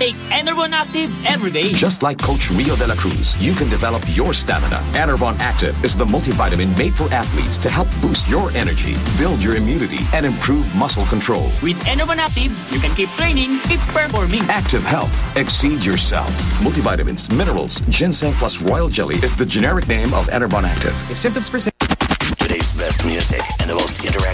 Take Enervon Active every day. Just like Coach Rio de la Cruz, you can develop your stamina. Enervon Active is the multivitamin made for athletes to help boost your energy, build your immunity, and improve muscle control. With Enervon Active, you can keep training, keep performing. Active health. Exceed yourself. Multivitamins, minerals, ginseng plus royal jelly is the generic name of Enervon Active. If symptoms persist,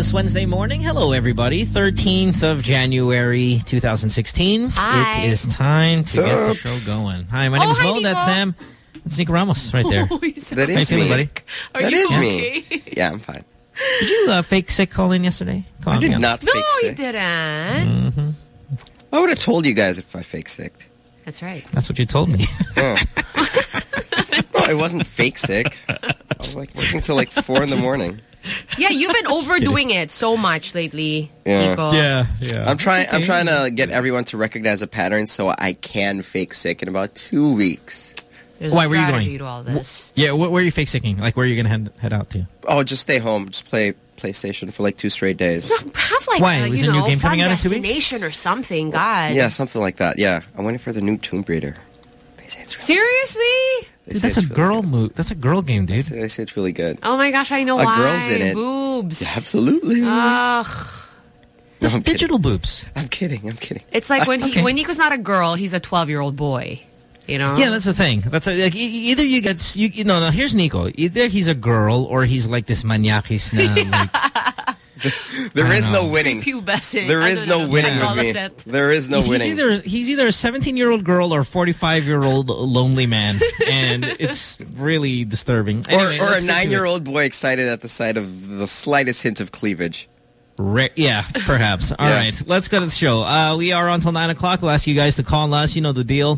this Wednesday morning. Hello, everybody. 13th of January, 2016. Hi. It is time to get the show going. Hi, my name Oh, is hi, Mo. That's Sam. That's Nico Ramos right there. That How you feeling, me. buddy? Are That you is okay? me. Yeah, I'm fine. Did you uh, fake sick call in yesterday? Come I did be honest. not No, you didn't. I would have told you guys if I fake sick. That's right. That's what you told me. Oh, I wasn't fake sick. I was like working till like four in the morning. Yeah, you've been overdoing it so much lately, Yeah. Nico. yeah. I'm trying. I'm trying to get everyone to recognize a pattern so I can fake sick in about two weeks. There's Why, a where are you strategy going? to all this. Yeah, where are you fake sicking? Like, where are you going to head, head out to? Oh, just stay home. Just play PlayStation for like two straight days. Have like Why? Uh, a, Was you a new know, game coming out in two weeks? destination or something. God. Yeah, something like that. Yeah, I'm waiting for the new Tomb Raider. They say it's really, Seriously? They Dude, that's a it's really girl good. move. That's a girl game, dude. They say it's really good. Oh my gosh, I know A why. girl's in it. Boobs. Yeah, absolutely. Ugh. no, I'm kidding. Digital boobs. I'm kidding. I'm kidding. It's like when he Okay. when Nico's not a girl, he's a 12 year old boy. You know? Yeah, that's the thing. That's a, like e- either you get you, you no no. Here's Nico. Either he's a girl or he's like this maniakis na like There I is know. no winning. Pubescent. There I is don't no know, winning with me. adolescent. There is no he's, he's winning. either he's either a 17 year old girl or a 45 year old lonely man, and it's really disturbing. or Anyway, or let's a get to it. nine-year-old boy excited at the sight of the slightest hint of cleavage. Re- yeah, perhaps. All right, Yeah. let's go to the show. Uh, we are on until 9 o'clock. We'll ask you guys to call and let us. You know the deal.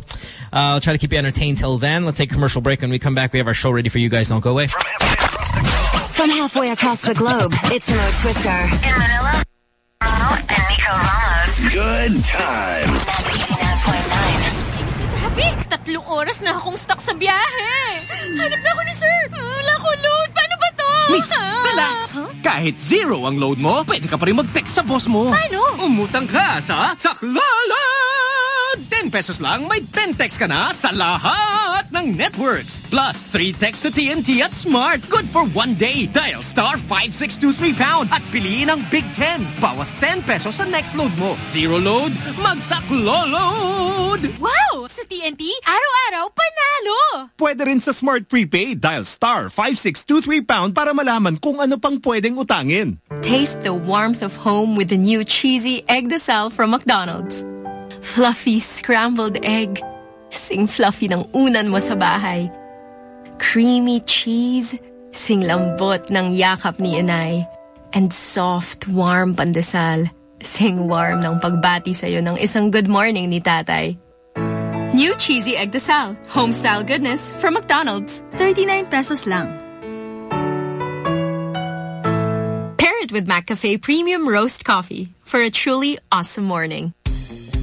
Uh, I'll try to keep you entertained till then. Let's take commercial break. When we come back, we have our show ready for you guys. Don't go away. From halfway across the globe, it's Mo Twister. In Manila, Mo and Nico Ramos. Good times. Happy, tatlong oras na akong stuck sa biyahe. Hanap na ako ni sir. Wala ko load. Paano ba to? Miss, relax. Kahit zero ang load mo, pwede ka pa rin mag-text sa boss mo. Paano? Umutang ka sa Saklolo! 10 pesos lang, may 10 text ka na sa lahat ng networks. Plus, 3 text to TNT at Smart. Good for one day. Dial star 5623 pound at piliin ang Big 10. Bawas 10 pesos sa next load mo. Zero load, magsaklo-load! Wow! Sa TNT, araw-araw panalo! Pwede rin sa Smart Prepaid. Dial star 5623 pound para malaman kung ano pang pwedeng utangin. Taste the warmth of home with the new cheesy Eggdesal from McDonald's. Fluffy scrambled egg. Sing fluffy ng unan mo sa bahay. Creamy cheese. Sing lambot ng yakap ni inay. And soft, warm pandesal. Sing warm ng pagbati sa'yo ng isang good morning ni tatay. New cheesy Eggdesal. Home-style goodness from McDonald's. 39 pesos lang. Pair it with McCafe Premium Roast Coffee for a truly awesome morning.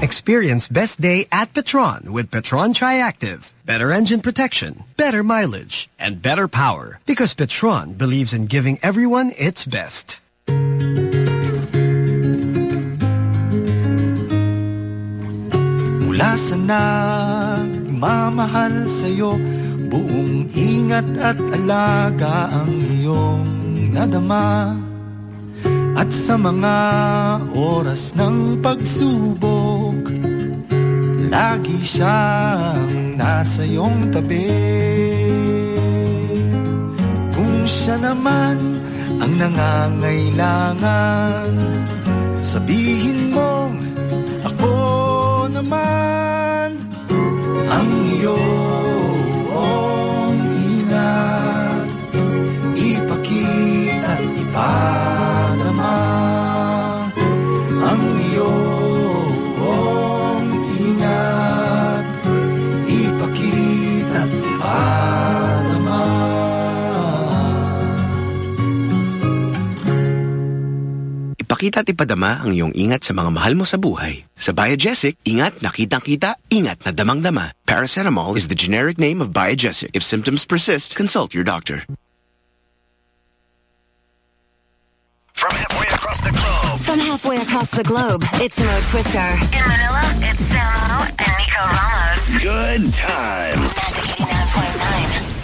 Experience best day at Petron with Petron Triactive. Better engine protection, better mileage, and better power. Because Petron believes in giving everyone its best. Mula sa nagmamahal sa'yo Buong ingat at alaga ang iyong nadama At sa mga oras ng pagsubok Lagi siyang nasa iyong tabi. Kung siya naman ang nangangailangan Sabihin mong ako naman ang iyong ingat. Ipakita at ipadama Ipakita at ipadama ang iyong ingat sa mga mahal mo sa buhay. Sa Biogesic, ingat na kitang-kita, ingat na damang-dama. Paracetamol is the generic name of Biogesic. If symptoms persist, consult your doctor. From halfway across the globe. From halfway across the globe, it's Mo Twister. In Manila, it's Samo and Nico Ramos. Good times. 89.9.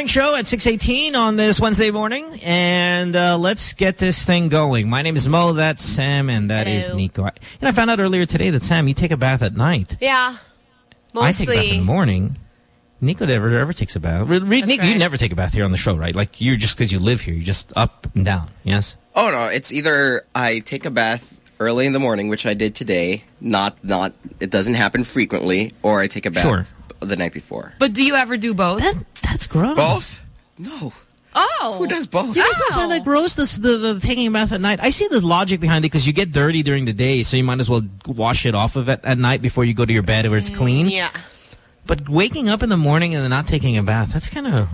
morning show at 6.18 on this Wednesday morning. And uh, let's get this thing going. My name is Mo. That's Sam. And that is Hello. Nico. I- And I found out earlier today that, Sam, you take a bath at night. Yeah. I take a bath in the morning. Nico never ever takes a bath. Re- re- Nick, you right. never take a bath here on the show, right? Like, you're just because you live here. You're just up and down. Yes? Oh no, it's either I take a bath early in the morning, which I did today. Not not it doesn't happen frequently, or I take a bath Sure. The night before. But do you ever do both? That's gross. Both? No. Oh. Who does both? You guys don't find that gross, this, the, the taking a bath at night? I see the logic behind it because you get dirty during the day, so you might as well wash it off of it at night before you go to your bed where it's clean. Yeah. But waking up in the morning and then not taking a bath, that's kind of...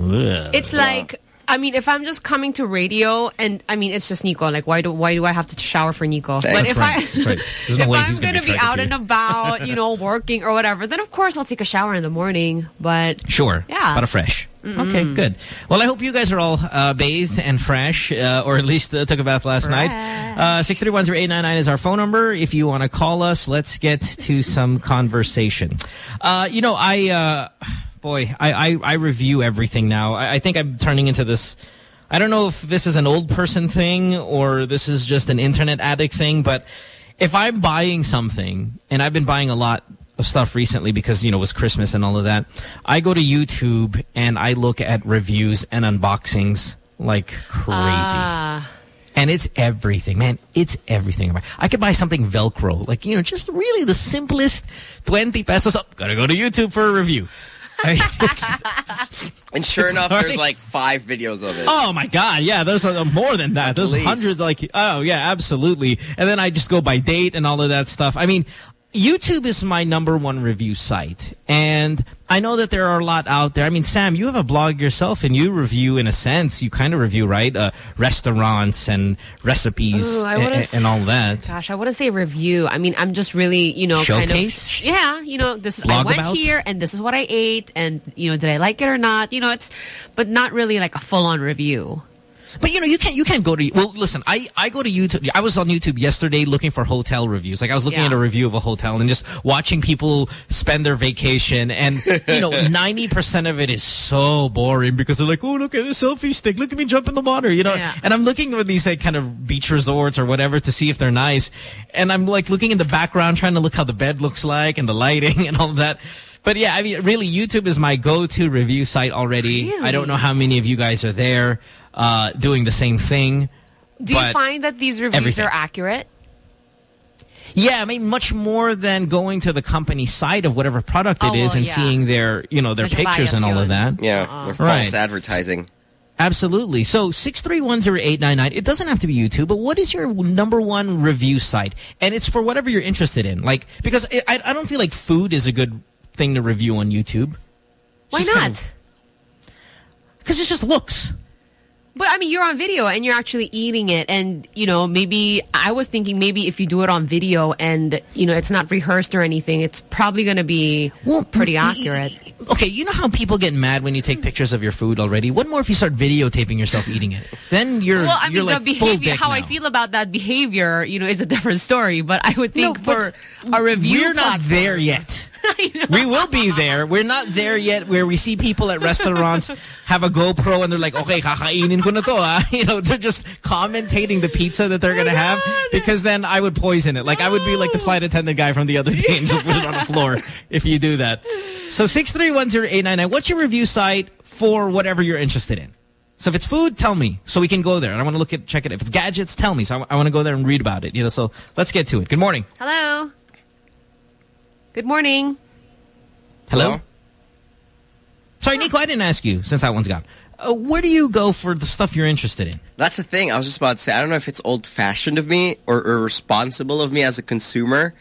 It's like I mean, if I'm just coming to radio and I mean, it's just Nico. Like, why do why do I have to shower for Nico? That's but if right. I right. no if I'm gonna gonna be be out and about, you know, working or whatever, then of course I'll take a shower in the morning. But Sure. Yeah. But a fresh. Okay, good. Well, I hope you guys are all uh, bathed and fresh, uh, or at least uh, took a bath last night. Uh, 631-0899 is our phone number. If you want to call us, let's get to some conversation. Uh, you know, I, uh, boy, I, I, I review everything now. I, I think I'm turning into this... I don't know if this is an old person thing or this is just an internet addict thing, but if I'm buying something, and I've been buying a lot of stuff recently because, you know, it was Christmas and all of that, I go to YouTube and I look at reviews and unboxings like crazy. Ah. And it's everything, man. It's everything. I could buy something Velcro. Like, you know, just really the simplest 20 pesos. Oh, gotta go to YouTube for a review. And sure It's enough, starting- there's like five videos of it. Oh my God! Yeah, there's uh, more than that. At There's least. hundreds. Like, oh yeah, absolutely. And then I just go by date and all of that stuff. I mean, YouTube is my number one review site, and I know that there are a lot out there. I mean, Sam, you have a blog yourself, and you review in a sense. You kind of review, right? Uh, restaurants and recipes Ooh, and, and all that. Gosh, I wouldn't say review. I mean, I'm just really, you know, Showcase? kind of. Yeah, you know, this I went about? here and this is what I ate, and you know, did I like it or not? You know, it's, but not really like a full on review. But you know, you can't you can't go to well. Listen, I I go to YouTube. I was on YouTube yesterday looking for hotel reviews. Like I was looking Yeah. at a review of a hotel and just watching people spend their vacation. And you know, ninety percent of it is so boring because they're like, oh look at this selfie stick. Look at me jump in the water. You know. Yeah. And I'm looking at these like kind of beach resorts or whatever to see if they're nice. And I'm like looking in the background trying to look how the bed looks like and the lighting and all that. But yeah, I mean, really, YouTube is my go-to review site already. I don't know how many of you guys are there uh, doing the same thing. Do you find that these reviews everything. are accurate? Yeah, I mean, much more than going to the company site of whatever product it Oh, is well, and yeah. seeing their, you know, their Medyo pictures and all of that. Yeah, Uh-uh. false Right. advertising. Absolutely. So 6310899, it doesn't have to be YouTube, but what is your number one review site? And it's for whatever you're interested in. Like, because I, I I don't feel like food is a good thing to review on YouTube. Why not? Because it just looks. But I mean, you're on video and you're actually eating it, and you know, maybe I was thinking maybe if you do it on video and you know it's not rehearsed or anything, it's probably going to be well, pretty accurate. Okay, you know how people get mad when you take pictures of your food already? What more if you start videotaping yourself eating it? Then you're Well, I you're mean, like the behavior, dick how I feel about that behavior, you know, is a different story. But I would think for a review, We're not there yet. we will be there. We're not there yet where we see people at restaurants have a GoPro and they're like, okay, kakainin ko na to, ah. You know, they're just commentating the pizza that they're going to have because then I would poison it. Like, I would be like the flight attendant guy from the other day and just put it on the floor if you do that. So 6310899, what's your review site for whatever you're interested in? So if it's food, tell me so we can go there. And I want to look at, check it. If it's gadgets, tell me. So I, want to go there and read about it. You know, so let's get to it. Good morning. Hello. Good morning. Hello? Sorry, Nico, I didn't ask you since that one's gone. Uh, where do you go for the stuff you're interested in? That's the thing. I was just about to say, I don't know if it's old-fashioned of me or irresponsible of me as a consumer.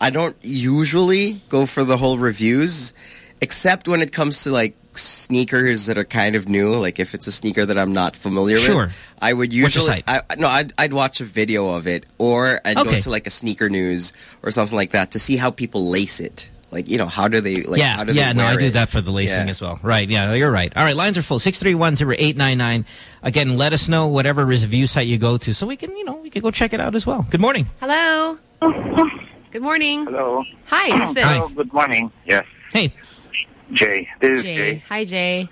I don't usually go for the whole reviews, except when it comes to, like, sneakers that are kind of new. Like, if it's a sneaker that I'm not familiar Sure. with. I would usually... site? I, no, I'd, I'd watch a video of it, or I'd Okay. go to, like, a sneaker news or something like that to see how people lace it. Like, you know, how do they... Like, yeah, how do yeah, they no, wear I do that for the lacing Yeah. as well. Right, yeah, you're right. All right, lines are full. 6310899. Again, let us know whatever review site you go to so we can, you know, we can go check it out as well. Good morning. Hello. Good morning. Hello. Hi, who's this? Hello, good morning. Yes. Hey. Jay. This is Jay. Jay. Hi, Jay.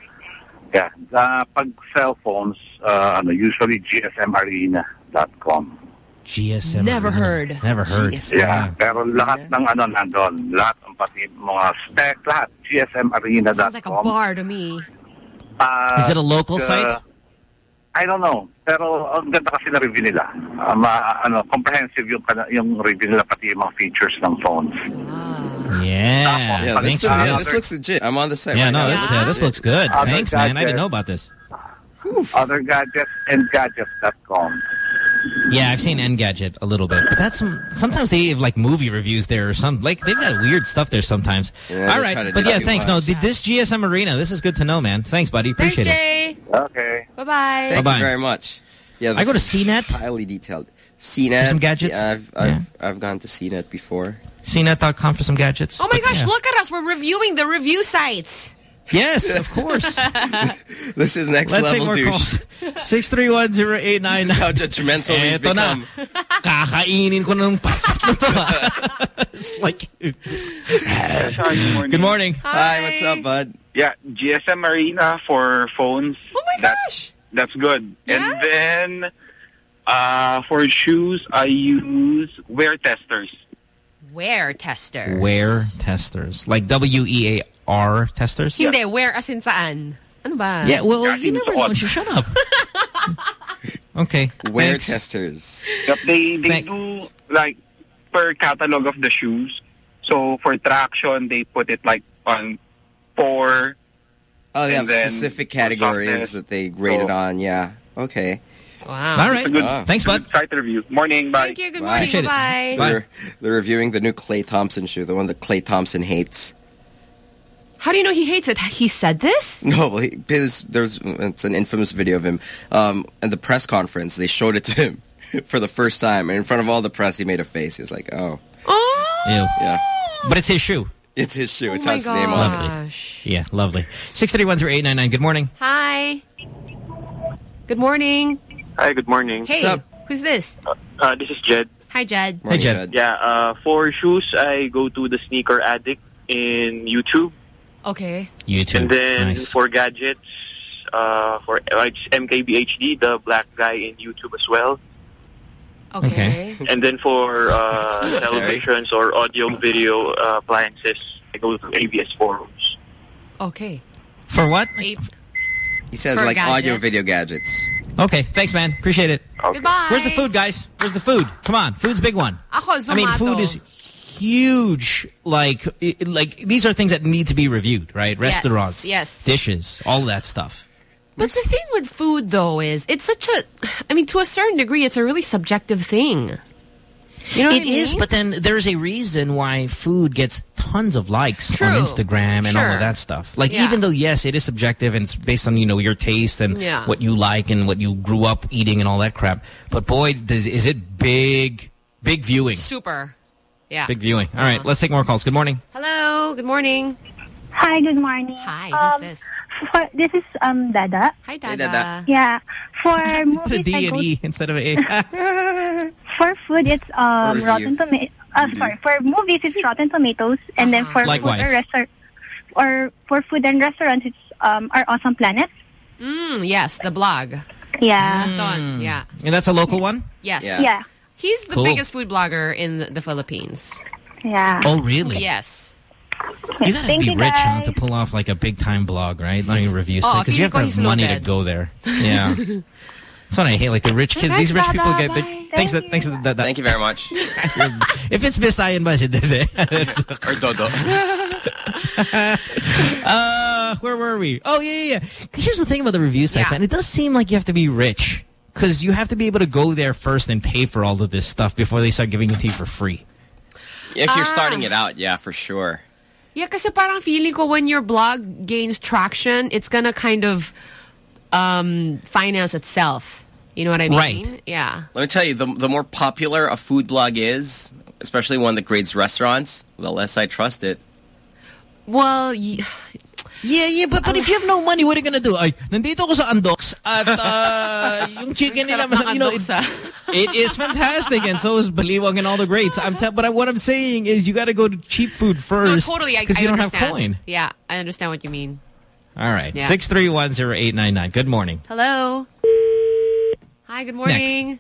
Yeah. Uh, pag cell phones, uh, ano, usually gsmarena.com. GSM. Never heard. Never heard. Yeah. Pero lahat ng ano nandun, lahat ng pati mga spec, lahat, gsmarena.com. Sounds like a bar to me. Uh, Is it a local uh, site? I don't know. Pero ang ganda kasi na review nila. Uh, ma, ano, comprehensive yung, yung review nila pati yung mga features ng phones. Yeah. Yeah, Thanks this, for yeah, this. this looks legit. I'm on the site. Yeah, right no, now. this, yeah, this looks good. Other Thanks, man. I didn't know about this. Other gadgets Engadget.com. Yeah, I've seen Engadget a little bit, but that's some, sometimes they have like movie reviews there or some like they've got weird stuff there sometimes. Yeah, All they right, try to but yeah, thanks. No, much. th- this GSM Arena, this is good to know, man. Thanks, buddy. Thanks, Appreciate it. Okay. Bye-bye. Thank Bye-bye. you very much. Yeah, I go to CNET. Highly detailed. CNET. For some gadgets? Yeah, I've, I've, I've gone to CNET before. CNET.com for some gadgets. Oh my gosh, yeah. look at us. We're reviewing the review sites. Yes, of course. This is next Let's take level more douche. calls. 6310899. This is how judgmental we've Eto na. become. Kakainin ko ng pasok na to. It's like... Good morning. Good morning. Hi, what's up, bud? Yeah, GSM Arena for phones. Oh my That- gosh. That's good. And then uh, for shoes, I use wear testers. Wear tester. Wear testers. Like W-E-A-R testers? Hindi, wear as in saan? Ano ba? Yeah, well, Yeah, you never know. Shut up. okay. Wear thanks. testers. Yep, they they Thank- do like per catalog of the shoes. So for traction, they put it like on four. Oh, they have specific categories that they rated so- on. Yeah. Okay. Wow. All right. It's a good, Ah. Thanks, bud. good site review. Morning. Bye. Thank you. Good morning. Appreciate. Bye. Bye. They're, they're reviewing the new Klay Thompson shoe, the one that Klay Thompson hates. How do you know he hates it? He said this? No, well, he, his, there's it's an infamous video of him. Um, at the press conference, they showed it to him for the first time, and in front of all the press, he made a face. He was like, "Oh, Oh, Ew. yeah, But it's his shoe. it's his shoe. It's my has his name on it." gosh. Yeah, lovely. Six thirty one zero eight nine nine. Good morning. Hi. Good morning. Hi. Good morning. Hey, up? who's this? Uh, this is Jed. Hi, Jed. Morning, Jed. Jed. Yeah. Uh, for shoes, I go to the Sneaker Addict in YouTube, Okay. YouTube. and then nice. for gadgets, uh, for uh, it's MKBHD, the black guy in YouTube as well. Okay. And then for uh, It's or audio video uh, appliances, I go to AVS forums. Okay. For what? He says For like audio video gadgets. Okay, thanks, man. Appreciate it. Goodbye. Where's the food, guys? Where's the food? Come on, food's a big one. I mean, food is huge. Like, like these are things that need to be reviewed, right? Restaurants, yes. dishes, all that stuff. But the thing with food, though, is it's such a. I mean, to a certain degree, it's a really subjective thing. You know what It I is, but then there's a reason why food gets tons of likes True. on Instagram and all of that stuff. Like, Yeah. even though, yes, it is subjective and it's based on, you know, your taste and Yeah. what you like and what you grew up eating and all that crap. But boy, does, is it big, big viewing. Super. Yeah. Big viewing. All right, let's take more calls. Good morning. Hello. Good morning. Hi, good morning. Hi. Who's Um, this? For, this is um Dada. Hi, Hey, Dada. Dada. Yeah. For Put a movies, I D and go E instead of a A. for food, it's um Review. Rotten Tomatoes. Uh, sorry, for movies, it's Rotten Tomatoes, and then for Likewise. food or restaurant, or for food and restaurants, it's um Our Awesome Planet. Mm, yes, the blog. Yeah. Don. Yeah. and that's a local one? Yes. Yeah. Yeah. He's the Cool. biggest food blogger in the, the Philippines. Yeah. Oh, really? Yes. You gotta Thank be you, rich huh, to pull off like a big time blog, right? Like a review Oh, site, because you have to have money to go there. Yeah, that's what I hate. Like the rich kids, these rich people get. They, Bye. thanks, Thank that, thanks. you. That, that, Thank you very much. If it's Bisayan ba si Dede? or Dodo. uh, where were we? Oh yeah, yeah. yeah. Here's the thing about the review sites, Yeah. man. It does seem like you have to be rich because you have to be able to go there first and pay for all of this stuff before they start giving it to you for free. If you're Ah. starting it out, yeah, for sure. Yeah, kasi parang feeling ko when your blog gains traction, it's gonna kind of um, finance itself. You know what I mean? Right. Yeah. Let me tell you, the, the more popular a food blog is, especially one that grades restaurants, the less I trust it. Well, y- Yeah, yeah, but, but if you have no money, what are you gonna do? Ay, nandito ko sa Andok's at uh, yung chicken nila, you know, it, ah. it is fantastic, and so is Baliwag and all the greats. I'm but I, what I'm saying is, you got to go to cheap food no, first, totally. Because you don't understand. have coin. Yeah, I understand what you mean. All right, Yeah. six three one zero eight nine nine. Good morning. Hello. Hi. Good morning.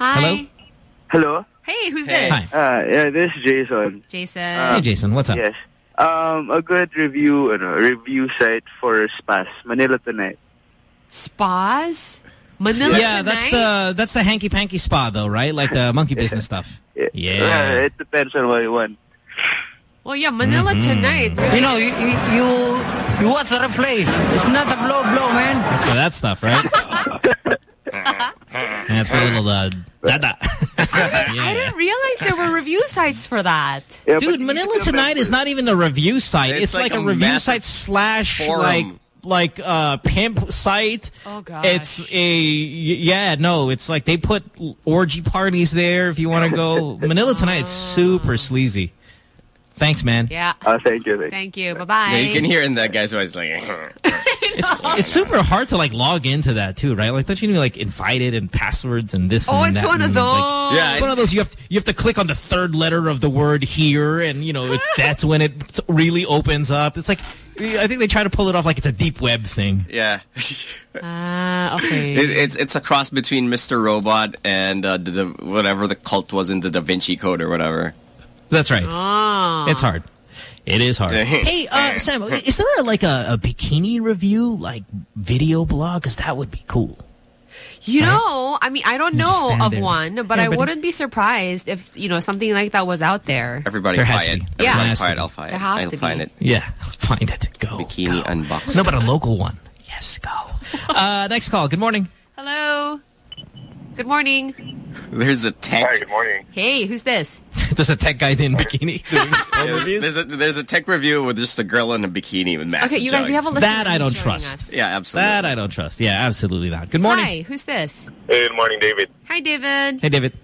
Hi. Hello? Hello? Hey, who's Hey. this? Uh, yeah, this is Jason. Jason. hey, Jason, what's up? Yes. Um, a good review, ano, review site for spas, Manila Tonight. Spas. Manila yeah, tonight? that's the that's the hanky panky spa though, right? Like the monkey business stuff. Yeah. Uh, it depends on what you want. Well, yeah, Manila Mhm. tonight. You know, you, you, you, you watch the replay. It's not a blow blow, man. That's for that stuff, right? That's for little uh, dada. I didn't realize there were review sites for that. Dude, Manila Tonight is not even a review site. It's, It's like, like a, a review site slash forum. like like uh pimp site. Oh god. It's a yeah, no, it's like they put orgy parties there if you want to go. Manila Tonight Tonight's super sleazy. Thanks, man. Yeah. Uh, thank you. Thank Thank you. Bye bye. Yeah, you can hear in that guy's voice like, It's it's super hard to like log into that too, right? Like don't you need like invited and passwords and this Oh, and it's that one of those. like- Yeah, it's one of those you have you have to click on the third letter of the word here and you know it's, that's when it really opens up. It's like I think they try to pull it off like it's a deep web thing. yeah. Ah, okay. It, it's it's a cross between Mr. Robot and uh, the, the whatever the cult was in the Da Vinci Code or whatever. That's right. Ah. It's hard. It is hard. hey, uh, Sam, is there a, like a, a bikini review like video blog? Because that would be cool. You know, I mean, I don't You know of there. one, but Yeah, I wouldn't be surprised if, you know, something like that was out there. Everybody There has quiet. to. Yeah. Everybody Has to quiet. I'll find There it. has I'll to find be. it. Yeah, find it. Go. Bikini unboxing. No, but a local one. Yes, go. Uh, next call. Good morning. Hello. Good morning. There's a tech. Hi, good morning. Hey, who's this? There's a tech guy in bikini Yeah, there's a there's a tech review with just a girl in a bikini with massive Okay, you guys, we have a jugs. listener That I don't trust. us. Yeah, absolutely. That I don't trust. Yeah, absolutely not. Good morning. Hi, who's this? Hey, good morning, David. Hi, David. Hey, David.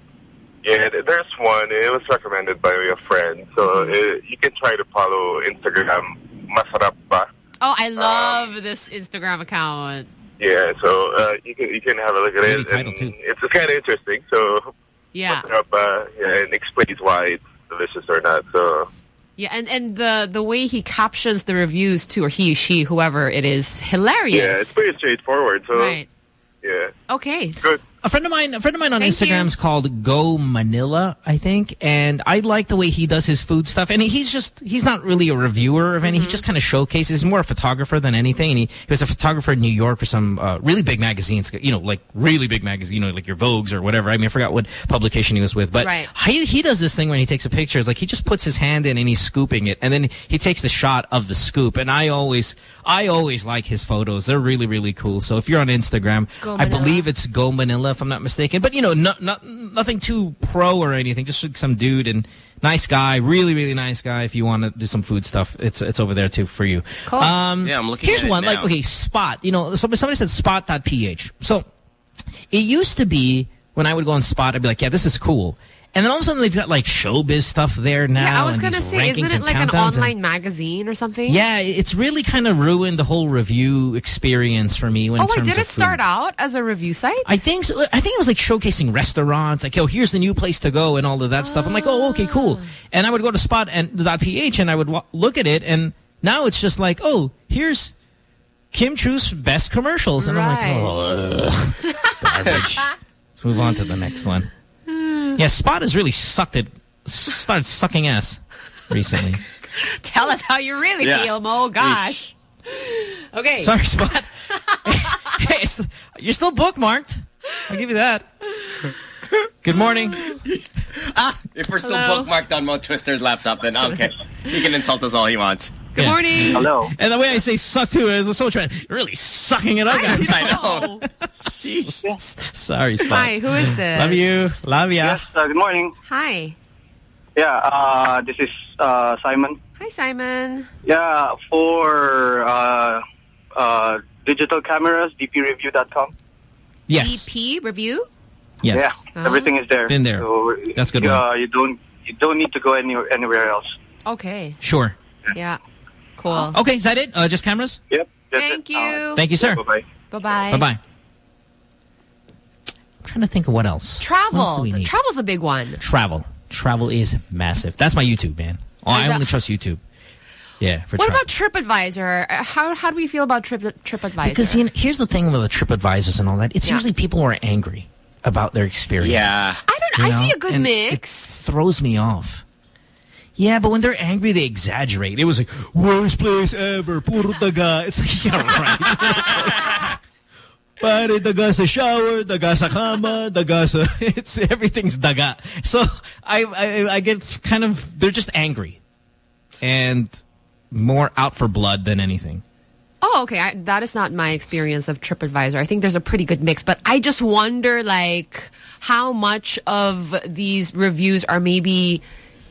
Yeah, there's one. It was recommended by a friend. So uh, you can try to follow Instagram. Masarap ba? Oh, I love this Instagram account. Yeah, so uh, you can you can have a look at it. title, too. It's, it's kind of interesting. So Yeah. Masarap ba, yeah, and explains why it's delicious or not. So Yeah, and, and the, the way he captions the reviews too, or he, she, whoever it is, hilarious. yeah, it's pretty straightforward. So Right. yeah, Okay. good. A friend of mine, a friend of mine on Thank Instagram's called Go Manila, I think, and I like the way he does his food stuff. And he's just, he's not really a reviewer of any. Mm-hmm. He just kind of showcases. He's more a photographer than anything. And he, he was a photographer in New York for some uh, really big magazines, you know, like really big magazines, you know, like your Vogues or whatever. I mean, I forgot what publication he was with, but Right. he, he does this thing when he takes a picture. It's like he just puts his hand in and he's scooping it, and then he takes the shot of the scoop. And I always, I always like his photos. They're really, really cool. So if you're on Instagram, I believe it's Go Manila, if I'm not mistaken. But you know, no, not nothing too pro or anything. Just like some dude and nice guy, really, really nice guy. If you want to do some food stuff, it's it's over there too for you. Cool. Um, Yeah, I'm looking Here's at it one. Like, okay, Spot. You know, somebody, somebody said Spot.ph. So it used to be when I would go on Spot, I'd be like, yeah, this is cool. And then all of a sudden they've got like showbiz stuff there now. yeah, I was going to say, isn't it like an online magazine or something? yeah, it's really kind of ruined the whole review experience for me. When Oh, wait, did it start out as a review site? I think so. I think it was like showcasing restaurants, like, oh, here's the new place to go and all of that stuff. I'm like, oh, okay, cool. Ah. and I would go to Spot and .ph and I would look at it, and now it's just like, oh, here's Kim Chiu's best commercials, and I'm like, oh, garbage. Let's move on to the next one. Yeah, Spot has really sucked it, started sucking ass recently. Tell us how you really Yeah. feel, Mo. Gosh. Okay. Sorry, Spot. hey, it's- you're still bookmarked. I'll give you that. Good morning. ah, if we're still Hello. bookmarked on Mo Twister's laptop, then okay. He can insult us all he wants. Good morning. Hello. And the way I say suck too is so trying really sucking it up. guys. I know. Sorry, Spot. Hi, who is this? Love you. Love ya. Yes, uh, good morning. Hi. Yeah, uh, this is uh, Simon. Hi, Simon. Yeah, for uh, uh, digital cameras, dpreview.com. Yes. EP review? Yes. Yeah, everything is there. Been there. So, That's a good uh, one. You don't you don't need to go anywhere anywhere else. Okay. Sure. Yeah. Cool. Okay, is that it? Uh, just cameras? Yep. Thank you. Thank you, sir. Bye-bye. Bye-bye. Bye-bye. I'm trying to think of what else. What else do Travel. we need? Travel's a big one. Travel. Travel is massive. That's my YouTube, man. Oh, I only trust YouTube. Yeah, for What travel. about TripAdvisor? Uh, How how do we feel about Trip TripAdvisor? Because you know, here's the thing with the TripAdvisors and all that. It's Yeah. usually people who are angry about their experience. Yeah. I don't. You I see a good And mix. throws me off. Yeah, but when they're angry, they exaggerate. It was like, worst place ever, puro daga. It's like, yeah, right. Pare, daga sa shower, daga sa kama, daga sa... It's, everything's daga. So, I, I, I get kind of, they're just angry. And more out for blood than anything. Oh, okay. I, that is not my experience of TripAdvisor. I think there's a pretty good mix, but I just wonder, like, how much of these reviews are maybe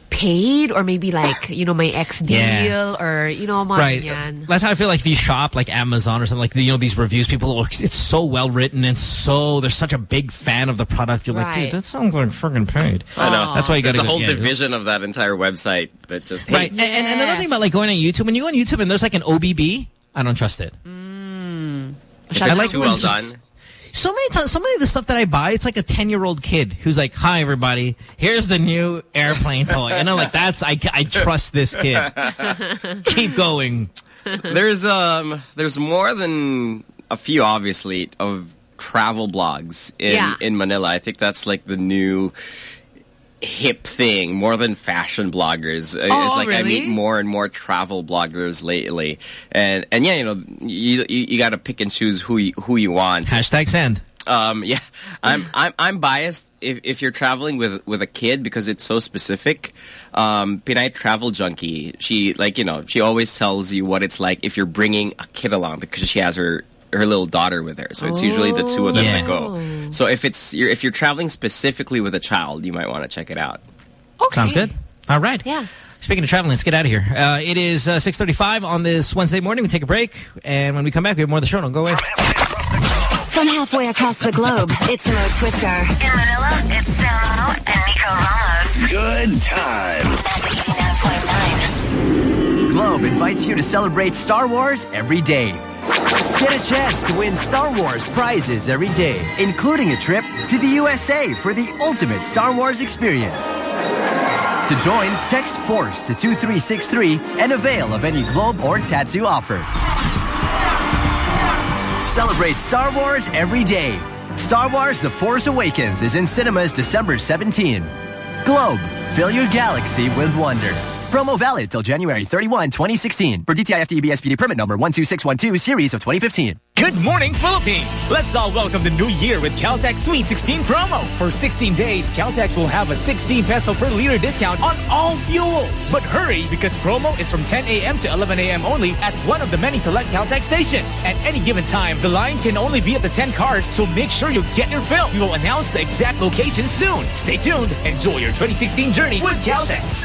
paid or maybe like, you know, my ex deal Yeah. or, you know, mga Right. ganyan. That's how I feel like if you shop like Amazon or something like you know these reviews people it's so well written and so they're such a big fan of the product you're like dude that sounds like friggin' paid. I know. That's why you got There's to a whole division of that entire website that just Right. And, and another thing about like going on YouTube when you go on YouTube and there's like an OBB I don't trust it. Mm. If I like too well it's just- done. So many times, so many of the stuff that I buy, it's like a 10 year old kid who's like, hi everybody, here's the new airplane toy. And I'm like, that's, I, I trust this kid. Keep going. there's um there's more than a few obviously of travel blogs in Yeah. in Manila. I think that's like the new hip thing more than fashion bloggers. Uh, Oh, it's like I meet more and more travel bloggers lately. And and yeah, you know, you you, you got to pick and choose who you, who you want. Hashtag send. Um, yeah, I'm I'm I'm biased if if you're traveling with with a kid because it's so specific. Um, Pinay Travel Junkie, she like you know she always tells you what it's like if you're bringing a kid along because she has her her little daughter with her. So it's usually the two of them Yeah. that go. So if it's you're, if you're traveling specifically with a child, you might want to check it out. Okay. Sounds good. All right. Yeah. Speaking of traveling, let's get out of here. Uh, it is uh, 6.35 on this Wednesday morning. We take a break. And when we come back, we have more of the show. Don't go away. From halfway across the globe, it's Mo Twister. In Manila, it's Samo and Nico Ramos. Good times. Globe invites you to celebrate Star Wars every day. Get a chance to win Star Wars prizes every day, including a trip to the USA for the ultimate Star Wars experience. To join, text FORCE to 2363 and avail of any Globe or Tattoo offer. Celebrate Star Wars every day. Star Wars The Force Awakens is in cinemas December 17. Globe, fill your galaxy with wonder. Promo valid till January 31, 2016. For DTI FTE BSPD permit number 12612, series of 2015. Good morning, Philippines! Let's all welcome the new year with Caltex Sweet 16 promo. For 16 days, Caltex will have a 16 peso per liter discount on all fuels. But hurry, because promo is from 10 a.m. to 11 a.m. only at one of the many select Caltex stations. At any given time, the line can only be at the 10 cars, so make sure you get your fill. We will announce the exact location soon. Stay tuned. Enjoy your 2016 journey with Caltex.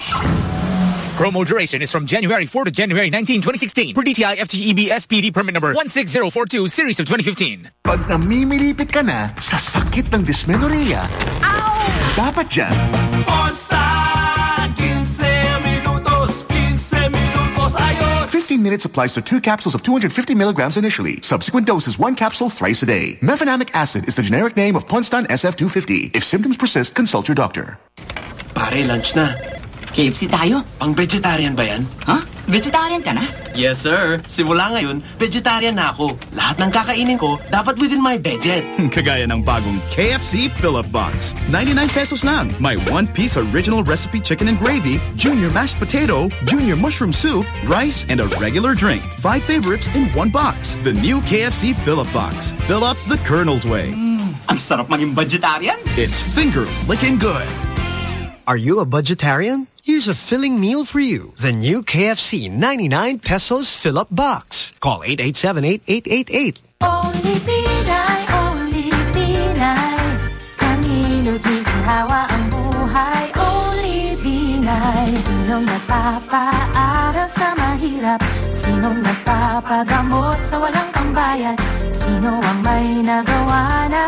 Promo duration is from January 4 to January 19, 2016. For DTI FTEB SPD permit number 16042, series of 2015. Pag namimilipit ka na sa sakit ng dysmenorrhea, dapat dyan. Monster! 15 minutos, 15 minutos, ayos! 15 minutes applies to two capsules of 250 milligrams initially. Subsequent doses, one capsule thrice a day. Mefenamic acid is the generic name of Ponstan SF250. If symptoms persist, consult your doctor. Pare, lunch na. KFC tayo? Pang vegetarian ba yan? Ha? Vegetarian ka na? Yes, sir. Simula ngayon, vegetarian na ako. Lahat ng kakainin ko, dapat within my budget. Hmm, kagaya ng bagong KFC Fill-Up Box. 99 pesos lang. May one-piece original recipe chicken and gravy, junior mashed potato, junior mushroom soup, rice, and a regular drink. Five favorites in one box. The new KFC Fill-Up Box. Fill up the Colonel's way. Hmm, ang sarap maging vegetarian. It's finger licking good. Are you a budgetarian? Here's a filling meal for you. The new KFC 99 pesos fill-up box. Call 887-8888. Only Pinay, only Pinay Kanino di hawa ang buhay Only Pinay Sinong nagpapaaral sa mahirap Sinong nagpapagamot sa walang pambayad Sino ang may nagawa na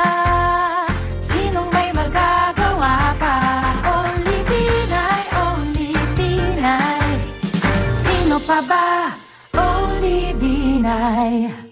Sino pa ba? Only Pinay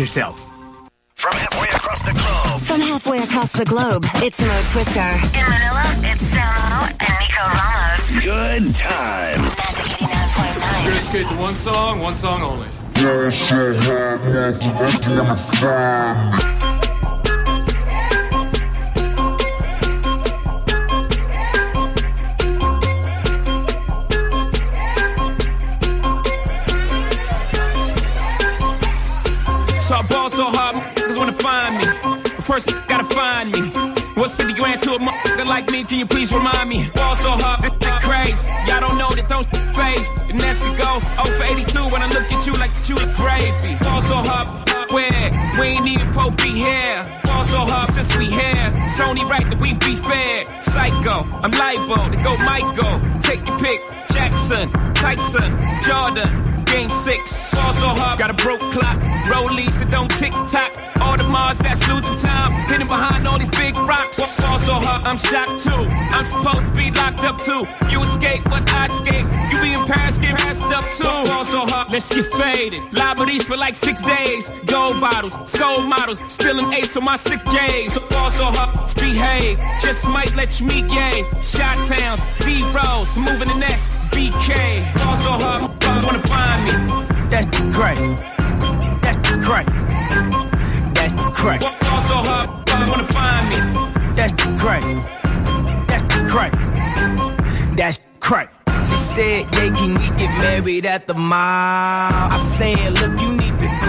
yourself. From halfway across the globe. From halfway across the globe, it's Mo Twister. In Manila, it's Samo and Nico Ramos. Good times. Here to skate to one song, one song only. First, gotta find me. What's 50 grand to a motherfucker like me? Can you please remind me? Ball so hard, shit crazy. Y'all don't know that don't phase. The next we go 0 for 82 when I look at you like you the gravy. Ball so hard, where? We ain't even Pope be here. Ball so hard since we here. It's only right that we be fair. Psycho, I'm liable to go Michael. Take your pick. Jackson, Tyson, Jordan, Game Six. Ball so hard, got a broke clock. Rollies that don't tick tock. All the Mars that's losing time, hidden behind all these big rocks. Ball so hard, I'm shocked too. I'm supposed to be locked up too. You escape, but I escape. You be in Paris, get passed up too. Ball so hard, let's get faded. Liberties for like six days. Gold bottles, soul models, spilling ace on my sick days. So ball so hard, behave. Just might let you meet gay. Shot towns, B rolls, moving the next BK. Ball so hard, motherfuckers wanna find me. That's great. That's great. That's great. Ball so hard, motherfuckers wanna find me. That's great. That's great. That's great. She said, yeah, can we get married at the mall? I said, look, you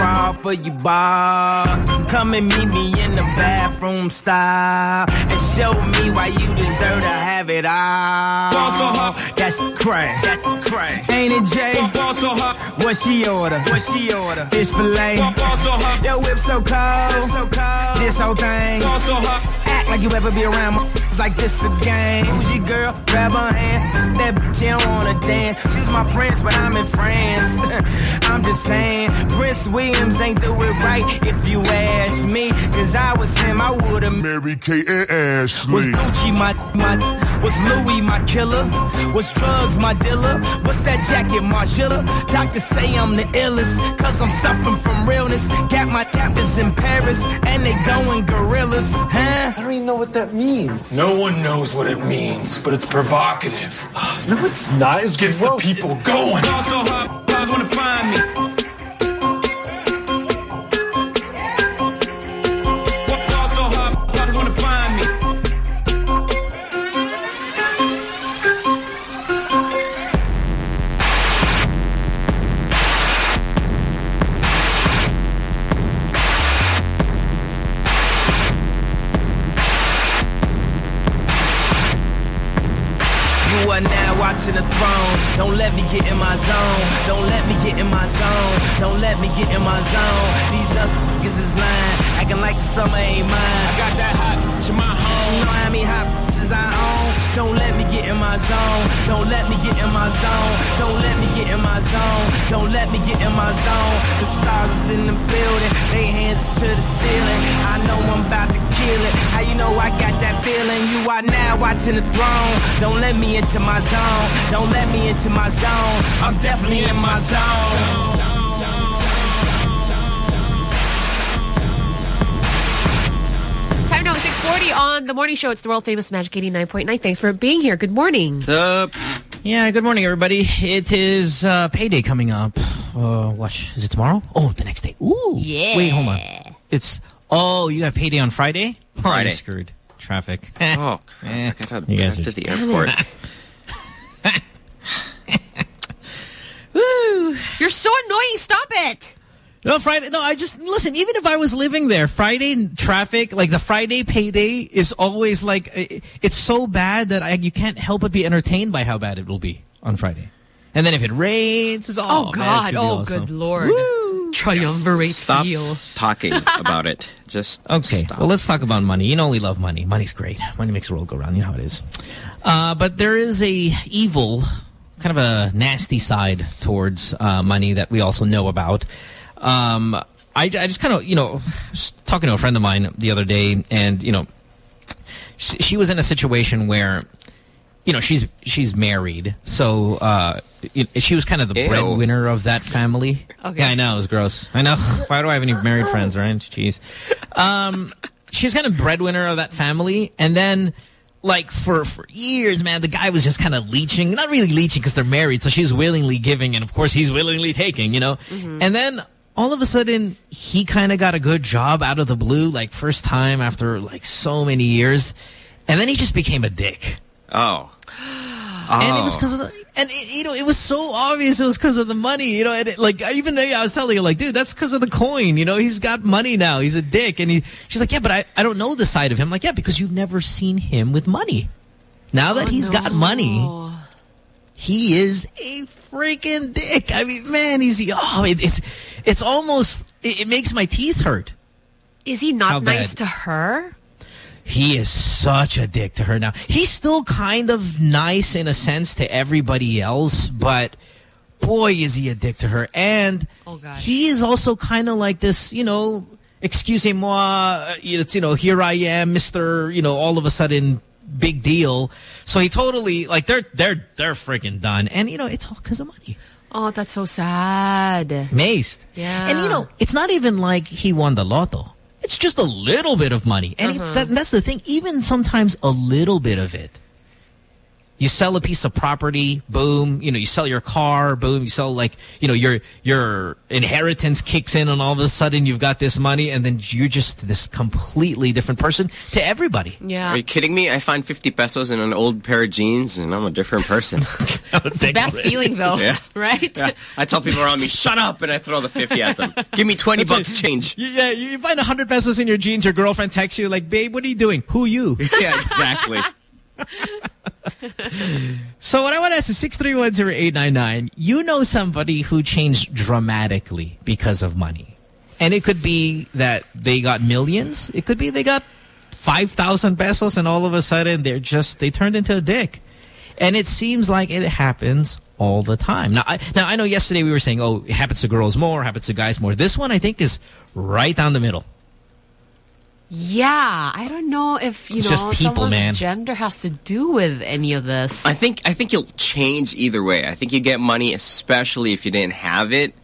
crawl for you, bar. Come and meet me in the bathroom style and show me why you deserve to have it all. Ball so hard. That's crack. That's crack. Ain't it, Jay? Ball so hot. What she order? What she order? Fish fillet. Ball so hot. Your whip so cold. So cold. This whole thing. Ball so hot. Act like you ever be around motherfuckers like this again. Who's your girl? Grab her hand. That bitch, she don't wanna dance. She's my friend, but I'm in France. I'm just saying, Prince Williams ain't do it right if you ask me. Cause I was him, I would've Mary Kate and Ashley. was Gucci my my was Louis my killer? Was drugs my dealer? What's that jacket, Margiela? Doctors say I'm the illest, cause I'm suffering from realness. Got my captors in Paris, and they going gorillas, huh? I don't even know what that means. No one knows what it means, but it's provocative. no, it's not. It gets the people going. Don't let me get in my zone. Don't let me get in my zone. Don't let me get in my zone. These other niggas is lying, acting like the summer ain't mine. I got that hot, to my home. You know how many hot is I own? Don't let me get in my zone. Don't let me get in my zone. Don't let me get in my zone. Don't let me get in my zone. The stars is in the building. They hands to the ceiling. I know I'm about to kill it. How you know I got that feeling? You are now watching the throne. Don't let me into my zone. Don't let me into my zone. I'm definitely in my zone. 640 on the morning show. It's the world famous Magic 89.9. Thanks for being here. Good morning. What's up? Yeah, good morning, everybody. It is uh, payday coming up. Uh, what? Is it tomorrow? Oh, the next day. Ooh. Yeah. Wait, hold on. It's, oh, you have payday on Friday? Oh, Friday. you're screwed. Traffic. Oh, Eh, I gotta you guys back are- to the airport. Woo. You're so annoying. Stop it. No, Friday. No, I just listen. Even if I was living there, Friday traffic, like the Friday payday, is always like it's so bad that I, you can't help but be entertained by how bad it will be on Friday. And then if it rains, it's all Oh, God. Oh, good Lord. Triumvirate Stop feel. talking about it. Just Okay, stop. well, let's talk about money. You know we love money. Money's great. Money makes the world go round. You know how it is. Uh, but there is a evil, kind of a nasty side towards uh, money that we also know about. Um, I, I just kind of, you know, was talking to a friend of mine the other day, and, you know, she, she was in a situation where, you know, she's she's married, so uh, it, she was kind of the Ew. breadwinner of that family. Okay. Yeah, I know it was gross. I know. Why do I have any married friends, right? Jeez. Um, she's kind of breadwinner of that family, and then. Like for for years, man, the guy was just kind of leeching. Not really leeching because they're married, so she's willingly giving, and of course he's willingly taking. You know, and then all of a sudden he kind of got a good job out of the blue, like first time after like so many years, and then he just became a dick. Oh. And it was Oh. because of the, and it, you know, it was so obvious it was because of the money, you know, and it, like, I even, I was telling you, like, dude, that's because of the coin, you know, he's got money now, he's a dick, and he, she's like, yeah, but I, I don't know the side of him, like, yeah, because you've never seen him with money. Now that Oh, he's got money, he is a freaking dick. I mean, man, he's, oh, it, it's, it's almost, it, it makes my teeth hurt. Is he not nice to her? He is such a dick to her now. He's still kind of nice in a sense to everybody else, but boy, is he a dick to her. And oh, he is also kind of like this, you know, excusez-moi, uh, it's, you know, here I am, Mr., you know, all of a sudden big deal. So he totally, like, they're, they're, they're freaking done. And, you know, it's all because of money. Oh, that's so sad. Mazed. Yeah. And, you know, it's not even like he won the lotto. It's just a little bit of money. And it's Uh-huh. that, that's the thing. Even sometimes a little bit of it. You sell a piece of property, boom. You know, you sell your car, boom. You sell like, you know, your your inheritance kicks in, and all of a sudden you've got this money, and then you're just this completely different person to everybody. Yeah. Are you kidding me? I find 50 pesos in an old pair of jeans and I'm a different person. It's the best feeling though, Yeah. right? Yeah. I tell people around me, shut up, and I throw the 50 at them. Give me 20 bucks change. Yeah, you find a hundred pesos in your jeans. Your girlfriend texts you like, "Babe, what are you doing? Who you?" yeah, exactly. So what I want to ask is 6310899. You know somebody who changed dramatically because of money. And it could be that they got millions. It could be they got 5,000 pesos and all of a sudden they're just, they turned into a dick. And it seems like it happens all the time. Now, I, now I know yesterday we were saying, oh, it happens to girls more, happens to guys more. This one I think is right down the middle. Yeah, I don't know if you It's know just people, someone's man. gender has to do with any of this. I think I think you'll change either way. I think you get money, especially if you didn't have it.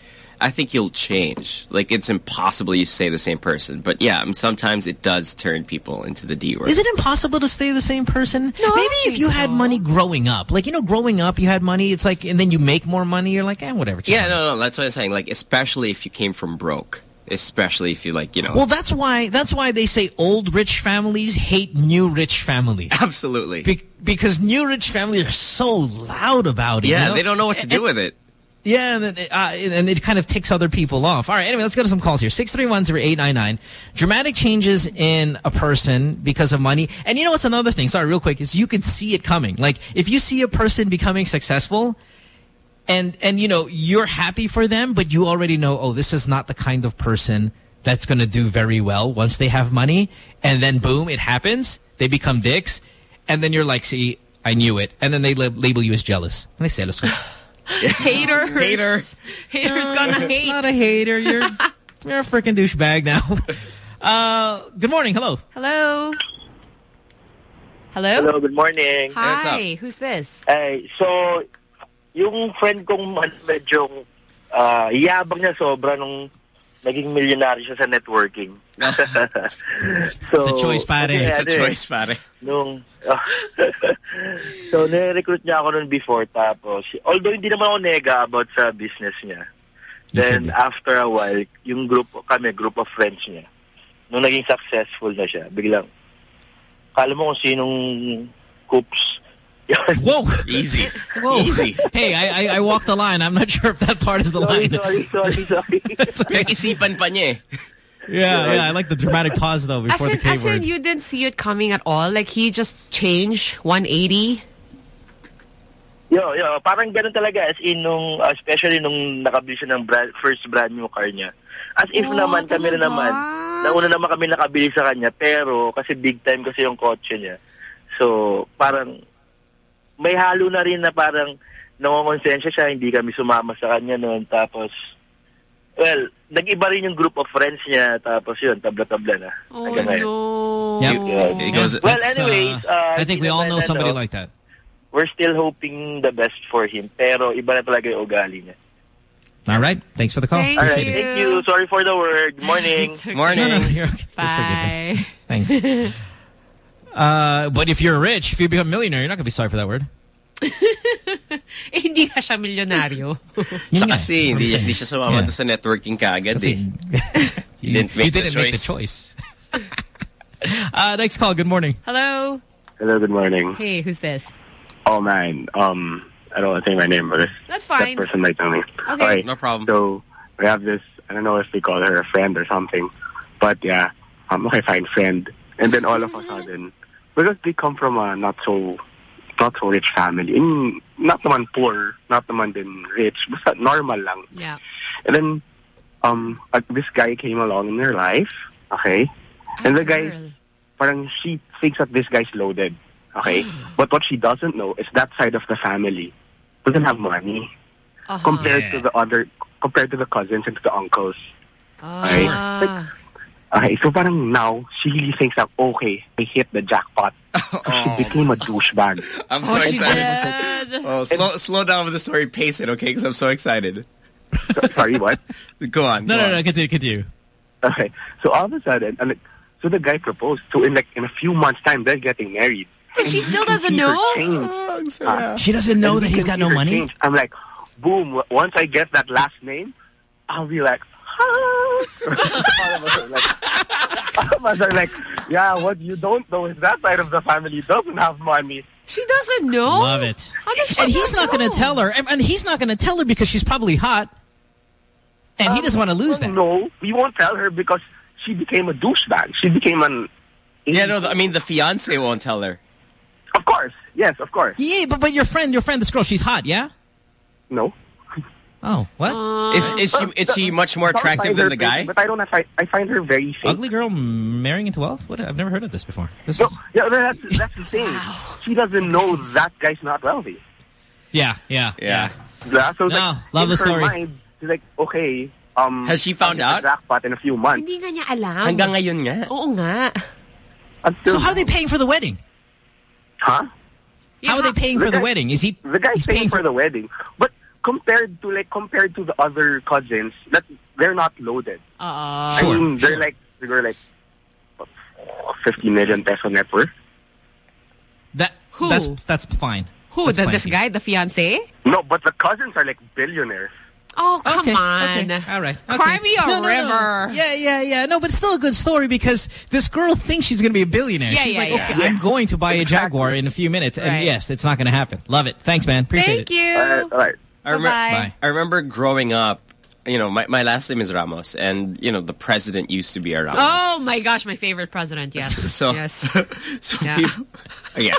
I think you'll change. Like it's impossible you stay the same person. But yeah, I mean, sometimes it does turn people into the D word. Is it impossible to stay the same person? No, Maybe if you had money growing up. Like, you know, growing up, you had money. It's like, and then you make more money. You're like, eh, whatever. chill. Yeah, no, no, that's what I'm saying. Like, especially if you came from broke. Especially if you like, you know. Well, that's why that's why they say old rich families hate new rich families. Absolutely. Be because new rich families are so loud about it. yeah, you know? they don't know what to do with it. Yeah, and, uh, and it kind of ticks other people off. All right, anyway, let's go to some calls here. 631-0899. Dramatic changes in a person because of money. And you know what's another thing? Sorry, real quick, is you can see it coming. Like, if you see a person becoming successful and, and you know, you're happy for them, but you already know, oh, this is not the kind of person that's going to do very well once they have money. And then, boom, it happens. They become dicks. And then you're like, see, I knew it. And then they lab label you as jealous. And they say, let's go. haters, Hater. haters gonna hate. Not a hater. You're you're a freaking douchebag now. Uh, good morning. Hello. Hello. Hello. Hello, good morning. Hi. Who's this? Hey, so, yung friend kong man- medyo ah, yabang niya sobra nung naging milyonaryo siya sa networking. so, It's a choice, pare. kasi It's a ano eh, choice, pare. Nung, so, nire-recruit niya ako noon before. Tapos, although hindi naman ako nega about sa business niya. Then, after a while, yung group, kami, group of friends niya, nung naging successful na siya, biglang, kala mo kung sinong coops. Whoa! Easy. Whoa. Easy. Hey, I, I I walked the line. I'm not sure if that part is the line. Sorry, sorry, sorry. Isipan pa niya eh. Yeah, yeah. I like the dramatic pause though As before in, the K as in, you didn't see it coming at all. Like he just changed 180. Yo, yo, parang ganun talaga as in nung, uh, especially nung nakabili siya ng brand, first brand new car niya. As if Oh, naman kami na naman, nauna naman kami nakabili sa kanya, pero kasi big time kasi yung kotse niya. So, parang may halo na rin na parang nangongonsensya siya, hindi kami sumama sa kanya noon. Tapos, well, nag-iba rin yung group of friends niya, tapos yun, tabla-tabla na. Oh, Hanggang ngayon. Yep. It goes- well, that's, anyways, uh, uh, I think we all know somebody like that. We're still hoping the best for him, pero iba na talaga yung ugali niya. All right. Thanks for the call. All right, Appreciate it. thank you. Sorry for the word. Morning. Morning. No, no, you're okay. Bye. Thanks. Uh, but if you're rich, if you become a millionaire, you're not going to be sorry for that word. Eh, hindi ka siya milyonaryo. Siya kasi, hindi, I'm hindi saying. siya sumama Yeah. sa networking kaagad eh. You, didn't make you the didn't make the choice. choice. uh, next call. Good morning. Hello. Hello, good morning. Hey, who's this? Oh man, um, I don't want to say my name, but this, That's that fine. person might know me. Okay. Alright, No problem. So we have this. I don't know if we call her a friend or something, but yeah, um, okay, fine, friend. And then all of a sudden, because they come from a not so, not so rich family, in not naman poor, not naman din rich, basta normal lang. Yeah. And then, um, uh, this guy came along in their life, okay? And the guy, parang she thinks that this guy's loaded, okay? but what she doesn't know is that side of the family doesn't have money. Uh-huh. compared to the other, compared to the cousins and to the uncles. Right? Like, okay, so parang now, she really thinks that, okay, I hit the jackpot. So she became a douchebag. I'm so excited. Oh, slow, slow down with the story. Pace it, okay? Because I'm so excited. Sorry, what? Go on. No, go no, on. no. Continue, continue. Okay, so all of a sudden, and like, so the guy proposed. So in like in a few months' time, they're getting married. And she still doesn't Things are know? changed. Uh, She doesn't know that you he's can got no money? change. I'm like, boom! Once I get that last name, I'll be like, all of us are like, all of like, yeah. What you don't know is that side of the family doesn't have money. She doesn't know. Love it. How does she And he's not not going to tell her. And, and he's not going to tell her because she's probably hot. And he doesn't want to um, lose that. No, we won't tell her because she became a douchebag. She became an. Yeah, no, I mean, the fiance won't tell her. Of course. Yes, of course. Yeah, but, but your friend, your friend, this girl, she's hot, yeah? No. Oh, what? Is, is she is she much more attractive than her the pretty, guy? But I don't. Have, I find her very fake. Ugly girl marrying into wealth? What? I've never heard of this before. This No, is, yeah, that's that's the thing. She doesn't know that guy's not wealthy. yeah, yeah, yeah. Yeah, so it's No, like, love in the her story. Mind, she's like, okay. Um, Has she found out? get Jackpot in a few months. Hindi nga niya alam. Hanggang ngayon nga. Oo nga. Until, So how are they paying for the wedding? Huh? How are they paying The for the wedding? Is he? The guy's he's paying, for the wedding, but compared to like compared to the other cousins, that they're not loaded. Uh, Sure, I mean, they're sure. like they're like 50 million peso net worth. That Who? that's that's fine. Who? That's The, this plenty. guy, the fiance? No, but the cousins are like billionaires. Oh, come Okay, on. okay, all right. Cry me a No, no, no. river. Yeah, yeah, yeah. No, but it's still a good story because this girl thinks she's going to be a billionaire. Yeah, she's yeah, like, yeah. okay, I'm going to buy a Jaguar in a few minutes. And Right. yes, it's not going to happen. Love it. Thanks, man. Appreciate Thank it. you. All right, all right. I, remem- Bye-bye. I remember growing up, you know, my, my last name is Ramos, and, you know, the president used to be a Ramos. Oh my gosh, my favorite president. Yes. So, yes. so Yeah. people, yeah,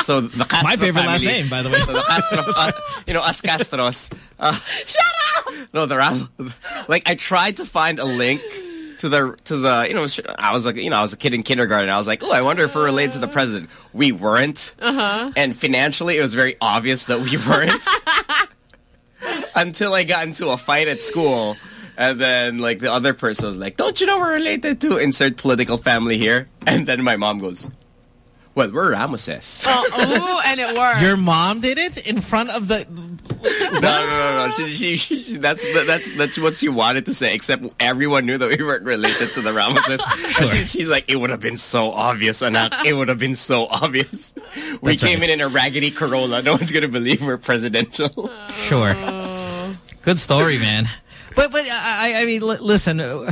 so the Castro My favorite last name, by the way. So the Castro, uh, you know, us Castros. Uh, Shut up. no, the Ram, like I tried to find a link to the to the you know I was like you know I was a kid in kindergarten. I was like, oh, I wonder if we're related to the president. We weren't, Uh-huh. and financially, it was very obvious that we weren't. Until I got into a fight at school. And then, like, the other person was like, don't you know we're related to insert political family here? And then my mom goes, well, we're Ramoses. Oh, ooh, and it worked. Your mom did it in front of the. No, no, no, no. She, she, she, that's that's that's what she wanted to say. Except everyone knew that we weren't related to the Ramoses. And she- she's like, it would have been so obvious, anak. It would have been so obvious. We That's came right. in in a raggedy Corolla. No one's gonna believe we're presidential. Sure. Good story, man. But but I I mean, li- listen. uh,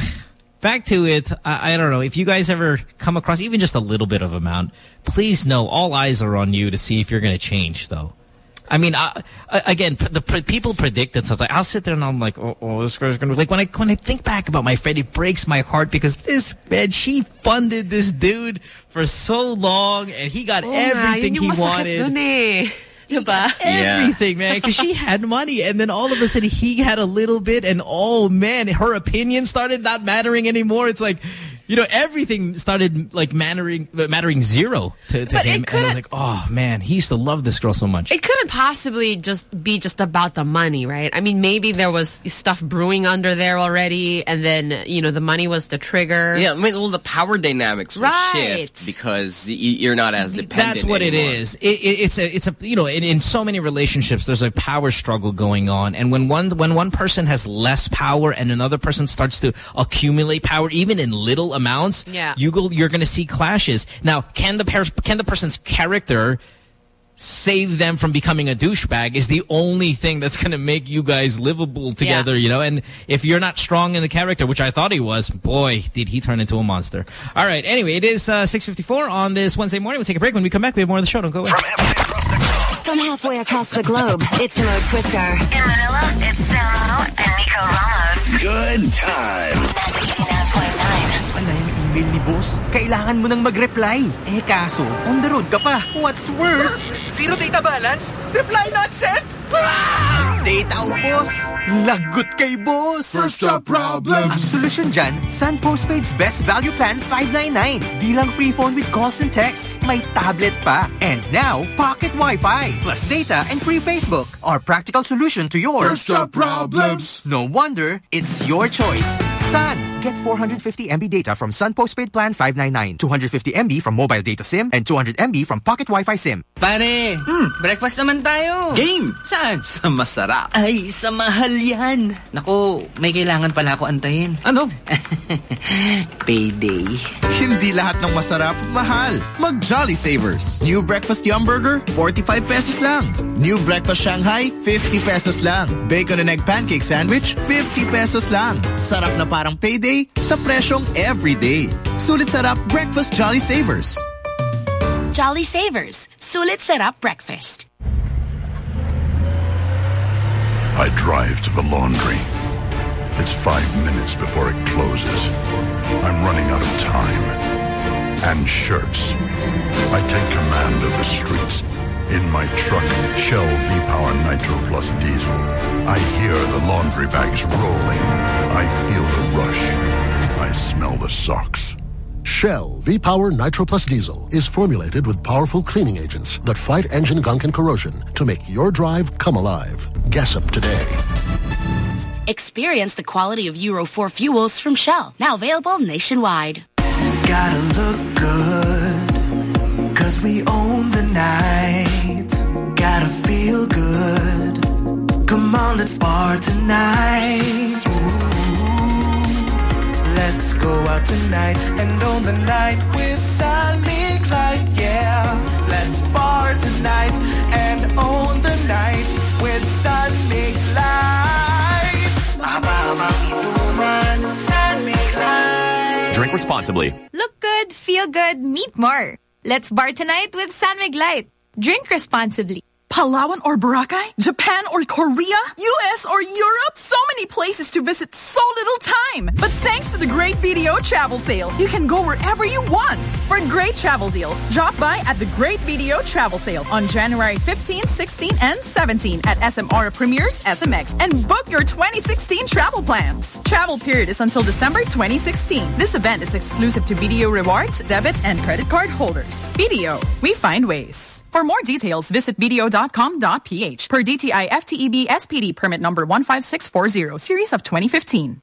Back to it. I, I don't know if you guys ever come across even just a little bit of amount. Please know all eyes are on you to see if you're going to change, though. I mean, I, I- again, the p- people predict and stuff. Like I'll sit there and I'm like, oh, oh this girl's gonna like when I when I think back about my friend, it breaks my heart because this man, she funded this dude for so long and he got Oo nga, everything yun he wanted dun eh. Diba? everything, man. Because she had money, and then all of a sudden he had a little bit, and oh man, her opinion started not mattering anymore. It's like, you know, everything started like mattering, mattering zero to, to him. And I was like, oh man, he used to love this girl so much. It couldn't possibly just be just about the money, right? I mean, maybe there was stuff brewing under there already, and then, you know, the money was the trigger. Yeah, I mean, well, the power dynamics will Right. shift because you're not as dependent. That's what anymore. it is. It, it, it's a, it's a, you know, in, in so many relationships, there's a power struggle going on, and when one, when one person has less power and another person starts to accumulate power, even in little amounts, Yeah. you go, you're going to see clashes. Now, can the per- can the person's character save them from becoming a douchebag? Is the only thing that's going to make you guys livable together, you know? And if you're not strong in the character, which I thought he was, boy, did he turn into a monster. All right. Anyway, it is uh, 6:54 on this Wednesday morning. We'll take a break. When we come back, we have more of the show. Don't go away. From halfway across the globe, it's Mo Twister. In Manila, it's Samo and Nico Ramos. Good times. Email ni boss. Kailangan mo nang mag-reply. Eh kaso, on the road ka pa. What's worse? Zero data balance? Reply not sent? Ah! Data ubos. Lagot kay boss. First job problems. Ang solusyon dyan, Sun Postpaid's Best Value Plan 599. Di lang free phone with calls and texts, may tablet pa. And now, pocket Wi-Fi, plus data and free Facebook. Our practical solution to your First job problems. No wonder, it's your choice. Sun. Get 450 MB data from Sun Postpaid Plan 599, 250 MB from mobile data SIM, and 200 MB from pocket Wi-Fi SIM. Pare, hmm. breakfast naman tayo. Game! Saan? Sa masarap. Ay, sa mahal yan. Naku, may kailangan pala ako antayin. Ano? Payday. Hindi lahat ng masarap, mahal. Mag Jolly Savers. New Breakfast Yum Burger, 45 pesos lang. New Breakfast Shanghai, 50 pesos lang. Bacon and Egg Pancake Sandwich, 50 pesos lang. Sarap na parang payday sa presyong everyday. Sulit sarap Breakfast Jolly Savers. Jolly Savers. Sulit Sarap Breakfast. I drive to the laundry. It's five minutes before it closes. I'm running out of time. And shirts. I take command of the streets. In my truck, Shell V-Power Nitro Plus Diesel. I hear the laundry bags rolling. I feel the rush. I smell the socks. Shell V-Power Nitro Plus Diesel is formulated with powerful cleaning agents that fight engine gunk and corrosion to make your drive come alive. Gas up today. Experience the quality of Euro 4 fuels from Shell. Now available nationwide. Gotta look good, cause we own the night. Gotta feel good. Come on, let's bar tonight. Ooh, let's go out tonight and own the night with San Mig Light, yeah. Let's bar tonight and own the night with San Mig Light. Mama, mami, San Mig Light. Drink responsibly. Look good, feel good, meet more. Let's bar tonight with San Mig Light. Drink responsibly. Palawan or Boracay? Japan or Korea? US or Europe? So many places to visit, so little time. But thanks to the great BDO travel sale, you can go wherever you want. For great travel deals, drop by at the Great BDO travel sale on January 15, 16, and 17 at SM Aura Premier's SMX and book your 2016 travel plans. Travel period is until December 2016. This event is exclusive to BDO rewards, debit, and credit card holders. BDO, we find ways. For more details, visit bdo.com.ph per DTI FTEB SPD permit number 15640 series of 2015.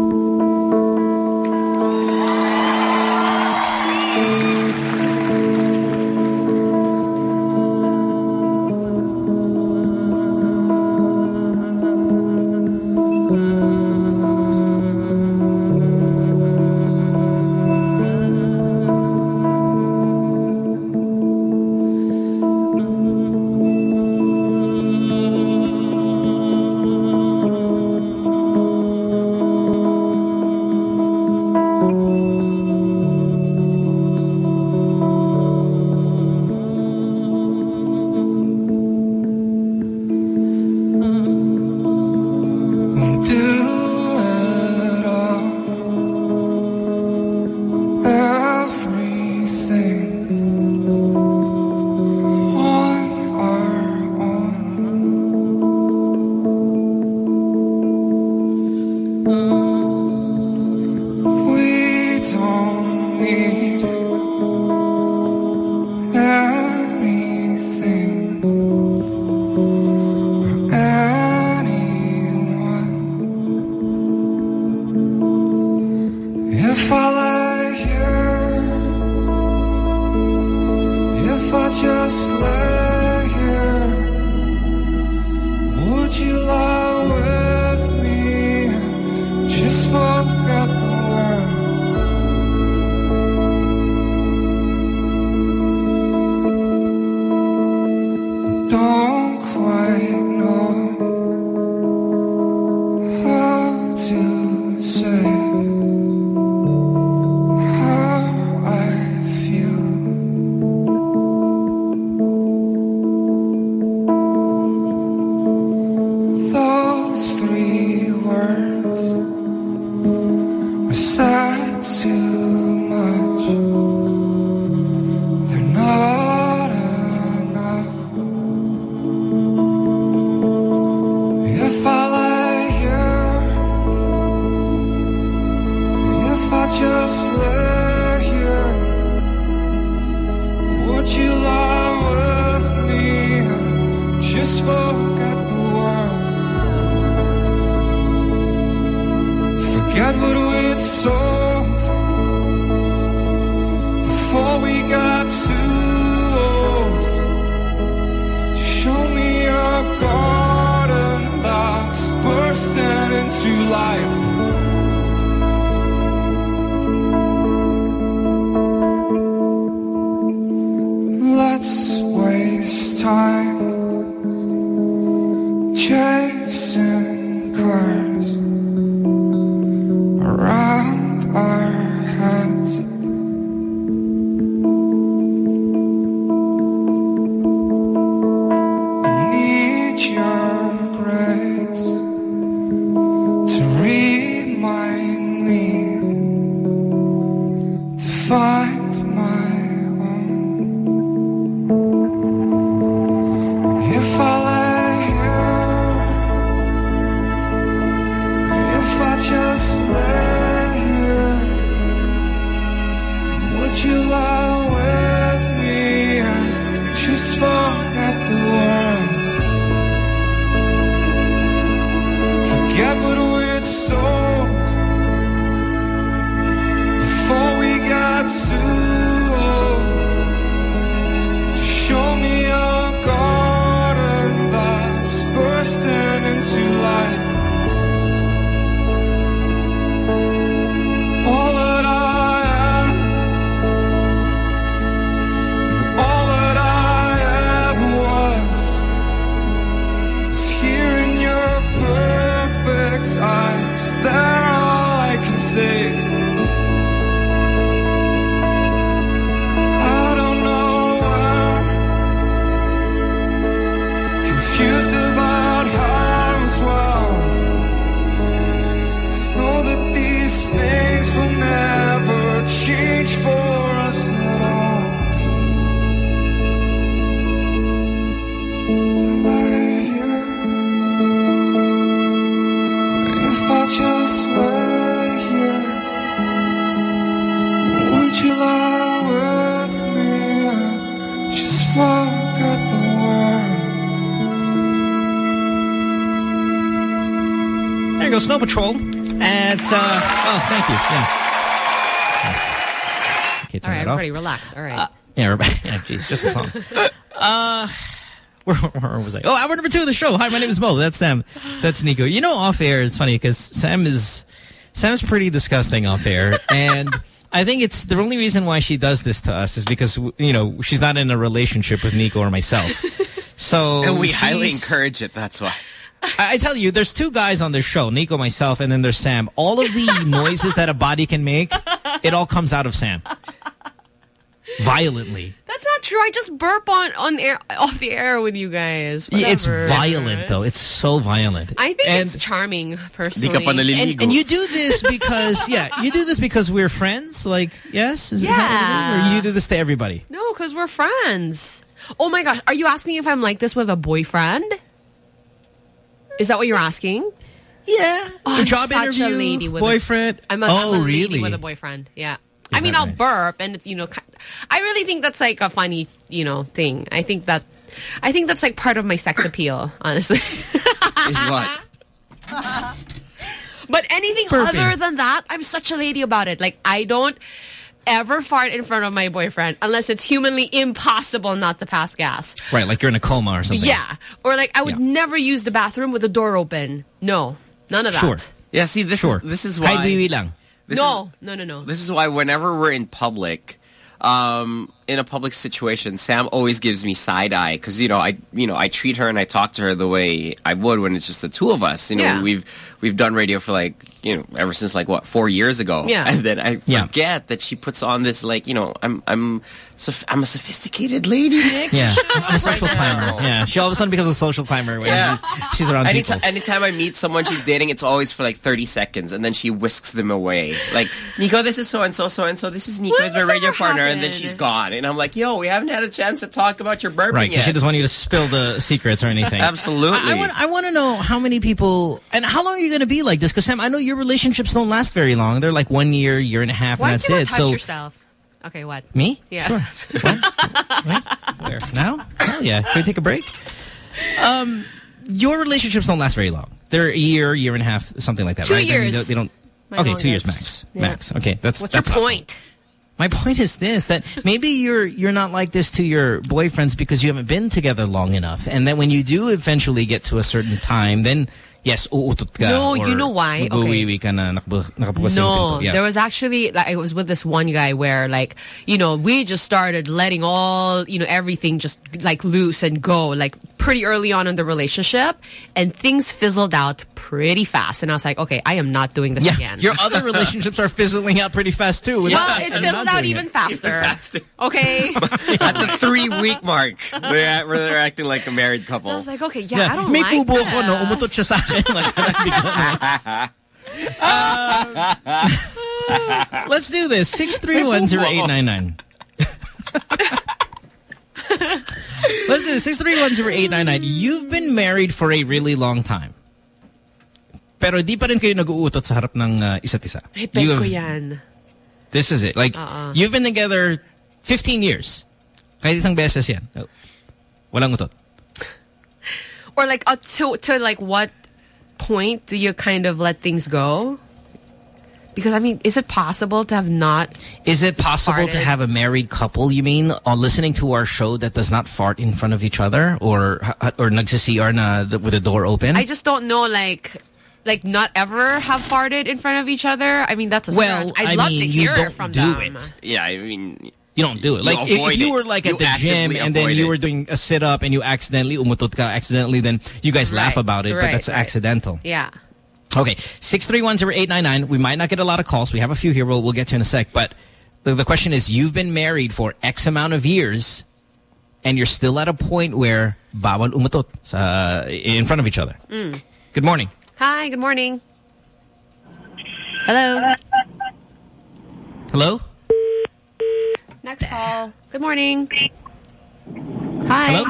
Patrol. At, uh, oh, thank you. Yeah. Okay, All turn right, that off. everybody, relax. All right. Yeah, everybody. Yeah, jeez, just a song. Uh, where, where was I? Oh, hour number two of the show. Hi, my name is Mo. That's Sam. That's Nico. You know, off air, it's funny because Sam is Sam's pretty disgusting off air, and I think it's the only reason why she does this to us is because you know she's not in a relationship with Nico or myself. So And we highly encourage it, that's why. I I tell you, there's two guys on this show, Nico, myself, and then there's Sam. All of the noises that a body can make, it all comes out of Sam. Violently. That's not true. I just burp on on air off the air with you guys. Yeah, It's violent, though. It's so violent. I think And- it's charming, personally. And, and you do this because, yeah, you do this because we're friends? Like, yes? Is, is that what it is? Or you do this to everybody? No, because we're friends. Oh my gosh, are you asking if I'm like this with a boyfriend? Is that what you're asking? Yeah. Oh, A I'm job such interview, a lady with boyfriend. A, I'm a, Oh, I'm a lady really? with a boyfriend. Yeah. I mean, that I'll burp, and it's you know, I really think that's like a funny you know thing. I think that, I think that's like part of my sex appeal, honestly. Is what? But anything Burping. other than that, I'm such a lady about it. Like I don't ever fart in front of my boyfriend unless it's humanly impossible not to pass gas. Right, like you're in a coma or something. Yeah. Or like I would Yeah. never use the bathroom with the door open. No. None of that. Sure. Yeah, see, this Sure. is this is why. Kahit. This no. no, no, no. This is why whenever we're in public, um, in a public situation, Sam always gives me side eye because you know I you know I treat her and I talk to her the way I would when it's just the two of us. You know, Yeah. we've we've done radio for like you know ever since like what four years ago. Yeah. and then I Yeah. forget that she puts on this like you know I'm I'm soph- I'm a sophisticated lady, Nick. Yeah, I'm a social Right climber. now. Yeah, she all of a sudden becomes a social climber when Yeah. she's, she's around Anytime, people. anytime I meet someone she's dating, it's always for like 30 seconds, and then she whisks them away. Like, Nico, this is so-and-so, so-and-so, this is Nico, When is my radio ever partner, and then she's gone. And I'm like, yo, we haven't had a chance to talk about your burping Right, because yet. she doesn't want you to spill the secrets or anything. Absolutely. I, I want, I want to know how many people, and how long are you going to be like this? Because Sam, I know your relationships don't last very long. They're like one year, year and a half, Why and that's it. So yourself? Okay, what? Me? Yeah. Sure. where now? Hell yeah! Can we take a break? Um, your relationships don't last very long. They're a year, year and a half, something like that, Two right? I mean, years. they don't. Okay, two years max. Yeah. Max. Okay, that's What's that's your point? My point is this: that maybe you're you're not like this to your boyfriends because you haven't been together long enough, and that when you do eventually get to a certain time, then yes, uutot ka. No, you know why? Okay. ka na, No. Yeah. there was actually like I was with this one guy where like you know we just started letting all you know everything just like loose and go like pretty early on in the relationship and things fizzled out pretty fast and I was like okay I am not doing this yeah, again. your other relationships are fizzling out pretty fast too. well, without- it and fizzled not out doing even it. faster. Okay. At the three-week mark, they're, at- where they're acting like a married couple. I was like okay yeah, I don't May like kubo this. ko, no? Umutot siya sa akin. Like, uh, let's do this. 6310899. Let's do this. 6310899. You've been married for a really long time. Pero di pa rin kayo nag-uutot sa harap ng uh, isa't isa. Ay, bet ko have- yan. This is it. Like, Uh-uh. you've been together 15 years. Kahit isang beses yan. Walang utot. Or like uh, to to like what point do you kind of let things go? Because I mean, is it possible to have not? Is it possible to have a married couple, you mean, on listening to our show that does not fart in front of each other? Or or nagsi-CR na the- with the door open? I just don't know, like, like not ever have farted in front of each other. I mean, that's a Well, stretch. I'd I love mean, to you hear don't from do them. it. Yeah, I mean... You don't do it. You Like, if, if you were like at You the gym and then you it. were doing a sit-up and you accidentally umutot ka accidentally, then you guys laugh about it, but that's right. accidental. Yeah. Okay, 6310899. We might not get a lot of calls. We have a few here. We'll, we'll get to in a sec. But the, the question is, you've been married for X amount of years and you're still at a point where bawal umutot sa, in front of each other. Mm. Good morning. Hi. Good morning. Hello. Hello? Next call. Good morning. Hi.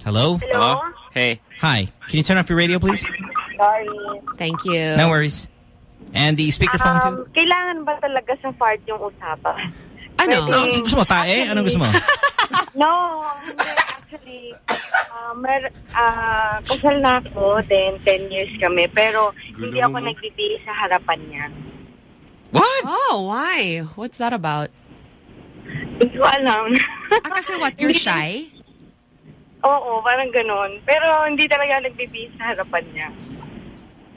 Hello? Hello? Hello? Hey. Hi. Can you turn off your radio, please? Sorry. Thank you. No worries. And the speakerphone too? Um, kailangan ba talaga sa fart yung usapan? Ano? Pwede- Gusto mo tae? Anong gusto mo? No, hindi. Actually, uh, mer, uh, kasal na ako, then 10 years kami, pero hindi ako nagbibihis sa harapan niya. What? Oh, why? What's that about? Hindi ko alam. ah, kasi what? You're shy? Oo, parang ganun. Pero hindi talaga nagbibihis sa harapan niya.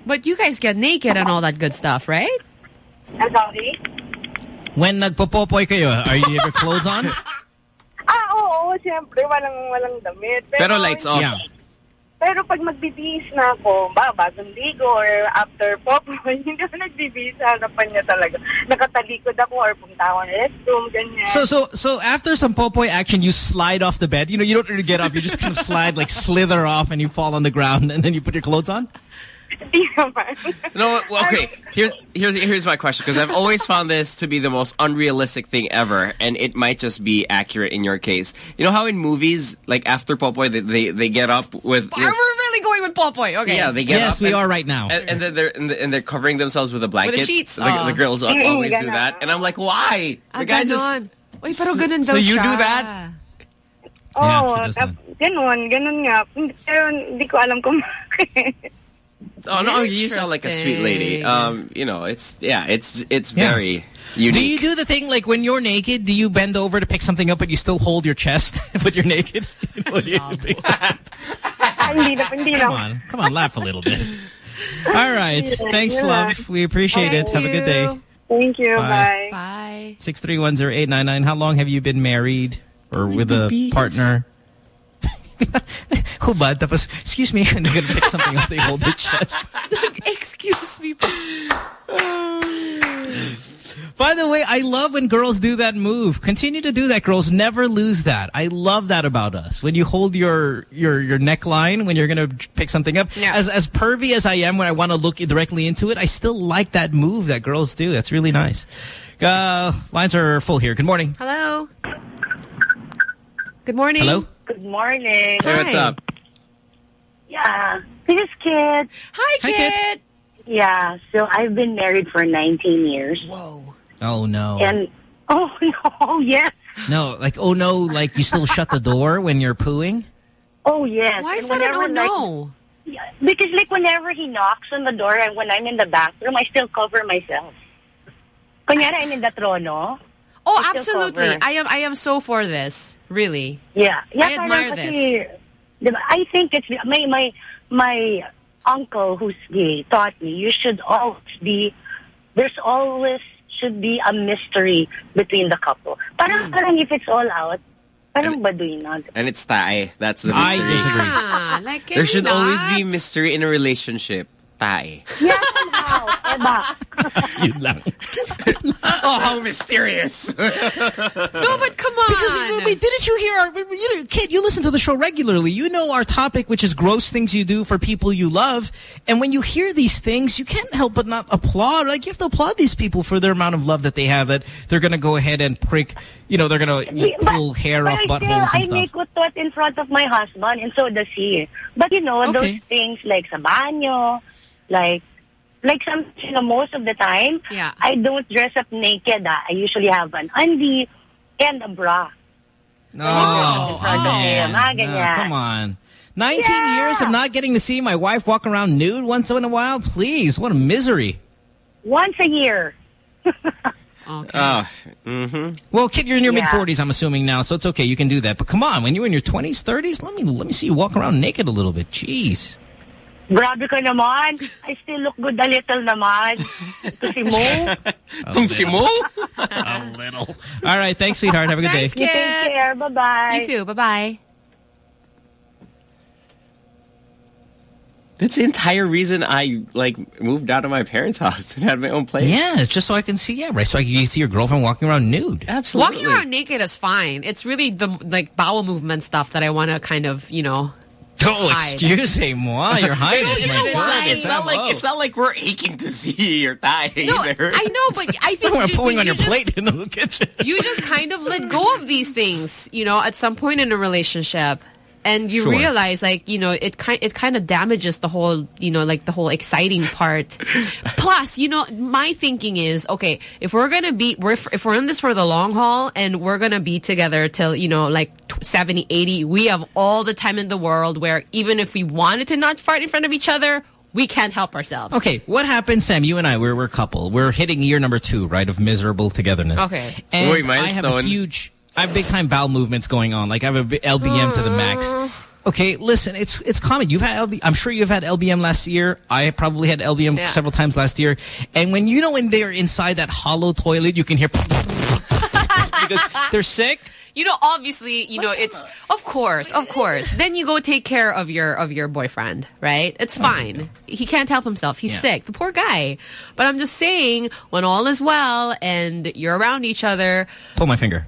But you guys get naked and all that good stuff, right? I'm sorry? When nagpopopoy kayo, are you ever clothes on? Ah, oo, siyempre, walang, walang damit. Pero lights off. Yeah. Pero pag magbibihis na ako, ba, bagong ligo or after pop, hindi ako nagbibihis sa harapan niya talaga. Nakatalikod ako or punta ako ng restroom, ganyan. So, so, so after some popoy action, you slide off the bed. You know, you don't really get up. You just kind of slide, like slither off, and you fall on the ground, and then you put your clothes on. No, well, okay. Here's here's here's my question because I've always found this to be the most unrealistic thing ever, and it might just be accurate in your case. You know how in movies, like after Popoy, they they, they get up with. Are we really going with Popoy? Okay. Yeah, they get Yes, up Yes, we and- are right now. and, and then they're and, and they're covering themselves with a blanket. sheets. The, Oh. the girls Mm, always do that, and I'm like, why? Ah, The guy just. ganon. Wait, pero So- ganun so daw you do that? Oh, Yeah, she does tap, ganun, ganun nga. Pero hindi ko alam kung bakit. Oh no, you sound like a sweet lady. Um, you know, it's yeah, it's it's Yeah. very unique. Do you do the thing like when you're naked? Do you bend over to pick something up, but you still hold your chest, but you're naked? You know, you- hindi na, hindi na. come on, come on, laugh a little bit. All right, thanks, Yeah. love. We appreciate it. Have a good day. Thank you, Bye. bye. Bye. Six three one zero eight nine nine. How long have you been married or with a partner? Hubad, tapos, excuse me, and they're gonna pick something up, they hold their chest. Excuse me. By the way, I love when girls do that move. Continue to do that, girls. Never lose that. I love that about us. When you hold your your your neckline when you're gonna pick something up. Yeah. As as pervy as I am when I want to look directly into it, I still like that move that girls do. That's really nice. Uh, lines are full here. Good morning. Hello. Good morning. Hello. Good morning. Hey, what's up? Yeah, this is Kid. Hi, Hi, kid. kid. Yeah, so I've been married for 19 years. Whoa. Oh no. And, oh no, yes. no, like oh no, like you still shut the door when you're pooing. Oh yes. Why is And that a whenever, no-no? Like, because like whenever he knocks on the door and when I'm in the bathroom, I still cover myself. Kunyari, I'm in the trono. Oh, I absolutely. cover. I am. I am so for this. Really. Yeah. yeah I admire kasi, diba, I think it's my my my uncle who's gay taught me you should always be there's always should be a mystery between the couple. Parang Hmm. parang if it's all out, parang baduy na. And it's tae. That's the I mystery. disagree. Ah, like There should not. always be mystery in a relationship. Tae. Yeah, somehow. Diba? Yun lang. oh, how mysterious. No, but come on. Because wait, didn't you hear our you know, kid? You listen to the show regularly. You know our topic, which is gross things you do for people you love. And when you hear these things, you can't help but not applaud. Like you have to applaud these people for their amount of love that they have. That they're going to go ahead and prick. You know, they're going to pull hair but off I still, buttholes I and stuff. make utot in front of my husband and so does he. But you know, Okay. those things like sa banyo, like like some, you know, most of the time, Yeah. I don't dress up naked. Ah. I usually have an undie and a bra. No, in front of him. Ah, no, come on. 19 years of not getting to see my wife walk around nude once in a while? Please, what a misery. Once a year. Oh, mm-hmm. Well, kid, you're in your Yeah. mid-40s, I'm assuming now, so it's okay. You can do that. But come on, when you're in your 20s, 30s, let me let me see you walk around naked a little bit. Jeez. Grabe ka naman. I still look good a little naman. Ito si Mo. Tung si Mo? a little. All right, thanks, sweetheart. Have a good Thanks, day. You take care. Bye-bye. You too. Bye-bye. That's the entire reason I like moved out of my parents' house and had my own place. Yeah, it's just so I can see, yeah, right, so I can see your girlfriend walking around nude. Absolutely. Walking around naked is fine. It's really the like bowel movement stuff that I want to kind of, you know. Oh, hide. excusez-moi, your highness. You know, it's, not, it's not like it's not like we're aching to see your thigh No, either. I know, but I think We're pulling on you your just- plate in the kitchen. you just kind of let go of these things, you know, at some point in a relationship. And you Sure. realize, like, you know, it kind it kind of damages the whole, you know, like the whole exciting part. Plus, you know, my thinking is, okay, if we're gonna be, we're if we're in this for the long haul, and we're gonna be together till you know, like tw- 70, 80, we have all the time in the world. Where even if we wanted to not fart in front of each other, we can't help ourselves. Okay, what happened, Sam? You and I, we're, we're a couple. We're hitting year number two, right, of miserable togetherness. Okay. And Wait, I have a milestone. huge, I have big time bowel movements going on. Like I have a LBM to the max. Okay, listen, it's it's common. You've had LB, I'm sure you've had LBM last year. I probably had LBM Yeah. several times last year. And when you know when they're inside that hollow toilet, you can hear because they're sick. You know, obviously, you know, it's of course, of course. Then you go take care of your of your boyfriend, right? It's oh, fine. He can't help himself. He's Yeah. sick. The poor guy. But I'm just saying, when all is well and you're around each other, Pull my finger.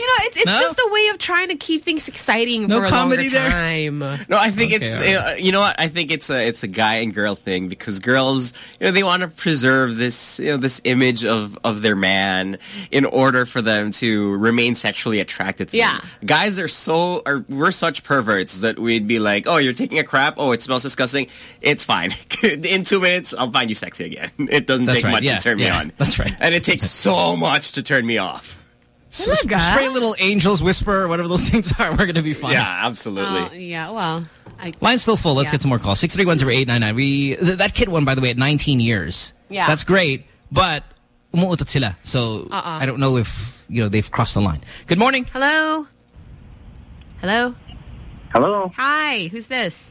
you know, it's it's No? just a way of trying to keep things exciting No for a comedy longer there? time. No, I think Okay, it's all uh, you know what I think it's a it's a guy and girl thing because girls you know they want to preserve this you know this image of of their man in order for them to remain sexually attracted to Yeah. them. Guys are so are we're such perverts that we'd be like, "Oh, you're taking a crap? Oh, it smells disgusting. It's fine. in 2 minutes I'll find you sexy again." It doesn't That's take right, much yeah, to turn me on. that's right. And it takes so much to turn me off. S- Spray little angels whisper or whatever those things are. We're going to be fine. Yeah, absolutely. Oh, yeah, well, I, Line's still full. Let's Yeah. get some more calls. 631-0899. We, th that kid won, by the way, at 19 years. Yeah. That's great, but umuutot sila. So Uh-uh. I don't know if, you know, they've crossed the line. Good morning. hello, hello, Hello, hi, who's this?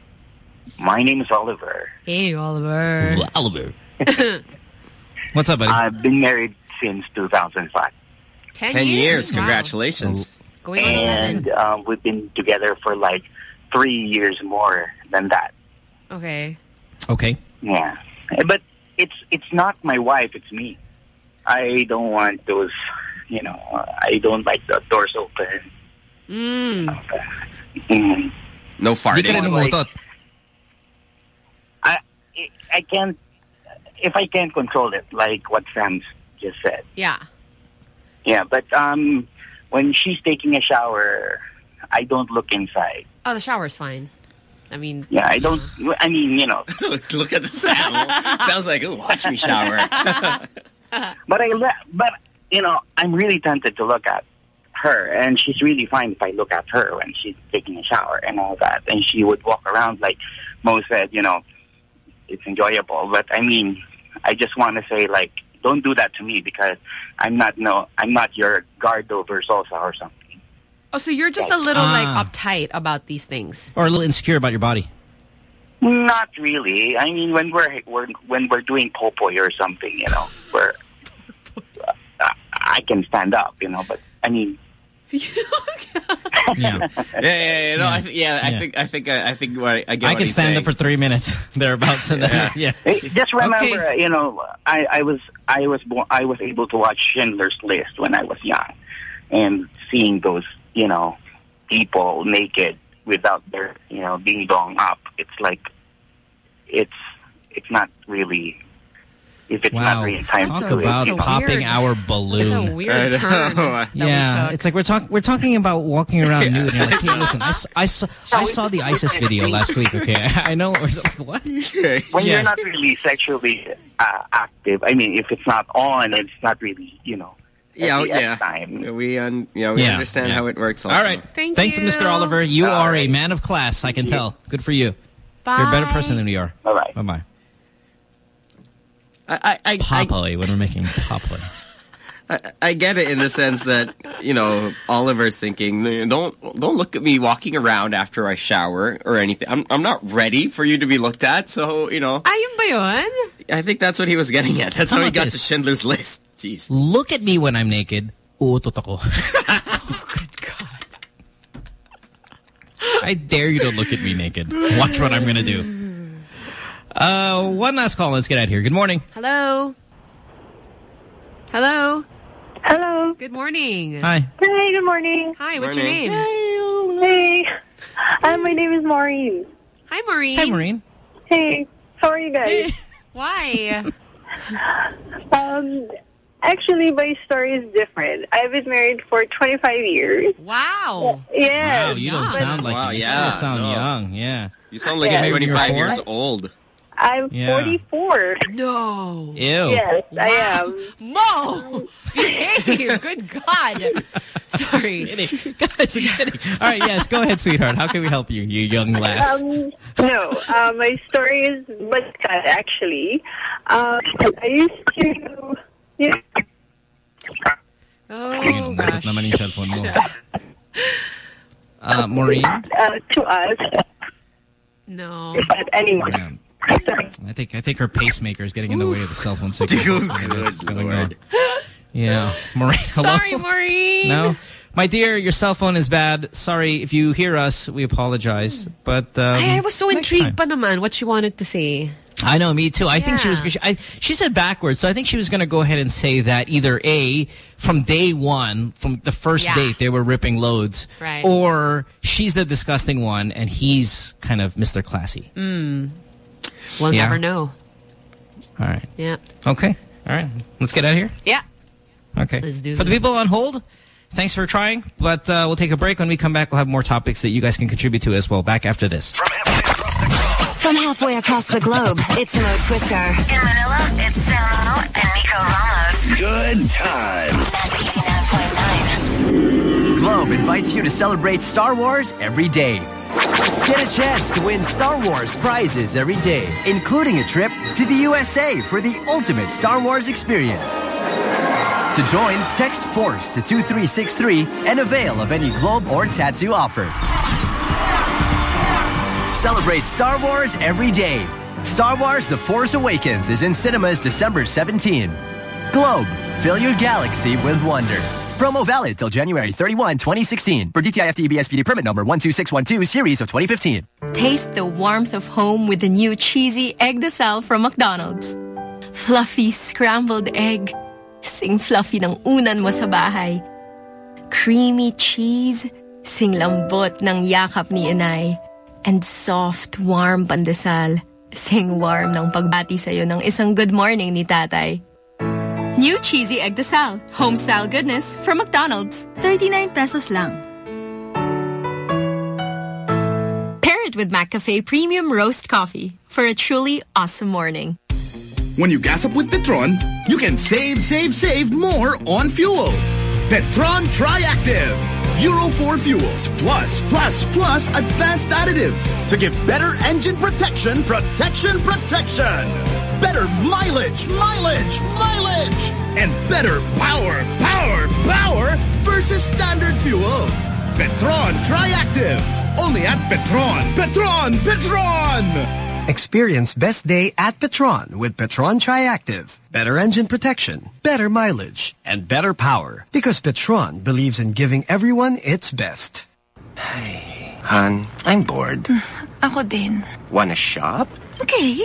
my name is Oliver. Hey, Oliver. Oliver. What's up, buddy? I've been married since 2005. Ten, 10 years. Wow. Congratulations. Going on eleven. And um, we've been together for like three years more than that. Okay. Okay. Yeah. But it's it's not my wife, it's me. I don't want those, you know, I don't like the doors open. Mm. Mm. No farting. Di ka rin. I I can't if I can't control it, like what Sam just said. Yeah. Yeah, but um, when she's taking a shower, I don't look inside. Oh, the shower's fine. I mean, Yeah, I don't. I mean, you know, Look at the sound. Sounds like, ooh, watch me shower. but I but you know, I'm really tempted to look at her, and she's really fine if I look at her when she's taking a shower and all that, and she would walk around like Mo said, you know, it's enjoyable. But I mean, I just want to say like, don't do that to me because I'm not no, I'm not your Gardo Versoza or something. oh, so you're just a little like Ah. uptight about these things. Or a little insecure about your body. Not really. I mean, when we're, we're when we're doing popoy or something, you know, where uh, I can stand up, you know. But I mean, Yeah. yeah, yeah, yeah. No, I th- yeah, I Yeah. think, I think, I, I think what I, I get I what can stand saying. up for three minutes thereabouts. And then, yeah. Hey, just remember, Okay. Uh, you know, I, I was I was born, I was able to watch Schindler's List when I was young, and seeing those, you know, people naked without their, you know, ding dong up. It's like, it's it's not really if it's Wow. not really time Talk to about you know. popping our balloon. That's a weird turn that we Yeah, took. it's like we're talking we're talking about walking around nude. And you're like, hey, listen, I, s- I saw I saw the ISIS video last week. Okay, I know. What? when Yeah. you're not really sexually uh, active, I mean, if it's not on, it's not really, you know, Yeah, yeah. time. We un, yeah, we Yeah, understand yeah. how it works. Also. All right. Thank Thanks, you. Mr. Oliver. You All are a man of class. I can tell. Good for you. Bye. You're a better person than we are. Bye bye. Bye bye. I, I, I, when we're making Popeye. I, I get it in the sense that you know Oliver's thinking don't don't look at me walking around after I shower or anything. I'm I'm not ready for you to be looked at. So you know Ayun ba yun? I think that's what he was getting at. That's How how he got this? to Schindler's List. Jeez. Look at me when I'm naked. Uutot ako. Oh, I dare you to look at me naked. Watch what I'm going to do. Uh, one last call. Let's get out of here. Good morning. Hello? Hello? Hello. Good morning. Hi. Hi, good morning. Hi, what's your name? Hey. Uh, my name is Maureen. Hi, Maureen. Hi, Maureen. Hey, how are you guys? Why? um, actually, my story is different. I've been married for 25 years. Wow. Yeah. Wow, you don't sound like Wow, you. You yeah, still sound no. young. Yeah. You sound like Yeah. you're 25 years old. I'm Yeah. 44. No. Ew. Yes, I am. Mo! Behave! Good God. Sorry. Kidding. Guys, All right, yes, go ahead, sweetheart. How can we help you, you young lass? Um, no, uh, my story is baliktad, actually. Um, I used to, you know, Oh, Bakit gosh. naman yung cellphone mo? Uh, Maureen? uh, to us, No. but anyway. Yeah. I think I think her pacemaker is getting in the way of the cell phone signal. That's going on. Yeah, Maureen. Hello. Sorry, Maureen. No, my dear, your cell phone is bad. Sorry if you hear us. We apologize. But um, I, I was so intrigued time. pa naman what she wanted to say. I know, me too. I think she was. She, I, she said backwards, so I think she was going to go ahead and say that either a from day one, from the first Yeah. date, they were ripping loads, Right. or she's the disgusting one and he's kind of Mr. Classy. Mm. We'll Yeah. never know. All right. Yeah. Okay. All right. Let's get out of here. Yeah. Okay. Let's do For the people on hold, thanks for trying. But uh, we'll take a break. When we come back, we'll have more topics that you guys can contribute to as well. Back after this. From halfway across the globe, it's Mo Twister. In Manila, it's Samo and Nico Ramos. Good times. 89.9. Globe invites you to celebrate Star Wars every day. Get a chance to win Star Wars prizes every day, including a trip to the USA for the ultimate Star Wars experience. To join, text FORCE to 2363 and avail of any Globe or Tattoo offer. Celebrate Star Wars every day. Star Wars The Force Awakens is in cinemas December 17. Globe, fill your galaxy with wonder. Promo valid till January 31, 2016. For DTI FTEB SPD permit number 12612 series of 2015. Taste the warmth of home with the new cheesy Eggdesal from McDonald's. Fluffy scrambled egg. Sing fluffy ng unan mo sa bahay. Creamy cheese. Sing lambot ng yakap ni inay. And soft, warm pandesal. Sing warm ng pagbati sa'yo ng isang good morning ni tatay. New cheesy Eggdesal. Home-style goodness from McDonald's. 39 pesos lang. Pair it with McCafe Premium Roast Coffee for a truly awesome morning. When you gas up with Petron, you can save, save, save more on fuel. Petron Triactive. Euro 4 fuels plus, plus, plus advanced additives to give better engine protection, protection, protection. Better mileage, mileage, mileage. And better power, power, power versus standard fuel. Petron Triactive. Only at Petron. Petron, Petron. Experience best day at Petron with Petron Triactive. Better engine protection, better mileage, and better power. Because Petron believes in giving everyone its best. Hey, Han, I'm bored. Ako din. Wanna shop? Okay.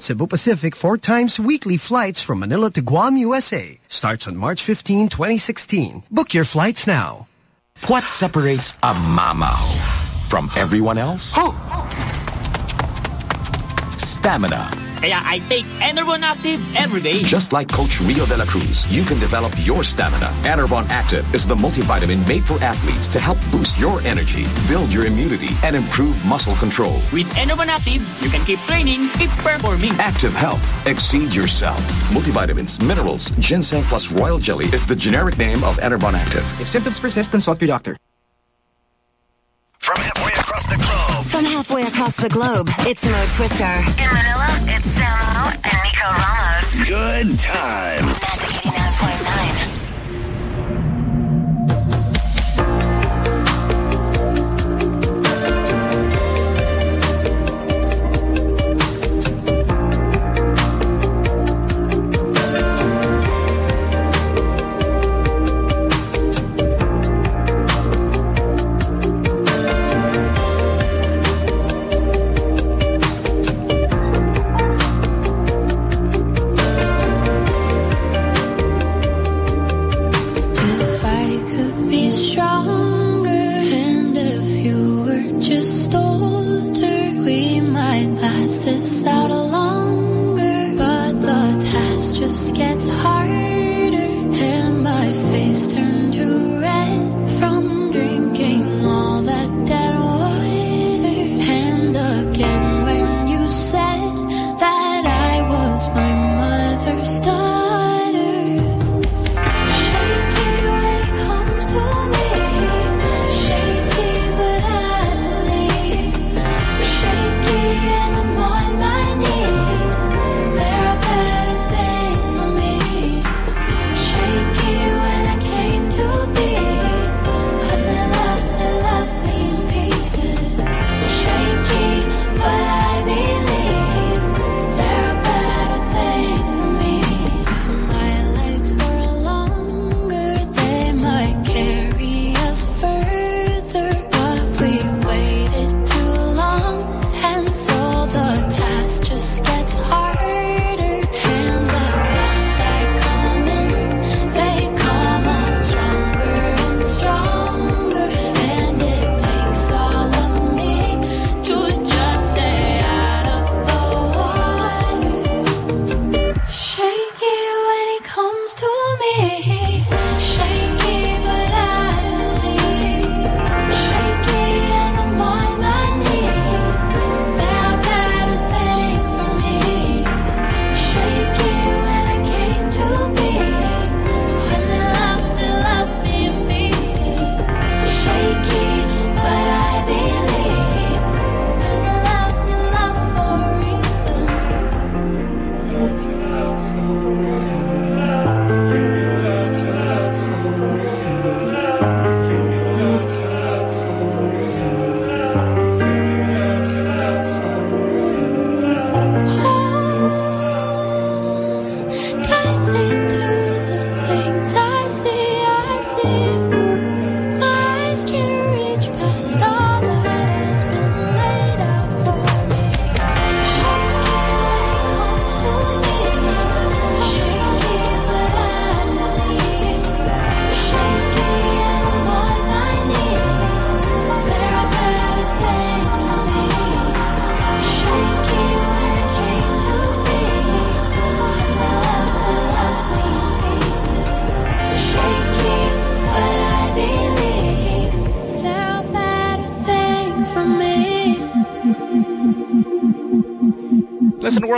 Cebu Pacific four times weekly flights from Manila to Guam, USA starts on March 15, 2016. Book your flights now. What separates a mama from everyone else? Stamina. Kaya I take Enervon Active every day. Just like Coach Rio de la Cruz, you can develop your stamina. Enervon Active is the multivitamin made for athletes to help boost your energy, build your immunity, and improve muscle control. With Enervon Active, you can keep training, keep performing. Active Health. Exceed yourself. Multivitamins, minerals, ginseng plus royal jelly is the generic name of Enervon Active. If symptoms persist, consult your doctor. From halfway across the globe. From halfway across the globe, it's Mo Twister. In Manila, it's Samo and Nico Ramos. Good times. 99.9.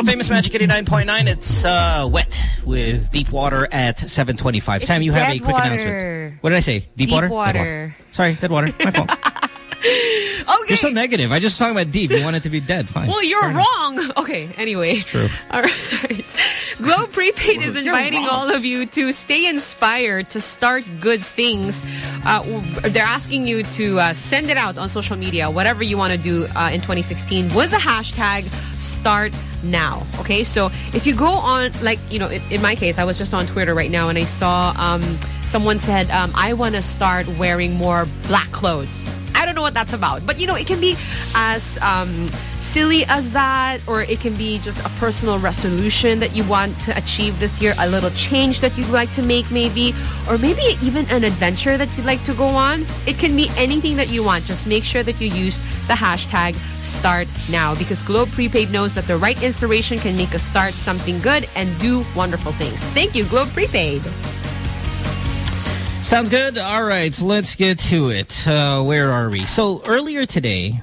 world famous Magic 89.9. It's uh, wet with deep water at 725. It's Sam, you have a quick water. announcement. What did I say? Deep, Deep water? Dead water. Sorry, dead water. My fault. You're so negative. I just was talking about deep. You want it to be dead. Fine. Well, you're wrong. Okay, anyway. True. All right. Globe Prepaid is inviting all of you to stay inspired to start good things. Uh, they're asking you to uh, send it out on social media, whatever you want to do uh, in 2016 with the hashtag start now. Okay, so if you go on, like, you know, in, in my case, I was just on Twitter right now and I saw um, someone said, um, I want to start wearing more black clothes. I don't know what that's about, but you know, it can be as um, silly as that, or it can be just a personal resolution that you want to achieve this year, a little change that you'd like to make, maybe, or maybe even an adventure that you'd like to go on. It can be anything that you want. Just make sure that you use the hashtag start now because Globe Prepaid knows that the right inspiration can make us start something good and do wonderful things. Thank you, Globe Prepaid. Sounds good. All right, let's get to it. Uh, where are we? So earlier today,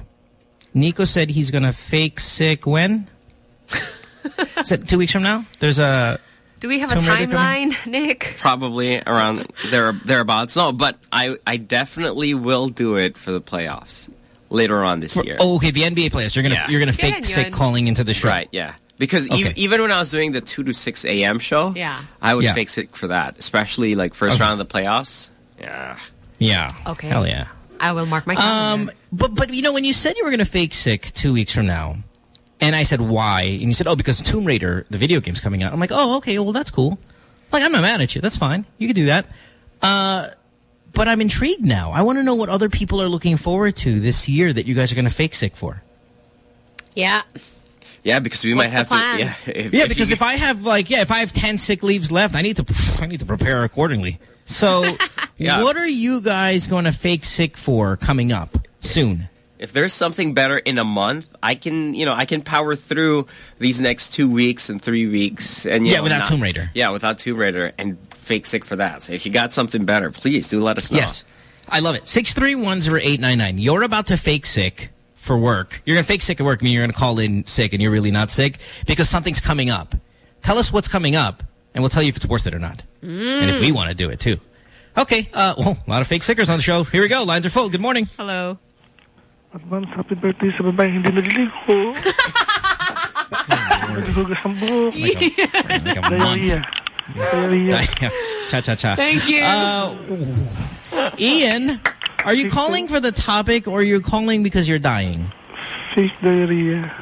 Nico said he's going to fake sick when? Is it two weeks from now? There's a... Do we have a Tomb Raider timeline, Nick? Probably around there thereabouts. No, but I I definitely will do it for the playoffs later on this year. Oh, okay, the NBA players. You're gonna Yeah. you're gonna Good, fake sick calling into the show. Right, yeah. Because e- Okay. even when I was doing the 2 to 6 a.m. show, Yeah. I would Yeah. fake sick for that, especially like first Okay. round of the playoffs. Yeah. Yeah. Okay. Hell yeah. I will mark my calendar. Um, but but you know when you said you were gonna fake sick two weeks from now, and I said why, and you said oh because Tomb Raider the video game's coming out. I'm like oh okay well that's cool. Like I'm not mad at you. That's fine. You can do that. Uh, but I'm intrigued now. I want to know what other people are looking forward to this year that you guys are gonna fake sick for. yeah. Yeah, because we What's might have plan? to. Yeah, if, yeah, if because you, if I have like yeah, if I have ten sick leaves left, I need to I need to prepare accordingly. So, Yeah. what are you guys going to fake sick for coming up soon? if there's something better in a month, I can, you know, I can power through these next two weeks and three weeks, and you Yeah, know, without not- Tomb Raider. Yeah, without Tomb Raider, and fake sick for that. So if you got something better, please do let us know. Yes. I love it. 6310899. You're about to fake sick for work. You're going to fake sick at work, I meaning you're going to call in sick and you're really not sick because something's coming up. Tell us what's coming up and we'll tell you if it's worth it or not. And if we want to do it too. Okay. Uh, well, a lot of fake sickers on the show. Here we go. Lines are full. Good morning. Hello. Advance happy birthday sa babae hindi nagliligo. Naghugas ang buhok. Like a month. Diarrhea. Diarrhea. Cha cha cha. Thank you. Uh, Ian, are you calling for the topic or are you calling because you're dying? Fake diarrhea.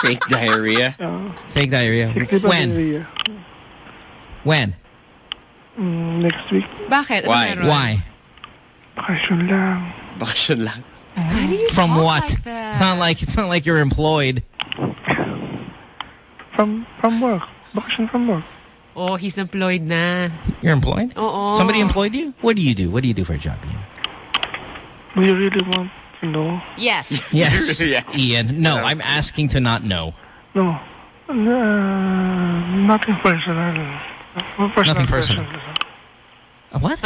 Fake diarrhea. Fake diarrhea. Fake When? diarrhea. When? Mm, next week. Bakit? Why? Why? Bakasyon lang. Bakasyon lang. Why do you From what? like? It's not like it's not like you're employed. From from work. Bakasyon from work. Oh, he's employed na. You're employed? Oo. Somebody employed you? What do you do? What do you do for a job, Ian? Do you really want to know? Yes. Yes, Yeah. Ian. No, I'm asking to not know. No. Uh, nothing personal. Personal Nothing personal. questions. A what?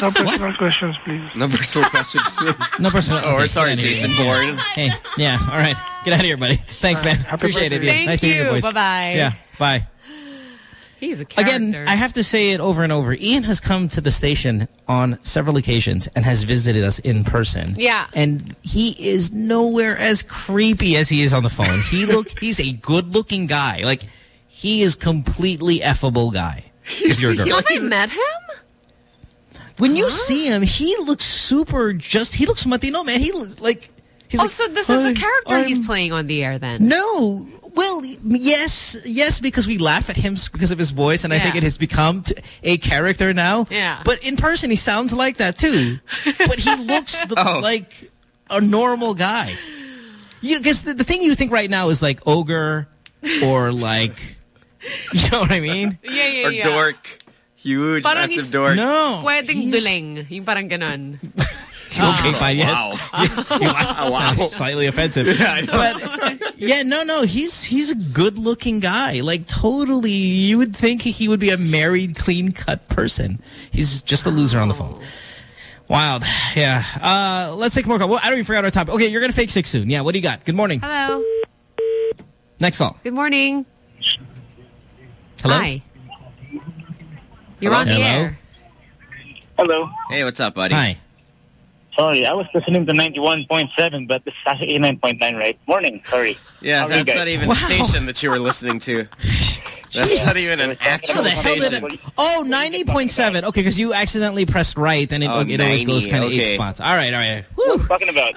No personal questions, please. No personal questions. No personal. Oh, okay, sorry, get out of here, Jason Ian. Bourne. Hey, yeah, all right. Get out of here, buddy. Thanks, man. happy Appreciate it, birthday. Ian. Thank nice to hear your you. voice. Bye-bye. Yeah, bye. He's a character. Again, I have to say it over and over. Ian has come to the station on several occasions and has visited us in person. Yeah. And he is nowhere as creepy as he is on the phone. He look he's a good-looking guy. Like he is completely effable guy. If you're a girl. Have I met him? When you see him, he looks super just he looks Matino, man. He looks like he's oh, like, so this is a "I'm- character he's playing on the air then? No. Well, yes, yes, because we laugh at him because of his voice, and I think it has become t a character now. Yeah. But in person, he sounds like that too. but he looks the, Oh. like a normal guy. You know, because the, the thing you think right now is like ogre or like, you know what I mean? Yeah, yeah, or yeah. dork. Huge, Parang massive he's- dork. No. Pwedeng duling. Yung parang ganon. Okay, fine, yes. Wow. wow. wow. Slightly offensive. Yeah, But yeah, no, no, he's he's a good-looking guy. Like totally, you would think he would be a married, clean-cut person. He's just a loser on the phone. Wild, yeah. Uh, let's take more call. Well, I don't even forgot our topic. Okay, you're gonna fake six soon. Yeah, what do you got? Good morning. Hello. Next call. Good morning. Hello. Hi. You're Hello? on the Hello? air. Hello. Hey, what's up, buddy? Hi. Sorry, I was listening to 91.7, but this is actually 89.9, right? Morning, sorry. Yeah, How that's not even the station that you were listening to. That's not even an actual the hell station. it? Oh, 90.7. Okay, because you accidentally pressed right and it, Oh, it always goes kind of eight spots. All right, all right. What are you talking about?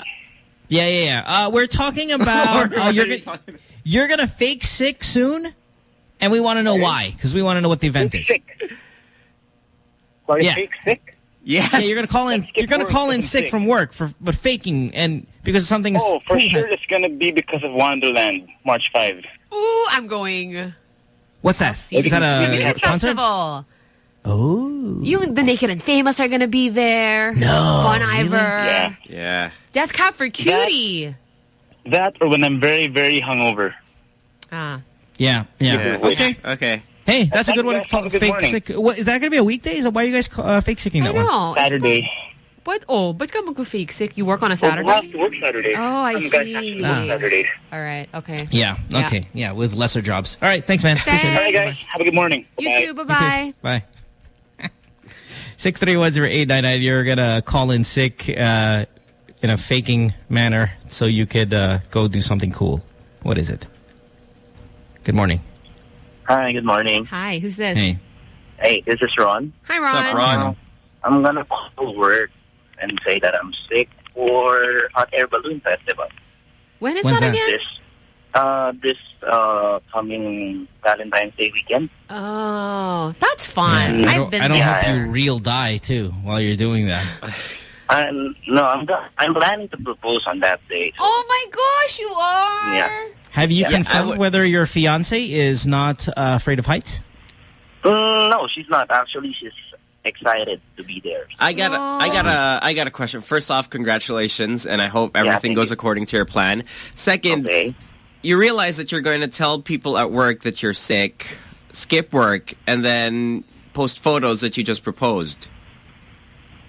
Yeah, yeah, yeah. Uh, we're talking about uh, you're, gonna, you're gonna fake sick soon, and we want to know why because we want to know what the event is. Sorry, Yeah. fake sick? Yes. Yeah, you're gonna call in. You're gonna call in sick sick. from work for but faking and because something. Oh, for cool. sure it's going to be because of Wanderland, March 5. Ooh, I'm going. What's that? See, Is that a, music concert? festival. Oh. You and the Naked and Famous are gonna be there. No, Bon really? Iver. Yeah. Yeah. Death Cab for Cutie. That or when I'm very, very hungover. Ah. Yeah, yeah. Yeah. Okay. Okay. Hey, that's a good one. guys. Have a good Fake morning. sick. What, is that going to be a weekday? Is that why you guys uh, fake sicking that I one? Saturday. What? Oh, but come mag-fake sick? You work on a Well, Saturday? we'll have to work Saturday. Oh, I Some guys have to see. work Ah. Saturdays. All right. Okay. Yeah. Yeah. Okay. Yeah, with lesser jobs. All right. Thanks, man. Appreciate it. All right, guys. Have a good morning. You Bye. too. Bye-bye. Bye. Six three one zero eight nine nine. You're gonna call in sick uh, in a faking manner so you could uh, go do something cool. What is it? Good morning. Hi, good morning. Hi, who's this? Hey. Hey, this is Ron. Hi, Ron. What's up, Ron? I'm gonna call work and say that I'm sick for Hot Air Balloon Festival. When is When's that, that? again? This, uh, this uh, coming Valentine's Day weekend. Oh, that's fun. I I've don't, been I don't there. hope you real die too while you're doing that. And no, I'm I'm planning to propose on that day. Oh my gosh, you are. Yeah. Have you Yeah, confirmed whether your fiance is not uh, afraid of heights? Mm, no, she's not. Actually, she's excited to be there. I got a, I got a, I got a question. First off, congratulations, and I hope everything thank goes you. according to your plan. Second, Okay. you realize that you're going to tell people at work that you're sick, skip work, and then post photos that you just proposed.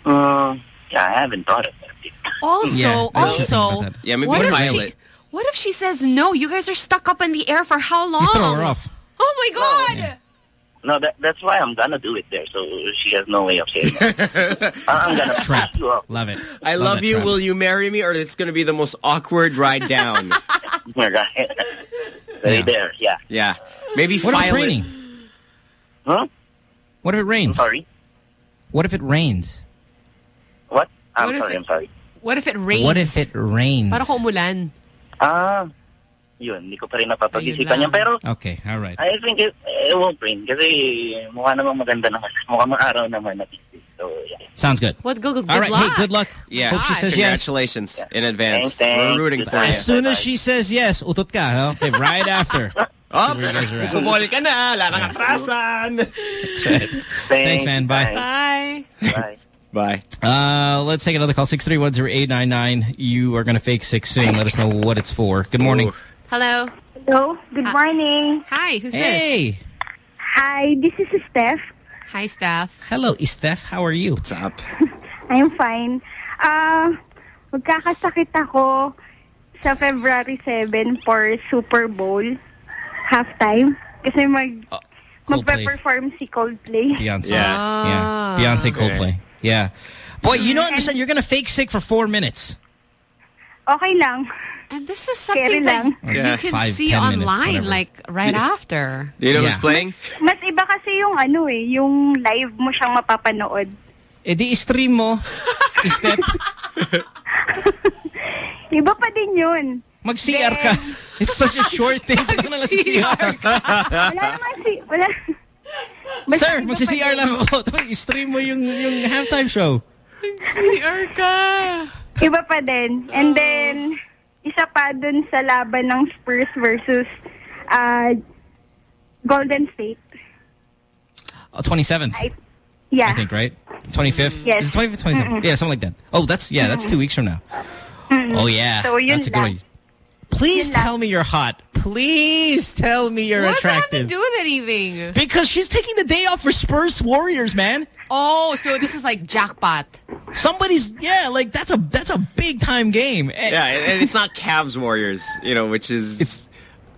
Uh, yeah, I haven't thought of that. Also, Yeah, I should think also, about. Yeah, maybe what if she? It. What if she says no? You guys are stuck up in the air for how long? You throw her off. Oh my god! No, that, that's why I'm gonna do it there, so she has no way of saying no. I'm gonna Trap. you up. Love it. I love, that you. trap. Will you marry me, or it's going to be the most awkward ride down? right Yeah. there, yeah. yeah, maybe What if it's file it. raining? Huh? What if it rains? Sorry. What if it rains? What? I'm What if sorry. it- I'm sorry. What if it rains? What if it rains? Para umulan. Ah, yun. Hindi ko pa rin napapag-isipan yan. Pero Okay, all right. I think it, it won't rain kasi mukha namang maganda naman. Mukha mang araw naman na So, yeah. Sounds good. What good, good All right, luck. hey, good luck. Yeah, Hope she says yes. congratulations in advance. Thanks, thanks. We're rooting for you. As soon as she says yes, utot ka, huh? Okay, right after. Oops, Where you guys are kumol ka na, wala nang atrasan. That's right. Thanks, man. Bye. Bye. Bye. Bye. Uh, let's take another call. 6310899. You are going to fake six sing. Let us know what it's for. Good morning. Hello. Hello. Good morning. Hi. Who's this? Hey. Hi, this is Steph. Hi, Steph. Hello, Steph. How are you? What's up? I'm fine. Ah, magkakasakit ako sa February 7 for Super Bowl halftime kasi mag Coldplay. magpe-perform si Coldplay. Beyonce. Yeah. Yeah. Beyonce Coldplay. Yeah. Boy, you don't understand. You're going to fake sick for four minutes. Okay lang. And this is Carry something that lang. Yeah. you can Five, see 10 minutes, online, whatever. like right after. Do you know Yeah. who's playing? Mas iba kasi yung ano eh, yung live mo siyang mapapanood. Eh di stream mo. Step. Iba pa din yun. Mag-CR ka. It's such a short thing. Mag-CR ka. Wala naman si... Wala. Basta Sir, iba pa magsi-CR din. lang ako. I-stream mo yung, yung halftime show. CR ka. Iba pa din. And then, isa pa dun sa laban ng Spurs versus uh, Golden State. Oh, 27th, I, yeah. I think, right? 25th? Yes. Is it 25th, 27th? Mm-mm. Yeah, something like that. Oh, that's, yeah, that's two weeks from now. Mm-mm. Oh, yeah. So, yun That's a good one. Please tell me you're hot. Please tell me you're What does that have to attractive. do with anything? Because she's taking the day off for Spurs Warriors, man. Oh, so this is like jackpot. Somebody's yeah, like that's a that's a big time game. Eh, yeah, and and it's not Cavs Warriors, you know, which is it's,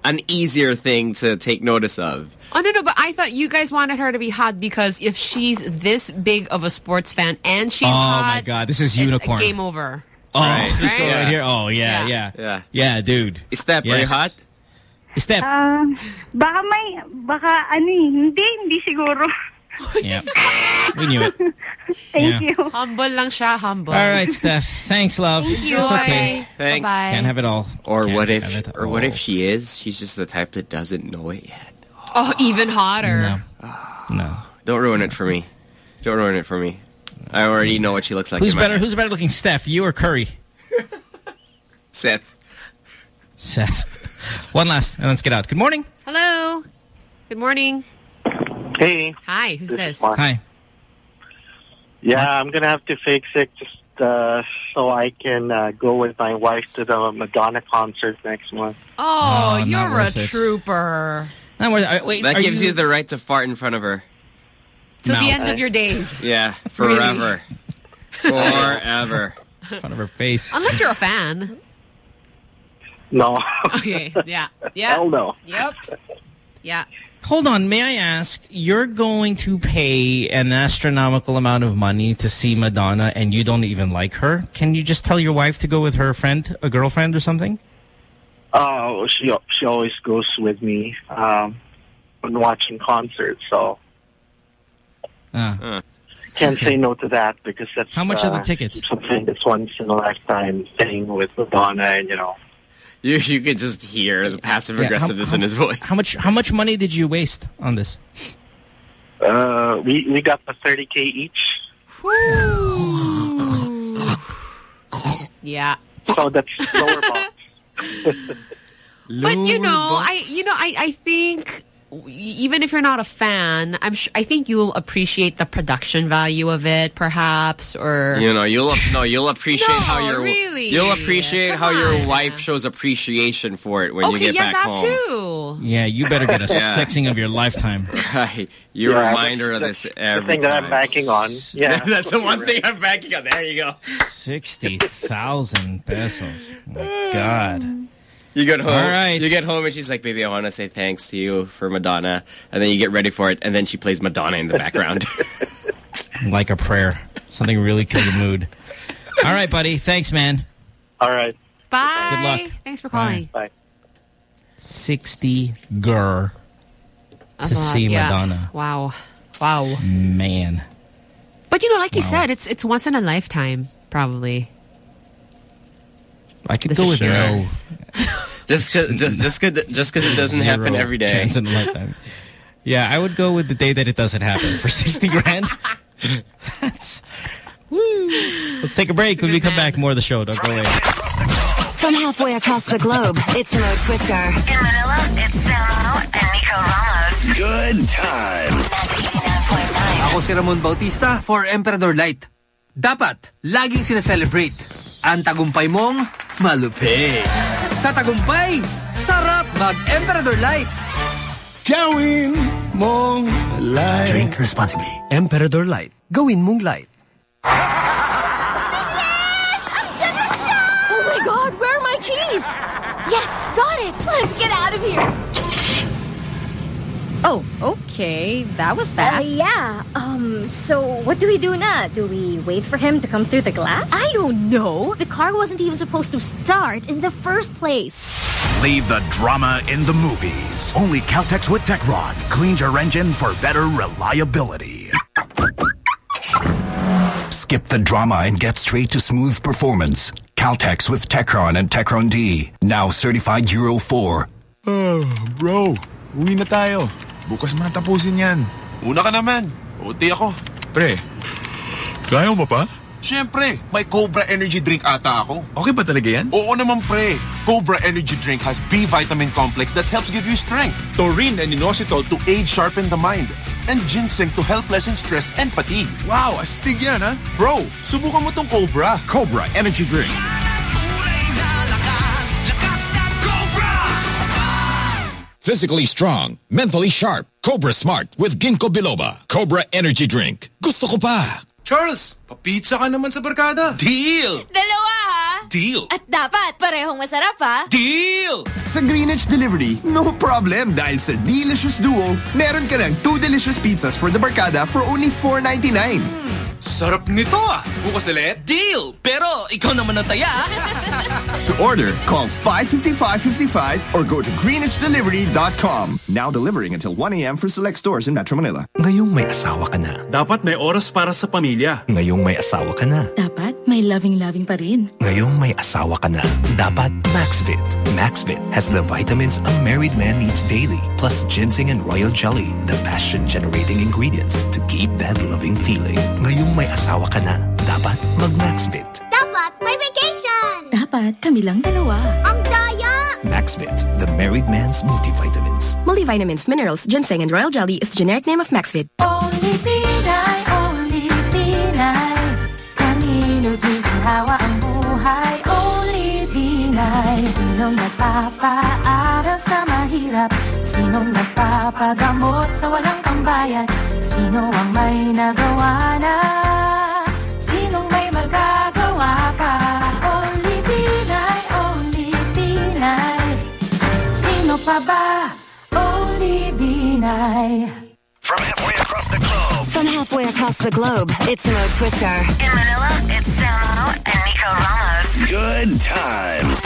an easier thing to take notice of. Oh, no, no, but I thought you guys wanted her to be hot because if she's this big of a sports fan and she's oh hot, my God, this is it's unicorn. game over. Oh, Right. this girl Right. right here. Oh yeah, yeah, Yeah. yeah, dude. Steph, are you Yes. hot? Steph. Ah, baka may, baka ano eh, hindi, hindi siguro. Yeah, we knew it. Thank Yeah. you. Humble lang siya, humble. All right, Steph. Thanks, love. Thank you. It's okay. Thanks. Bye-bye. Can't have it all. Or Can't what if, or what if she is? She's just the type that doesn't know it yet. Oh, even hotter. No. No. Don't ruin it for me. Don't ruin it for me. I already know what she looks like. Who's better? head. Who's better looking, Steph? You or Curry? Seth? Seth. One last, and let's get out. Good morning. Hello. Good morning. Hey. Hi, who's this? Hi. Yeah, I'm gonna have to fix it just uh, so I can uh, go with my wife to the Madonna concert next month. Oh, Oh, you're a it. trooper. Not worth- wait, That gives you... you the right to fart in front of her. Till the Mouth. end of your days. Yeah, forever. Forever. in front of her face. Unless you're a fan. No. Okay, yeah. Yeah. Hell no. Yep. Yeah. Hold on, may I ask, you're going to pay an astronomical amount of money to see Madonna and you don't even like her? Can you just tell your wife to go with her friend, a girlfriend or something? Oh, she she always goes with me um, when watching concerts, so Ah. can't Okay. say no to that because that's How much are the uh, tickets? Something that's once in a lifetime thing with Madonna, and you know. You you could just hear the passive Yeah, how- aggressiveness how- in his voice. How much how much money did you waste on this? Uh, we we got the 30k each, Yeah. so that's lower box. But you know, I you know, I I think even if you're not a fan, I'm sh I think you'll appreciate the production value of it, perhaps, or You know, you'll no, you'll appreciate No, how your really. you'll appreciate Come how your wife shows appreciation for it when you okay, get yeah, back that home. too. Yeah, you better get a Yeah. sexing of your lifetime. Right, you Yeah, reminder of that's this the every thing that. I'm banking on. Yeah, that's the one thing I'm banking on. There you go. 60,000 pesos. Oh my God. You get home. All right. You get home and she's like, "Baby, I want to say thanks to you for Madonna." And then you get ready for it, and then she plays Madonna in the background. Like a prayer. Something really kill the mood. All right, buddy. Thanks, man. All right. Bye. Good luck. Thanks for calling. Bye. 60 gur That's to a lot, see yeah. Madonna. Wow. Wow. Man. But you know, like you said, it's it's once in a lifetime, probably. I could This go is with no. just cause, just just cause, just 'cause it doesn't happen every day. chance in lifetime. Yeah, I would go with the day that it doesn't happen for 60 grand. That's woo. Let's take a break. When we come back, more of the show. Don't go away. From halfway across the globe, it's Mo Twister. In Manila, it's Samo and Nico Ramos. Good times. Ako si Ramon Bautista for Emperador Light. Dapat, laging sinaselebrate. Ang tagumpay mong malupit. Sa tagumpay, sarap mag-Emperador Light. Gawin mong light. Drink responsibly. Emperador Light. Gawin mong light. Oh my god, where are my keys? Yes, got it. Let's get out of here. Oh, okay. That was fast. Uh, yeah. Um, so what do we do now? Do we wait for him to come through the glass? I don't know. The car wasn't even supposed to start in the first place. Leave the drama in the movies. Only Caltex with Techron cleans your engine for better reliability. Skip the drama and get straight to smooth performance. Caltex with Techron and Techron D. Now certified Euro 4. Oh, bro. Uwi na tayo. Bukas mo na tapusin yan. Una ka naman. OT ako. Pre, kaya mo pa? Siyempre, may Cobra Energy Drink ata ako. Okay ba talaga yan? Oo naman pre. Cobra Energy Drink has B vitamin complex that helps give you strength. Taurine and inositol to aid sharpen the mind. And ginseng to help lessen stress and fatigue. Wow, astig yan ha? Bro, subukan mo tong Cobra. Cobra Energy Drink. Physically strong, mentally sharp. Cobra Smart with Ginkgo Biloba. Cobra Energy Drink. Gusto ko pa. Charles, papizza ka naman sa barkada. Deal! Dalawa ha? Deal! At dapat parehong masarap ah. Deal! Sa Greenwich Delivery, no problem dahil sa Delicious Duo, meron ka ng two delicious pizzas for the barkada for only $4.99. Sarap nito ah! Bukas ulit? Deal! Pero ikaw naman ang taya. To order, call 555-55 or go to greenwichdelivery.com. Now delivering until 1 a.m. for select stores in Metro Manila. Ngayong may asawa ka na. Dapat may oras para sa pamilya. Ngayong may asawa ka na. Dapat may loving-loving pa rin. Ngayong may asawa ka na. Dapat Maxvit. Maxvit has the vitamins a married man needs daily, plus ginseng and royal jelly, the passion-generating ingredients to keep that loving feeling. Ngayong may asawa ka na. Dapat mag-Maxvit. Dapat may vacation! Dapat kami lang dalawa. Ang daya! Maxvit, the married man's multivitamins. Multivitamins, minerals, ginseng, and royal jelly is the generic name of Maxvit. Only Pinay, only Pinay. Kanino di hawa ang buhay? Only Pinay. Sinong nagpapaaral sa mahirap? Sinong nagpapagamot sa walang pambayad? Sino ang may nagawa na? Sinong may magagawa pa? Only Pinay, only Pinay. Sino pa ba? Only Pinay. From halfway across the globe. From halfway across the globe, it's Mo Twister. In Manila, it's Samo and Nico Ramos. Good times.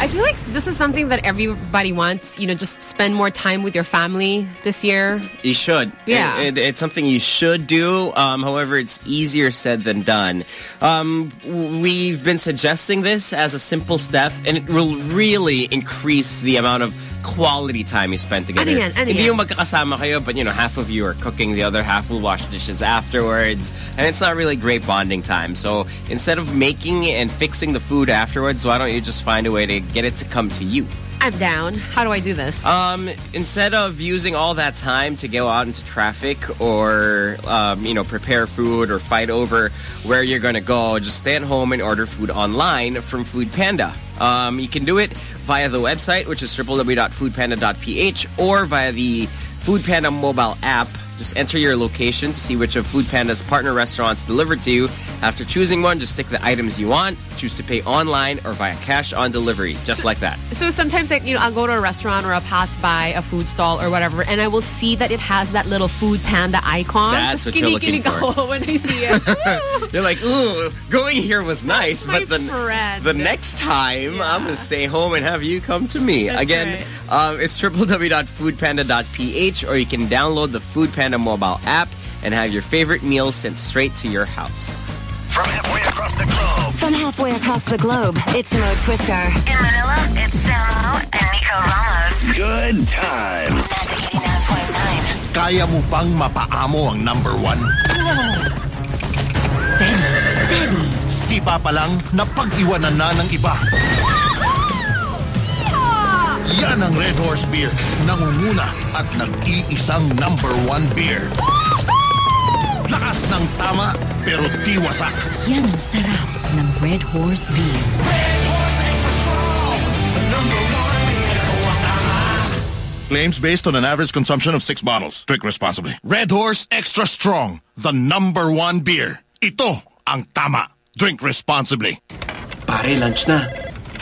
I feel like this is something that everybody wants. You know, just spend more time with your family this year. You should. Yeah. It- it- it's something you should do. Um, however, it's easier said than done. Um, we've been suggesting this as a simple step, and it will really increase the amount of quality time you spend together. Ano yan? Ano Hindi yan? yung magkakasama kayo, but you know, half of you are cooking, the other half will wash dishes afterwards, and it's not really great bonding time. So instead of making and fixing the food afterwards, why don't you just find a way to get it to come to you? I'm down. How do I do this? Um, instead of using all that time to go out into traffic or, um, you know, prepare food or fight over where you're going to go, just stay at home and order food online from Food Panda. Um, you can do it via the website, which is www.foodpanda.ph or via the Food Panda mobile app. Just enter your location to see which of Food Panda's partner restaurants deliver to you. After choosing one, just stick the items you want. Choose to pay online or via cash on delivery, just like that. So sometimes, like, you know, I'll go to a restaurant or I'll pass by a food stall or whatever, and I will see that it has that little food panda icon. That's what you're looking for. when I see it. You're like, ooh, going here was nice, but the friend. the next time I'm gonna stay home and have you come to me. That's Again, um, it's www.foodpanda.ph or you can download the Food Panda mobile app and have your favorite meals sent straight to your house. From halfway across the globe. From halfway across the globe, it's Mo Twister. In Manila, it's Samo and Nico Ramos. Good times. Kaya mo bang mapaamo ang number one? Steady, steady. Sipa pa lang, napag-iwanan na ng iba. Yan ang Red Horse Beer. Nangunguna at nag-iisang number one beer. Lakas ng tama, pero di wasak. Yan ang sarap ng Red Horse Beer. Claims based on an average consumption of six bottles. Drink responsibly. Red Horse Extra Strong. The number one beer. Ito ang tama. Drink responsibly. Pare, lunch na.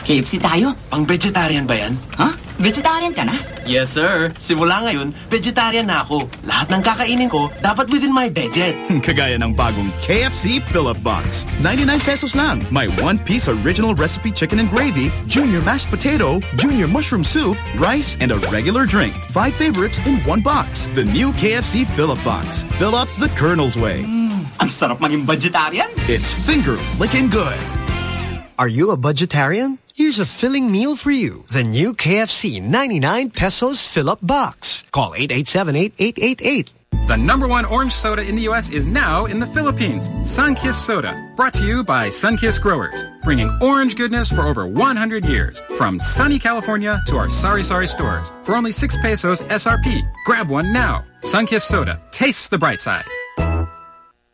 KFC tayo? Pang vegetarian ba yan? Ha? Vegetarian ka na? Yes, sir. Simula ngayon, vegetarian na ako. Lahat ng kakainin ko, dapat within my budget. Kagaya ng bagong KFC Fill-Up Box. 99 pesos lang. May one-piece original recipe chicken and gravy, junior mashed potato, junior mushroom soup, rice, and a regular drink. Five favorites in one box. The new KFC Fill-Up Box. Fill up the Colonel's way. Hmm, ang sarap maging vegetarian. It's finger licking good. Are you a budgetarian? Here's a filling meal for you. The new KFC 99 pesos fill-up box. Call 887-8888. The number one orange soda in the U.S. is now in the Philippines. Sunkist Soda. Brought to you by Sunkist Growers. Bringing orange goodness for over 100 years. From sunny California to our Sari Sari stores. For only 6 pesos SRP. Grab one now. Sunkist Soda. Tastes the bright side.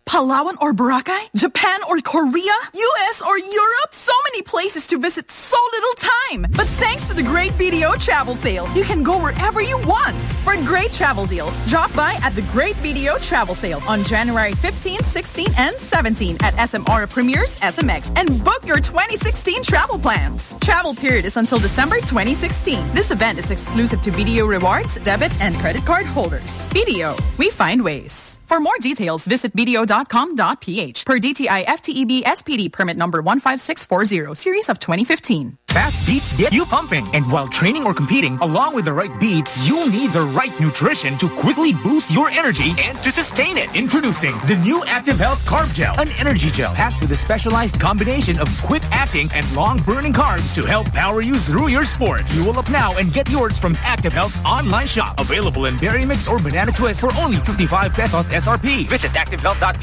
Palawan or Boracay? Japan or Korea? US or Europe? So many places to visit, so little time. But thanks to the great BDO travel sale, you can go wherever you want. For great travel deals, drop by at the Great BDO travel sale on January 15, 16, and 17 at SM Aura Premier's SMX and book your 2016 travel plans. Travel period is until December 2016. This event is exclusive to BDO rewards, debit, and credit card holders. BDO, we find ways. For more details, visit bdo.com.ph per DTI FTEB SPD permit number 15640, series of 2015. Fast beats get you pumping. And while training or competing, along with the right beats, you need the right nutrition to quickly boost your energy and to sustain it. Introducing the new Active Health Carb Gel, an energy gel packed with a specialized combination of quick acting and long burning carbs to help power you through your sport. Fuel up now and get yours from Active Health's online shop. Available in berry mix or banana twist for only 55 pesos SRP. Visit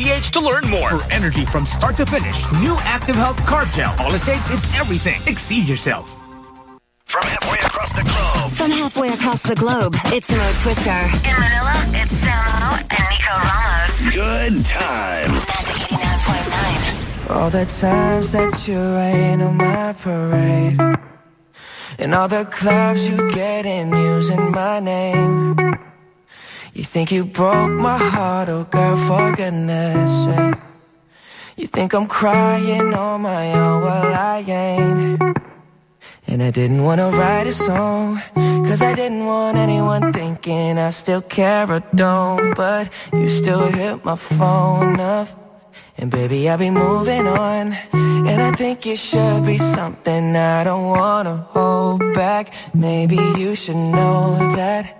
activehealth.ph to learn more. For energy from start to finish, new Active Health Carb Gel. All it takes is everything. Exceed yourself. From halfway across the globe. From halfway across the globe, it's Mo Twister. In Manila, it's Samo and Nico Ramos. Good times. All the times that you rain on my parade. And all the clubs you get in using my name. You think you broke my heart, oh girl, for goodness sake. You think I'm crying on my own, well I ain't. And I didn't wanna write a song, cause I didn't want anyone thinking I still care or don't. But you still hit my phone up. And baby, I'll be moving on. And I think it should be something I don't wanna hold back. Maybe you should know that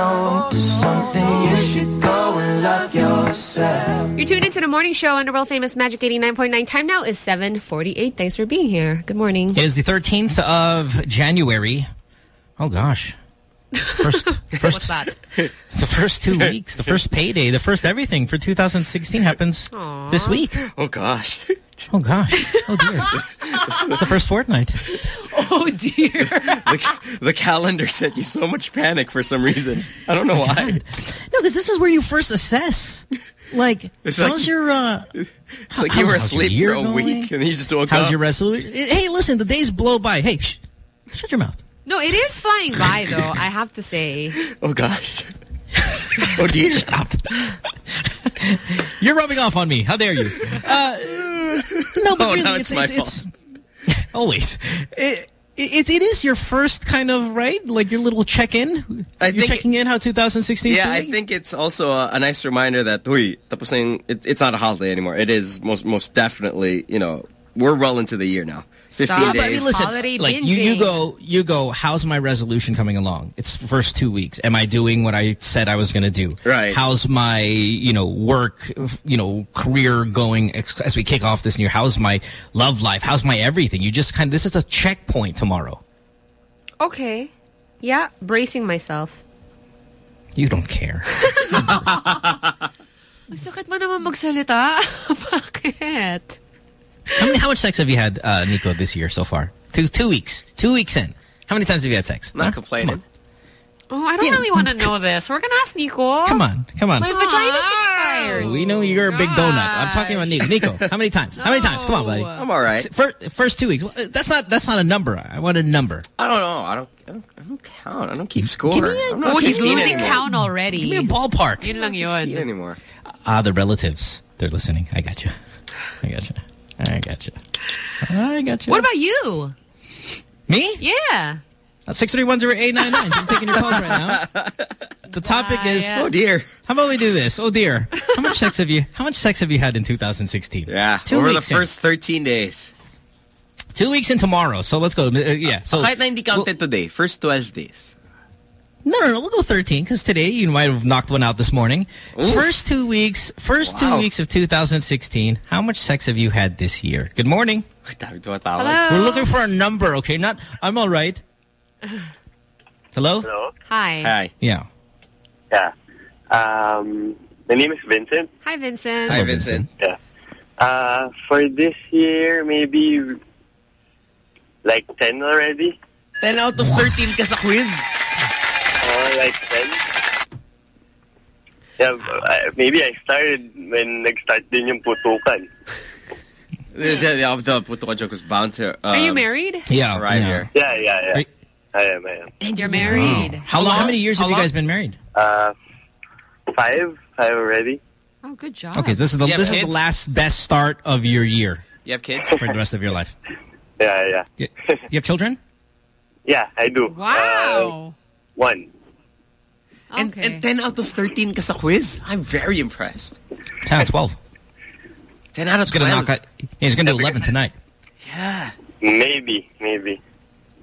on to something. You should go and love yourself. You're tuned into the morning show on the world famous Magic 89.9. Time now is 7:48. Thanks for being here. Good morning. It is the 13th of January. Oh, gosh. First, first, What's that? the first two weeks, the first payday, the first everything for 2016 happens this week. Oh gosh. Oh gosh. Oh dear. it's the first fortnight. Oh dear. the, the calendar sent you so much panic for some reason. I don't know why. No, because this is where you first assess. Like, It's how's like- your, uh, It's like you were asleep for a week and you just woke How's up. your resolution? Hey, listen, the days blow by. Hey, shh, shut your mouth. No, it is flying by though. I have to say. Oh gosh. oh dear. Shut up. You're rubbing off on me. How dare you? Uh, no, but Oh, really, now it's, it's my it's, it's- always. It, it, it is your first kind of, right? Like your little check-in? You're think- checking in how 2016 Yeah, I think it's also a, a nice reminder that huy, tapos it, it's not a holiday anymore. It is most most definitely, you know, we're well into the year now. 15 Yeah, but I mean, listen, Holiday like you, you go, you go. How's my resolution coming along? It's the first two weeks. Am I doing what I said I was going to do? Right. How's my, you know, work, you know, career going as we kick off this new? How's my love life? How's my everything? You just kind of. This is a checkpoint tomorrow. Okay. Yeah, bracing myself. You don't care. Sakit mo naman magsalita. Bakit? How, many, how much sex have you had, uh, Nico, this year so far? Two two weeks. Two weeks in. How many times have you had sex? Not Huh? complaining. Oh, I don't really want to know this. We're gonna ask Nico. Come on, come on. My vagina's expired. We know you're a big donut. I'm talking about Nico. Nico, how many times? How many times? Come on, buddy. I'm all right. First, first two weeks. That's not. That's not a number. I want a number. I don't know. I don't. I don't, I don't count. I don't keep score. Give me a- I'm not Oh, he's 15 losing anymore. count already. Give me a ballpark. Yun lang 15 yun. anymore. Ah, the relatives. They're listening. I got you. I got you. I got you. I got you. What about you? me? Yeah. Six three one zero eight nine nine. I'm taking your calls right now. The topic is. yeah. Oh dear. How about we do this? Oh dear. How much sex have you? How much sex have you had in 2016? Yeah. Two over the weeks in. first 13 days. Two weeks in tomorrow. So let's go. Uh, yeah. So Kahit na hindi counted today. First 12 days. No, no, no. We'll go 13 because today you might have knocked one out this morning. Oof. First two weeks, first two weeks of 2016. How much sex have you had this year? Good morning. Hello. We're looking for a number, okay? Not, I'm all right. Hello? Hello. Hi. Hi. Yeah. Yeah. Um, my name is Vincent. Hi, Vincent. Hi, Vincent. Yeah. Uh, for this year, maybe like 10 already. 10 out of 13 ka sa quiz. Uh, like 10. Yeah, uh, maybe I started when nag-start din yung putukan. The, the, the, the puto joke was bound to um, Are you married? Yeah. Right yeah. here. Yeah, yeah, yeah. Right. I am, I am. You're married. How long? How many years How have you guys been married? Uh, five, five already. Oh, good job. Okay, so this is the You have this is the last best start of your year You have kids? for the rest of your life. Yeah, yeah. You, you have children? Yeah, I do. Uh, Wow. one. And, Okay. and 10 out of 13 ka sa quiz? I'm very impressed. 10 out of 12. 10 out of He's gonna 12. knock out. He's gonna do 11 tonight. Yeah. Maybe, maybe.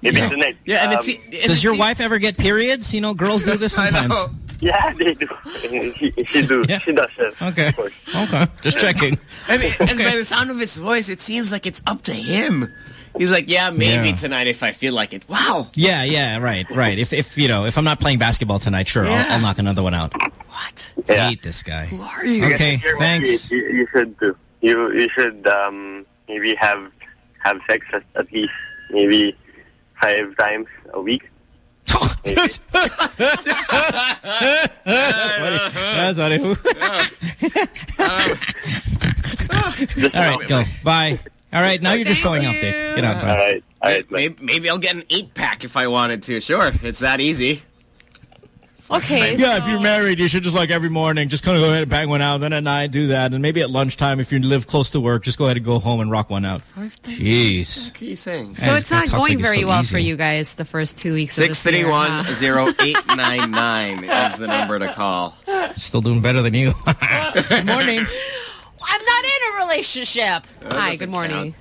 Maybe Yeah. tonight. Yeah, and Um, it's... and Does your wife ever get periods? You know, girls do this sometimes. Yeah, they do. she, she do. Yeah. She does. Yes, Okay. Of. Okay. Just checking. And, and Okay. by the sound of his voice, it seems like it's up to him. He's like, yeah, maybe Yeah. tonight if I feel like it. Wow. Yeah, yeah, right, right. If if you know, if I'm not playing basketball tonight, sure, Yeah. I'll, I'll knock another one out. What? I Yeah. hate this guy. Who are you? Okay, If you're thanks. You, you should do. You you should um maybe have have sex at, at least maybe five times a week. Maybe. That's funny. That's funny. Just All right, go. Bye. All right, now you're just showing off, Dick. Get out, All bro. right. All right. Maybe, maybe I'll get an eight pack if I wanted to. Sure, it's that easy. Okay. Yeah, if you're married, you should just like every morning, just kind of go ahead and bang one out. Then at night, do that, and maybe at lunchtime, if you live close to work, just go ahead and go home and rock one out. Jeez. What are you saying? So Man, it's not talks like going very so well easy. for you guys the first two weeks of Six this year, three one huh? zero eight nine nine is the number to call. Still doing better than you. Good morning. I'm not in a relationship. Hi, good doesn't morning.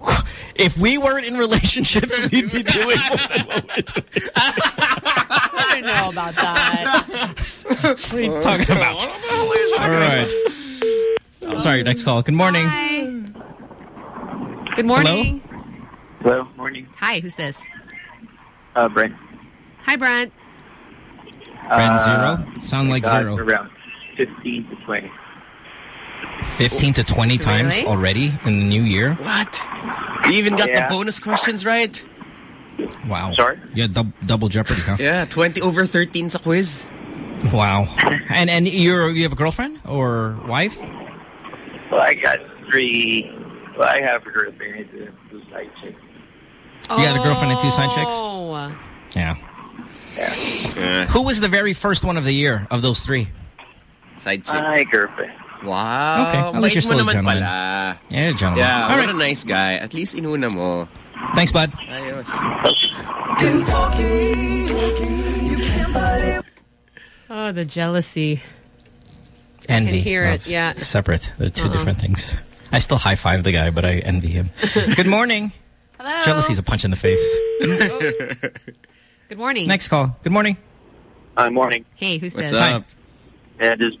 If we weren't in relationships, we'd be doing more than what we're doing. I don't know about that. What are you talking about? All right. Oh, sorry, next call. Good morning. Hi. Good morning. Hello, morning. Hi, who's this? Uh, Brent. Hi, Brent. Brent, Uh, zero? Sound like got zero. Around 15 to 20. 15 to 20 times Really? already in the new year? What? You even got Yeah. the bonus questions right? Wow. Sorry? Yeah, dub double jeopardy, huh? Yeah, 20 over 13 sa quiz. Wow. And and you're you have a girlfriend or wife? Well, I got three. Well, I have a girlfriend and two side chicks. You got a girlfriend and two side chicks? Oh. Yeah. Who was the very first one of the year of those three? Side chick. My girlfriend. Wow. Okay, at least you're still a mo naman gentleman. Pala. Yeah, gentleman. Yeah, All what right. a nice guy. At least inuna mo. Thanks, bud. Ayos. Oh, the jealousy. Envy. I can hear it, oh, yeah. Separate. They're 2 Uh-uh. different things. I still high five the guy, but I envy him. Good morning. Hello. Jealousy's a punch in the face. Good morning. Next call. Good morning. Hi, morning. Hey, who's What's this? up? Yeah, this is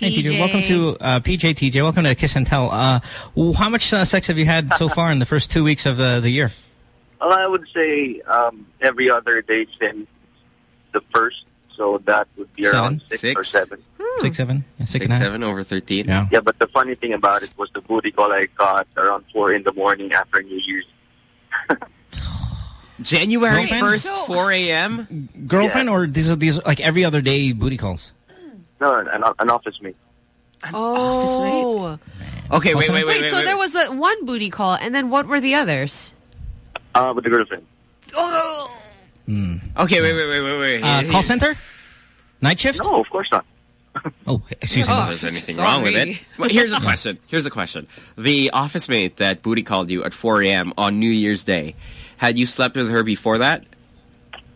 PJ. Hey, TJ. Welcome to uh, PJ TJ. Welcome to Kiss and Tell. Uh, how much uh, sex have you had so far in the first two weeks of the, the year? Well, I would say um, every other day since the first, so that would be around Seven? six, or Six? seven. Six, seven? Yeah, six, Six, and a half? seven over 13. Yeah. Yeah, but the funny thing about it was the booty call I got around four in the morning after New Year's. January Girlfriend? 1st, 4 a.m.? Girlfriend or these are these like every other day booty calls? No, an, an office mate. Oh. Okay, wait, wait, wait, Wait, wait. so wait. there was uh, one booty call, and then what were the others? Uh, with the girlfriend. Oh. Okay, wait, wait, wait, wait, wait. Uh, call center? Night shift? No, of course not. Oh, excuse me. If there's anything wrong with it. Well, here's a question. Here's a question. The office mate that booty called you at 4 a.m. on New Year's Day, had you slept with her before that?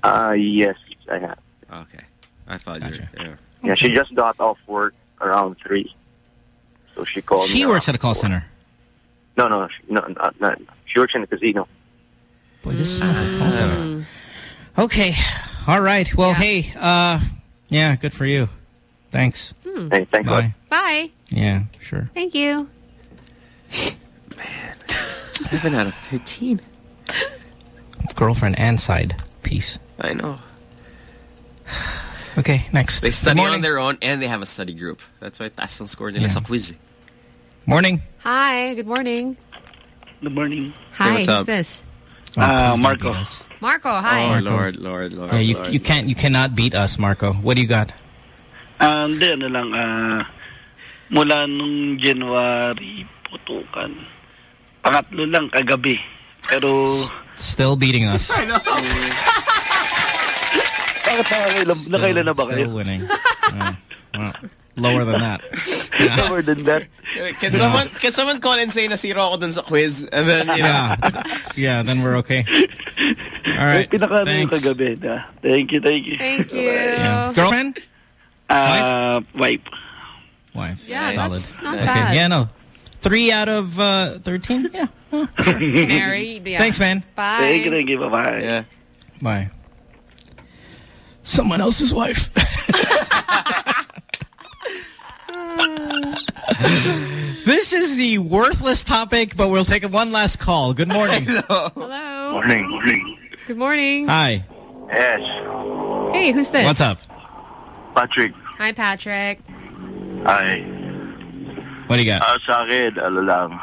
Uh, yes, I have. Okay. I thought you were, yeah. Yeah, she just got off work around three. So she called me. She works at a call four. center. No, no, she, no, no, no. She works in the casino. Boy, this sounds like a call center. Okay. All right. Well, hey, uh, yeah, good for you. Thanks. Hey, thank God. Bye. Bye. Yeah, sure. Thank you. Man, Seven out of 13. Girlfriend and side piece. I know. Okay, next. They study on their own and they have a study group. That's why taas ang score nila Yeah. sa quiz. Morning. Hi, good morning. Good morning. Hi, what's who's up? this? Oh, Uh, Marco. Marco, hi. Oh, Marco. Lord, Lord, Lord. Yeah, you Lord, you can't you cannot beat us, Marco. What do you got? Ah, hindi, ano lang, ah, mula nung January, putukan. Pangatlo lang kagabi. Pero, Still beating us. I know. Bakit nakailan, nakailan na ba kayo? Still winning. Uh, well, lower than that. Lower than that. Can someone can someone call and say nasiro ako dun sa quiz and then you know Yeah. Yeah, then we're okay. All right. Pinaka yung Thanks. kagabi. Na. Thank you, thank you. Thank you. Yeah. Girlfriend? Uh, wife. Wife. Yeah, Solid. that's not okay. bad. Yeah, no. Three out of uh, 13? Yeah. Married. Yeah. Thanks, man. Bye. Thank you, thank you. Bye-bye. Yeah. Bye. Someone else's wife. this is the worthless topic, but we'll take one last call. Good morning. Hello. Morning, morning. Good morning. Hi. Yes. Hey, who's this? What's up? Patrick. Hi, Patrick. Hi. What do you got? Ah, sa akin, ano lang.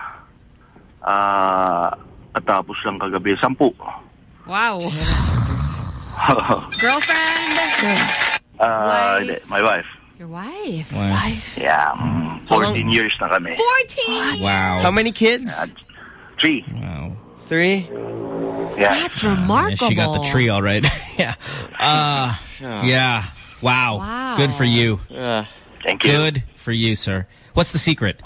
Ah, natapos lang kagabi. Sampu. Wow. Girlfriend? Ah, Wife. my wife. Your wife? Wife. Yeah, mm, 14 years na kami. 14? Wow. How many kids? Three. Wow. Three? Yeah. That's Yeah, remarkable. she got the tree all right. yeah. Uh, yeah. Wow. Wow. Good for you. Uh, Thank you. Good for you, sir. What's the secret?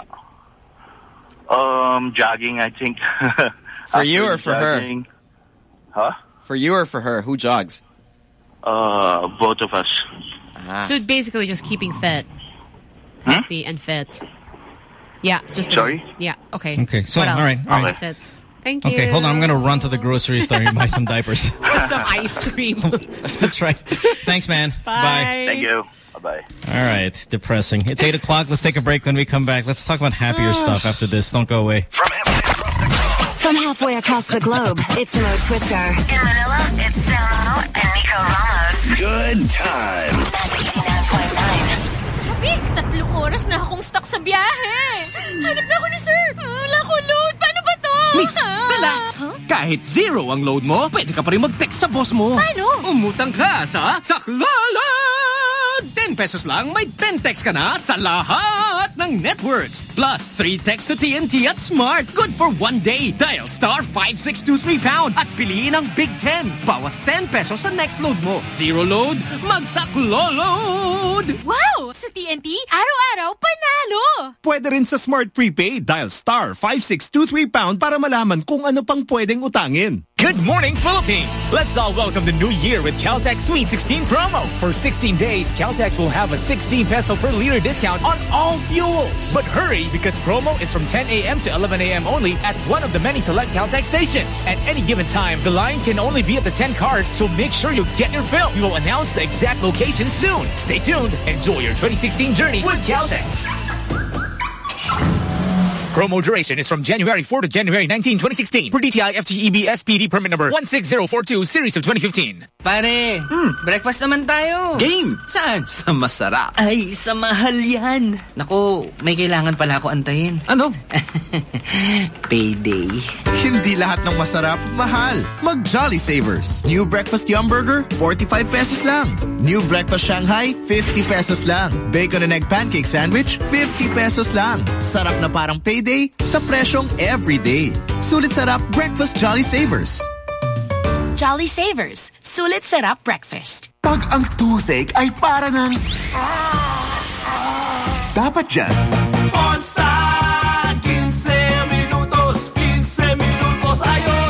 Um, jogging, I think. For you or for her? Huh? For you or for her? Who jogs? Uh, both of us. Ah. So basically just keeping fit. Healthy and fit. Yeah, just Sorry? Yeah, okay. Okay, so, what else? all right, all right. That's it. Thank you. Okay, hold on. I'm going to run to the grocery store and buy some diapers. Get some ice cream. That's right. Thanks, man. Bye. Thank you. Bye-bye. All right. Depressing. It's 8 o'clock. Let's take a break. When we come back, let's talk about happier stuff after this. Don't go away. From halfway across the globe, it's Mo Twister. In Manila, it's Samo and Nico Ramos. Good times. Habik, tatlong oras na akong stuck sa biyahe. Hanap na ako ni sir. Wala ko load. Paano ba to? Miss, relax. Kahit zero ang load mo, pwede ka pa rin mag-text sa boss mo. Paano? Umutang ka sa Saklolo! 10 pesos lang, may 10 text ka na sa lahat ng networks. Plus, 3 text to TNT at Smart. Good for one day. Dial star 5623 pound at piliin ang Big 10. Bawas 10 pesos sa next load mo. Zero load, magsaklolo! Wow! Sa TNT, araw-araw panalo! Pwede rin sa Smart Prepaid. Dial star 5623 pound para malaman kung ano pang pwedeng utangin. Good morning, Philippines! Let's all welcome the new year with Caltex Sweet 16 promo. For 16 days, Caltex will have a 16 peso per liter discount on all fuels. But hurry, because promo is from 10 a.m. to 11 a.m. only at one of the many select Caltex stations. At any given time, the line can only be at the 10 cars, so make sure you get your fill. We will announce the exact location soon. Stay tuned. Enjoy your 2016 journey with Caltex. Promo duration is from January 4 to January 19, 2016. Per DTI FTEB SPD permit number 16042 series of 2015. Pare, hmm. breakfast naman tayo. Game? Saan? Sa masarap. Ay, sa mahal yan. Naku, may kailangan pala ako antayin. Ano? Payday. Hindi lahat ng masarap, mahal. Mag Jolly Savers. New Breakfast Yum Burger, 45 pesos lang. New Breakfast Shanghai, 50 pesos lang. Bacon and Egg Pancake Sandwich, 50 pesos lang. Sarap na parang payday sa presyong everyday. Sulit sarap Breakfast Jolly Savers. Jolly Savers. Sulit sarap breakfast. Pag ang toothache ay para ng... Dapat dyan. Ponstan! 15 minutos, 15 minutos,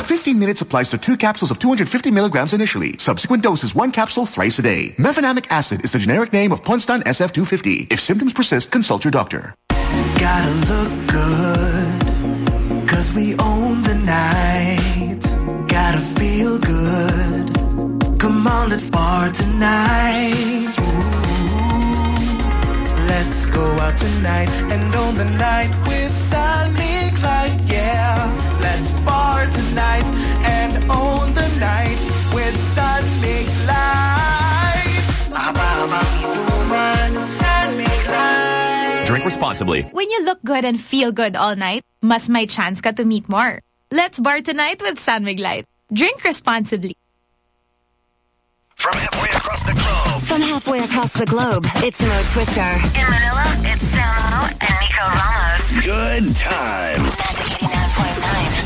15 minutes applies to two capsules of 250 milligrams initially. Subsequent doses, one capsule thrice a day. Mefenamic acid is the generic name of Ponstan SF250. If symptoms persist, consult your doctor. Gotta look good, cause we own the night. Gotta feel good. Come on, let's bar tonight. Ooh, let's go out tonight and own the night with San Mig Light. Yeah, let's bar tonight and own responsibly. When you look good and feel good all night, mas may chance ka to meet more. Let's bar tonight with San Light. Drink responsibly. From halfway across the globe. From halfway across the globe, it's Mo Twister. In Manila, it's Samo and Nico Ramos. Good times. Magic 89.9.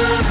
We'll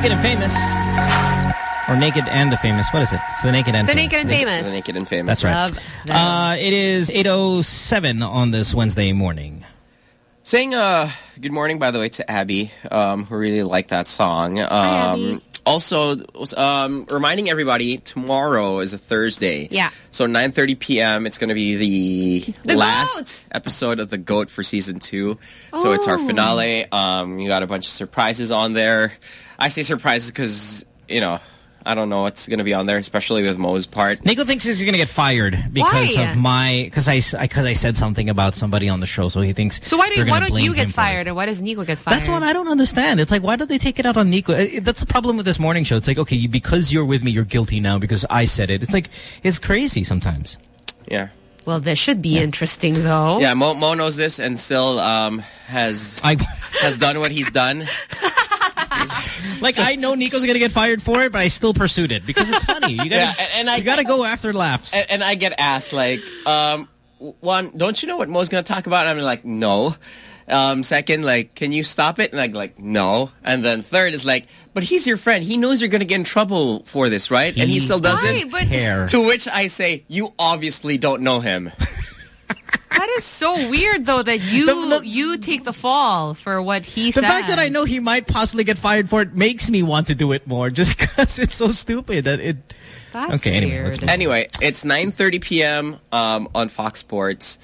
Naked and Famous. Or Naked and the Famous. What is it? It's the Naked and The Famous. Naked and Famous. The Naked and Famous. That's right. Uh, it is 8.07 on this Wednesday morning. Saying uh, good morning, by the way, to Abby, um, who really liked that song. Um, Abby. Also, um, reminding everybody, tomorrow is a Thursday. Yeah. So 9.30 p.m., it's going to be the, The last episode of The GOAT for season two. Oh. So it's our Oh. finale. Um, you got a bunch of surprises on there. I say surprises because, you know, I don't know what's going to be on there, especially with Mo's part. Nico thinks he's going to get fired because Why? of my because I because I said something about somebody on the show, so he thinks. So why, do, they're why gonna don't you get fired and why does Nico get fired? That's what I don't understand. It's like, why do they take it out on Nico? Uh, That's the problem with this morning show. It's like, okay, because you're with me, you're guilty now because I said it. It's like, it's crazy sometimes. Yeah. Well, this should be interesting, though. Yeah, Mo, Mo knows this and still um, has has done what he's done. Like, I know Nico's going to get fired for it, but I still pursued it because it's funny. You gotta, Yeah, and- and I- you gotta go after laughs. And, and I get asked like, um, one, don't you know what Mo's going to talk about? And I'm like, no. Um, second, like, can you stop it? And I'm like, no. And then third is like, but he's your friend. He knows you're going to get in trouble for this, right? and he He still does Right, this. but- Care. To which I say, you obviously don't know him. That is so weird, though, that you you take the fall for what he The says. fact that I know he might possibly get fired for it makes me want to do it more just because it's so stupid that it... That's okay, anyway, weird. let's move on. Anyway, it's 9.30 p.m. Um, on Fox Sports.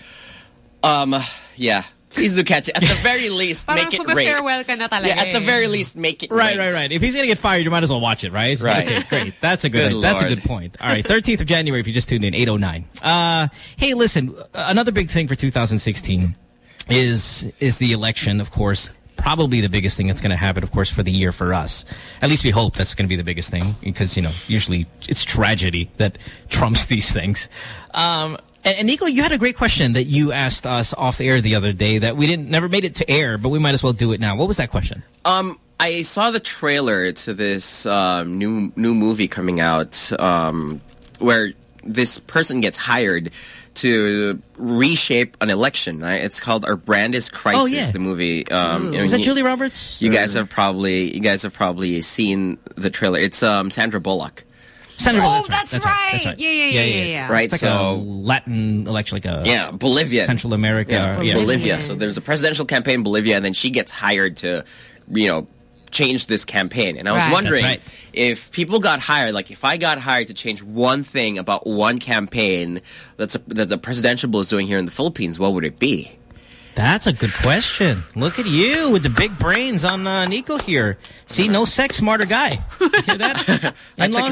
Um, yeah. Please do catch it. At the very least, make it rate. farewell ka na talaga Yeah, at the eh. very least, make it Right, rate. right, right. If he's going to get fired, you might as well watch it, right? Right. Okay, great. That's a good, Good that's a good point. All right, 13th of January if you just tuned in, 809. Uh, hey, listen, another big thing for 2016 is is the election, of course. Probably the biggest thing that's going to happen, of course, for the year for us. At least we hope that's going to be the biggest thing because, you know, usually it's tragedy that trumps these things. Um, and, and Nico, you had a great question that you asked us off air the other day that we didn't never made it to air, but we might as well do it now. What was that question? Um, I saw the trailer to this um, new new movie coming out um, where this person gets hired to reshape an election. Right? It's called Our Brand Is Crisis. Oh, yeah. The movie. Um, Is that Julie Roberts? You guys have probably you guys have probably seen the trailer. It's um, Sandra Bullock. Sandra Oh, that's, That's right. That's right. Yeah, yeah, yeah, yeah, yeah. Right, It's like so- a Latin election, like uh, a Yeah, Bolivia. Central America. Yeah, yeah. Bolivia. So there's a presidential campaign in Bolivia, and then she gets hired to, you know, change this campaign. And I was Right. wondering right. if people got hired, like if I got hired to change one thing about one campaign that's a, that the presidential is doing here in the Philippines, what would it be? That's a good question. Look at you with the big brains on uh, Nico here. See, no sex, smarter guy. You hear that? I took,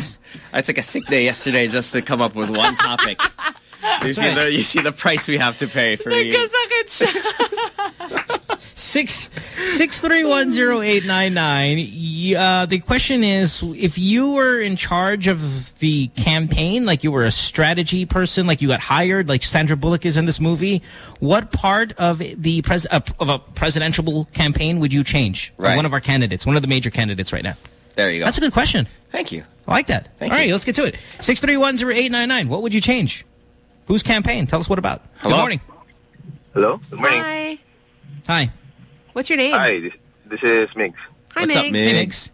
a, took a sick day yesterday just to come up with one topic. you, see right. the, you see the price we have to pay for me. Nagkasakit. Six six three one zero eight nine nine. Uh, the question is, if you were in charge of the campaign, like you were a strategy person, like you got hired, like Sandra Bullock is in this movie, what part of the pres uh, of a presidential campaign would you change? Right. One of our candidates, one of the major candidates right now. There you go. That's a good question. Thank you. I like that. Thank All you. right, let's get to it. Six three one zero eight nine nine. What would you change? Whose campaign? Tell us what about. Hello? Good morning. Hello? Good morning. Hi. Hi. What's your name? Hi, this, this is Migs. Hi, What's up, Migs. Migs?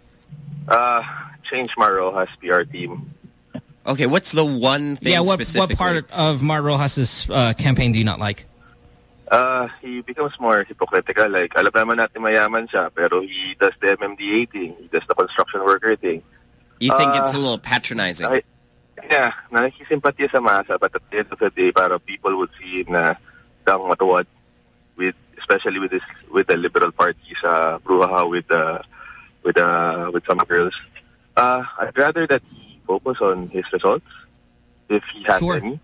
Uh, change my Roxas PR team. Okay, what's the one thing Yeah, what what part of Mar Roxas's uh, campaign do you not like? Uh, he becomes more hypocritical. Like, alam naman natin mayaman siya, pero he does the MMDA thing. He does the construction worker thing. You think it's Uh, a little patronizing? I, yeah, nakikisimpatya sa masa, but at the end of the day, para people would see him na daang matuwid with, especially with this, with the liberal party sa Bruja with the, with the, with some girls. Uh, I'd rather that he focus on his results, if he has Sure. any.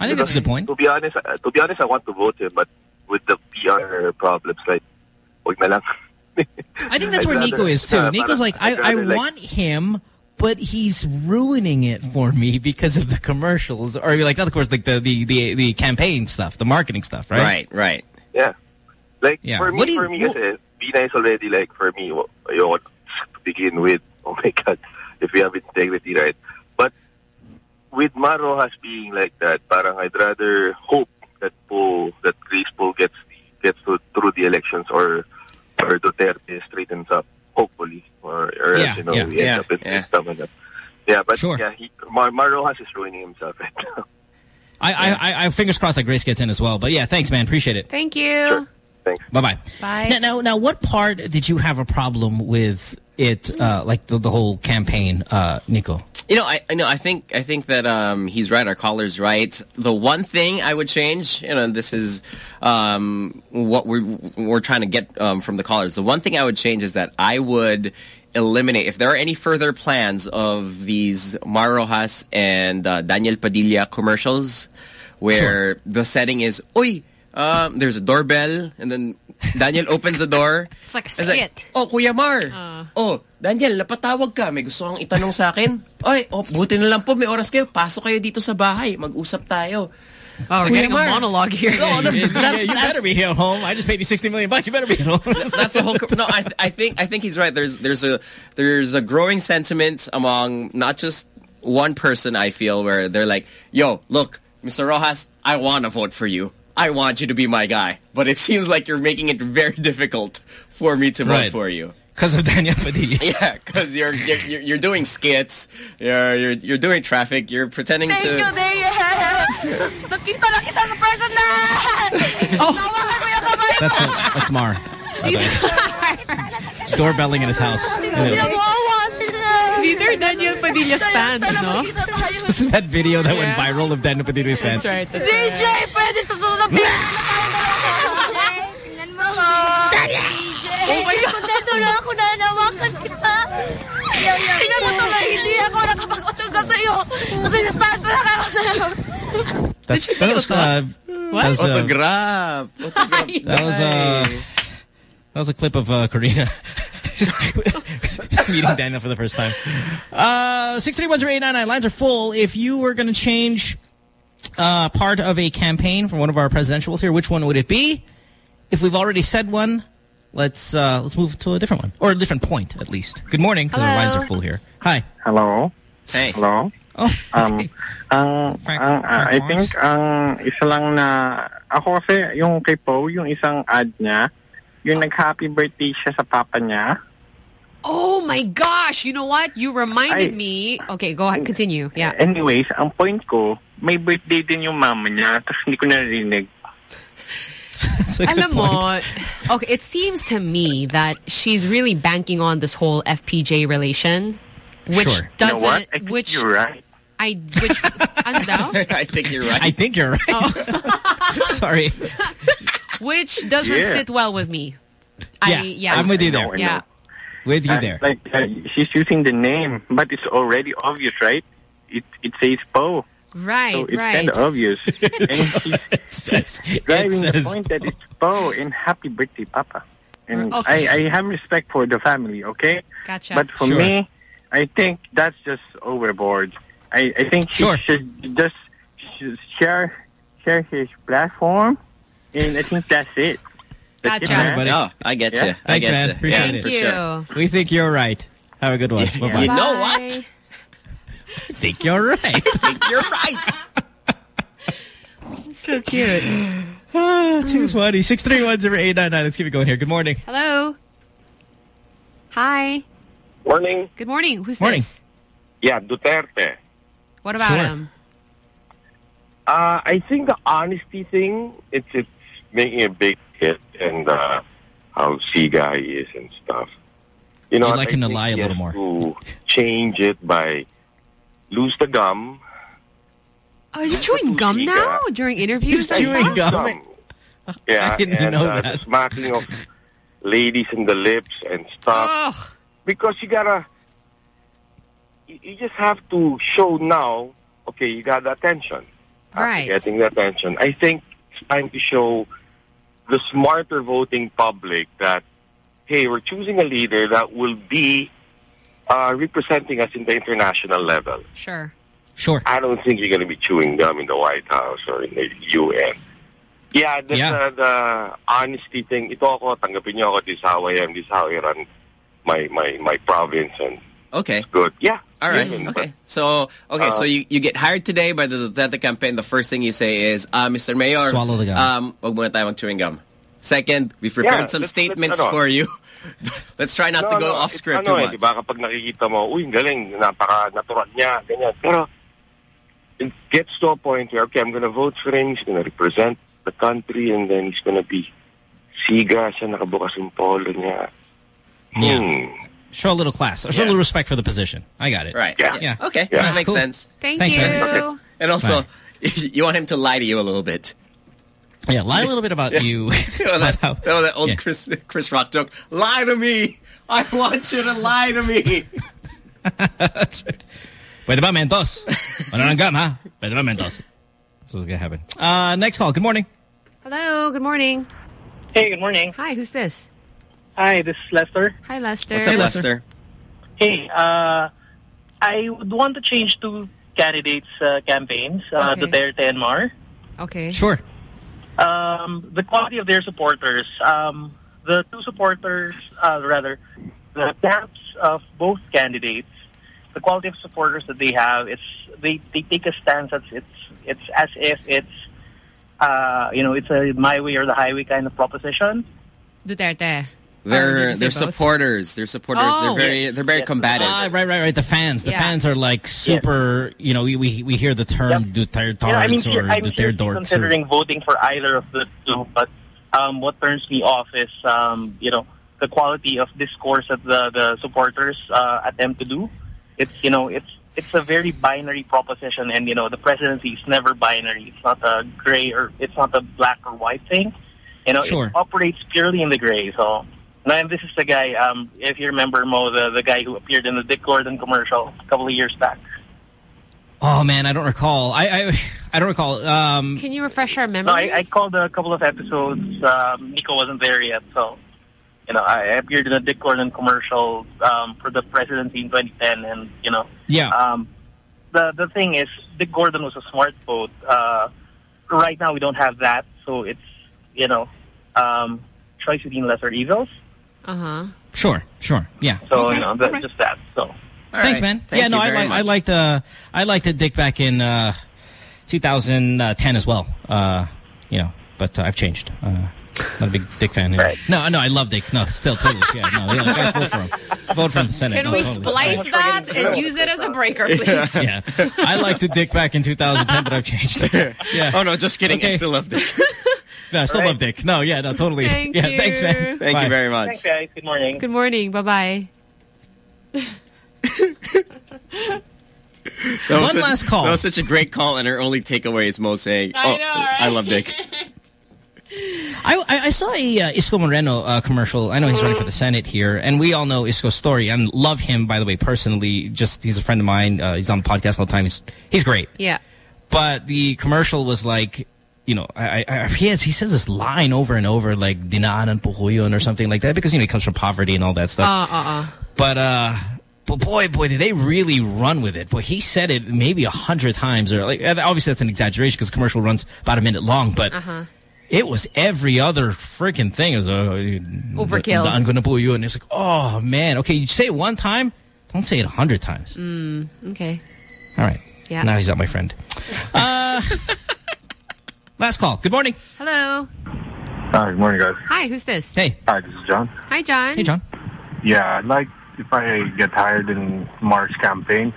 I think that's a good point. To be honest, uh, to be honest, I want to vote him, but with the PR problems, like, wag na lang. I think that's I'd where rather- Nico is too. uh, Nico's like, I, I'd I rather, like- want him, but he's ruining it for me because of the commercials, or like, not of course, like the the the, the campaign stuff, the marketing stuff, right? Right, right. Yeah. Like, Yeah. for me, What do you- for me kasi, be nice already, like, for me, wa- ayoko to begin with, oh my God, if we have integrity, right? But with Mar Roxas being like that, parang I'd rather hope that Poe, that Grace Poe gets gets to, through the elections or or Duterte straightens up, hopefully, or, or Yeah, else, you know, yeah, we end yeah, up with yeah. with someone. Yeah, but Sure. yeah, he, Mar, Mar Roxas is ruining himself right now. I, I, I, I fingers crossed that Grace gets in as well. But yeah, thanks, man. Appreciate it. Thank you. Thanks. Bye bye. Bye. Now, now, now, what part did you have a problem with it? Uh, like the, the whole campaign, uh, Nico. You know, I, I know. I think I think that um, he's right. Our caller's right. The one thing I would change, you know, this is um, what we're we're trying to get um, from the callers. The one thing I would change is that I would eliminate if there are any further plans of these Mar Roxas and uh, Daniel Padilla commercials, where the setting is, "Oy, um, there's a doorbell," and then Daniel opens the door. It's like a It's like, skit. oh, Kuya Mar. Oh, Daniel, napatawag ka. May gusto kang itanong sa akin. Oy, oh, buti na lang po. May oras kayo. Pasok kayo dito sa bahay. Mag-usap tayo. Oh, we're Kuya getting a Mar. monologue here. No, no, Yeah, that's, you that's, better be at home. I just paid you 60 million bucks. You better be at home. that's a whole. No, I, I think I think he's right. There's there's a there's a growing sentiment among not just one person. I feel where they're like, "Yo, look, Mr. Roxas, I want to vote for you. I want you to be my guy." But it seems like you're making it very difficult for me to vote Right. for you. Because of Daniel Padilla. Yeah, because you're, you're you're doing skits, you're you're you're doing traffic, you're pretending Thank to. you, Dea! Nakita na kita ng personal! Oh. Tawagan mo yung kamay That's mo! that's Mar. by the. Doorbelling in his house. Anyway. Nawawa sila! These are Daniel Padilla's fans, Sana no? This is that video that went viral of Daniel Padilla's fans. That's right. That's DJ, right. pwede sa sunod na video na tayo dalawa. Tingnan mo ko. DJ! Oh my God! Kontento na ako na nawakan kita. Tingnan mo tuloy, hindi ako nakapag-utugan sa iyo. Kasi na-start lang ako sa That's, Did you say that was, auto- uh, What? That was, uh, Autograph. that was, uh, that was a clip of uh, Karina meeting Daniel for the first time. Uh, 6310899, lines are full. If you were going to change uh, part of a campaign for one of our presidentials here, which one would it be? If we've already said one, let's uh, let's move to a different one. Or a different point, at least. Good morning, because the lines are full here. Hi. Hello? Hey. Hello? Oh, Um, ang, Frank- ang, ah, I Frank think ang isa lang na, ako kasi yung kay Poe, yung isang ad niya, yung nag-happy birthday siya sa papa niya. Oh my gosh! You know what? You reminded Ay. me. Okay, go ahead. Continue. Yeah. Anyways, ang point ko, may birthday din yung mama niya, tapos hindi ko narinig. That's a good Alam mo, point. okay, it seems to me that she's really banking on this whole FPJ relation, which Sure. You doesn't, know what? I think which you're right. I, which, ano daw? I think you're right. I think you're right. Oh. Sorry. Which doesn't Yeah. sit well with me. Yeah, I, yeah, I'm with you I know, there. I Yeah. Know. With you Uh, there. Like, uh, she's using the name, but it's already obvious, right? It it says Poe. Right, So it's right. kind of obvious. and she's it says, it driving the says point that it's Poe and happy birthday, Papa. And Okay. I, I have respect for the family, okay? Gotcha. But for Sure. me, I think that's just overboard. I, I think she Sure. should just should share share his platform, and I think that's it. That's it, Gotcha. man. Buddy. Oh, I get Yeah. you. I Thanks, get man. you. Appreciate yeah, it. for Thank you. sure. we think you're right. Have a good one. Bye-bye. You know what? I think you're right. I think you're right. So cute. ah, too funny. 6310899. Let's keep it going here. Good morning. Hello. Hi. Morning. Good morning. Who's Morning. this? Yeah, Duterte. What about him? Uh, I think the honesty thing, it's it's making a big hit and uh, how C guy is and stuff. You know, You'd like I him to lie a little more. To change it by lose the gum. Oh, is he chewing gum now during interviews? He's chewing stuff? gum. Yeah, I didn't and, know uh, that. The smacking of ladies in the lips and stuff. Because you gotta, you, you just have to show now. Okay, you got the attention. After Right. Getting the attention. I think it's time to show the smarter voting public that, hey, we're choosing a leader that will be uh, representing us in the international level. Sure. Sure. I don't think you're going to be chewing gum in the White House or in the UN. Yeah, the, Yeah. the, the honesty thing, ito ako, tanggapin niyo ako, this is how I am, this is how I run my, my, my province, and Okay. it's good. Yeah. All right. Yun, Okay. So okay. so Uh, you, you get hired today by the Duterte campaign. The first thing you say is, uh, Mr. Mayor, Swallow the gum. Um, wag muna tayo mag-chewing gum. Second, we've prepared Yeah, some let's- statements let's, for you. let's try not to go off it's script ano too eh, much. Diba, kapag nakikita mo, uy, ang galing, napaka-natural niya, ganyan. Pero, it gets to a point where, okay, I'm gonna vote for him, he's gonna represent the country, and then he's gonna be siga siya, nakabukas yung polo niya. Yeah. Show a little class. Show a little respect for the position. I got it. Right. Yeah. Yeah. Okay. Yeah. That makes Cool. sense. Thank Thanks, you. man. And also, Right. you want him to lie to you a little bit. Yeah, lie a little bit about you. You know that, About you know that old Yeah. Chris Chris Rock joke. Lie to me. I want you to lie to me. That's right. Pwede ba mentos? Wala ng gum, ha? Pwede ba mentos? That's what's gonna happen. Uh, next call. Good morning. Hello. Good morning. Hey, good morning. Hi. Who's this? Hi, this is Lester. Hi, Lester. What's up, Lester? Hey, uh, I would want to change two candidates' uh, campaigns, uh, Okay. Duterte and Mar. Okay. Sure. Um, the quality of their supporters. Um, the two supporters, uh, rather, the camps of both candidates, the quality of supporters that they have, it's they, they take a stance that's it's it's as if it's uh, you know it's a my way or the highway kind of proposition. Duterte. Oh, They're you say they're both? supporters. They're supporters. Oh. They're very they're very combative. Ah, right, right, right. The fans. The Yeah. fans are like super, you know, we, we, we hear the term Duterte Yeah, I mean, or I'm Duterte seriously dorks. or- considering voting for either of the two, but um, what turns me off is, um, you know, the quality of discourse that the, the supporters uh, attempt to do. It's, you know, it's it's a very binary proposition, and, you know, the presidency is never binary. It's not a gray or it's not a black or white thing. You know, Sure. it operates purely in the gray. So, now, and this is the guy, um, if you remember, Mo, the, the guy who appeared in the Dick Gordon commercial a couple of years back. Oh man, I don't recall. I I, I don't recall. Um, Can you refresh our No, memory? I, I called a couple of episodes. Um, Nico wasn't there yet, so you know I appeared in a Dick Gordon commercial um, for the presidency in 2010, and you know, yeah. um, the the thing is, Dick Gordon was a smart vote. Uh, right now, we don't have that, so it's you know, um, choice between lesser evils. Uh huh. Sure, sure. Yeah. So Okay, you know, that's all right. just that. So. Thanks, man. Thank yeah, no, you I very like I much. liked uh I liked it Dick back in uh 2010 as well. Uh, you know, but uh, I've changed. Uh, not a big Dick fan. anymore. No, no, I love Dick. No, still totally. Yeah, no, yeah, guys, vote for him. Vote for the Senate. Can no, we totally. splice that and use it as a breaker, please? Yeah, I liked the Dick back in 2010, but I've changed. Yeah. Oh no, just kidding. I still love Dick. No, I still love Dick. No, yeah, no, totally. Thank yeah, you. thanks, man. Thank Bye. you very much. Thanks, guys. Good morning. Good morning. Bye bye. That was One such- last call. That was such a great call, and her only takeaway is Mo saying, I "Oh, know, right? I love Dick." I, I I saw a uh, Isko Moreno uh, commercial. I know he's running for the Senate here, and we all know Isko's story and love him, by the way, personally. Just he's a friend of mine. Uh, he's on the podcast all the time. He's he's great. Yeah. But the commercial was like, you know, I, I, he has he says this line over and over, like dinaanan po or something like that, because you know he comes from poverty and all that stuff. Uh uh uh. But uh, but boy, boy, did they really run with it. Boy, he said it maybe a hundred times, or like obviously that's an exaggeration because the commercial runs about a minute long, but. Uh huh. It was every other freaking thing. It was uh, Overkill. I'm gonna pull you, and it's like, oh man, okay, you say it one time, don't say it a hundred times. Mm, okay. All right. Yeah. Now he's not my friend. Last call. Good morning. Hello. Hi, good morning, guys. Hi. Who's this? Hey. Hi, this is John. Hi, John. Hey, John. Yeah, I'd like if I get hired in Mark's campaign,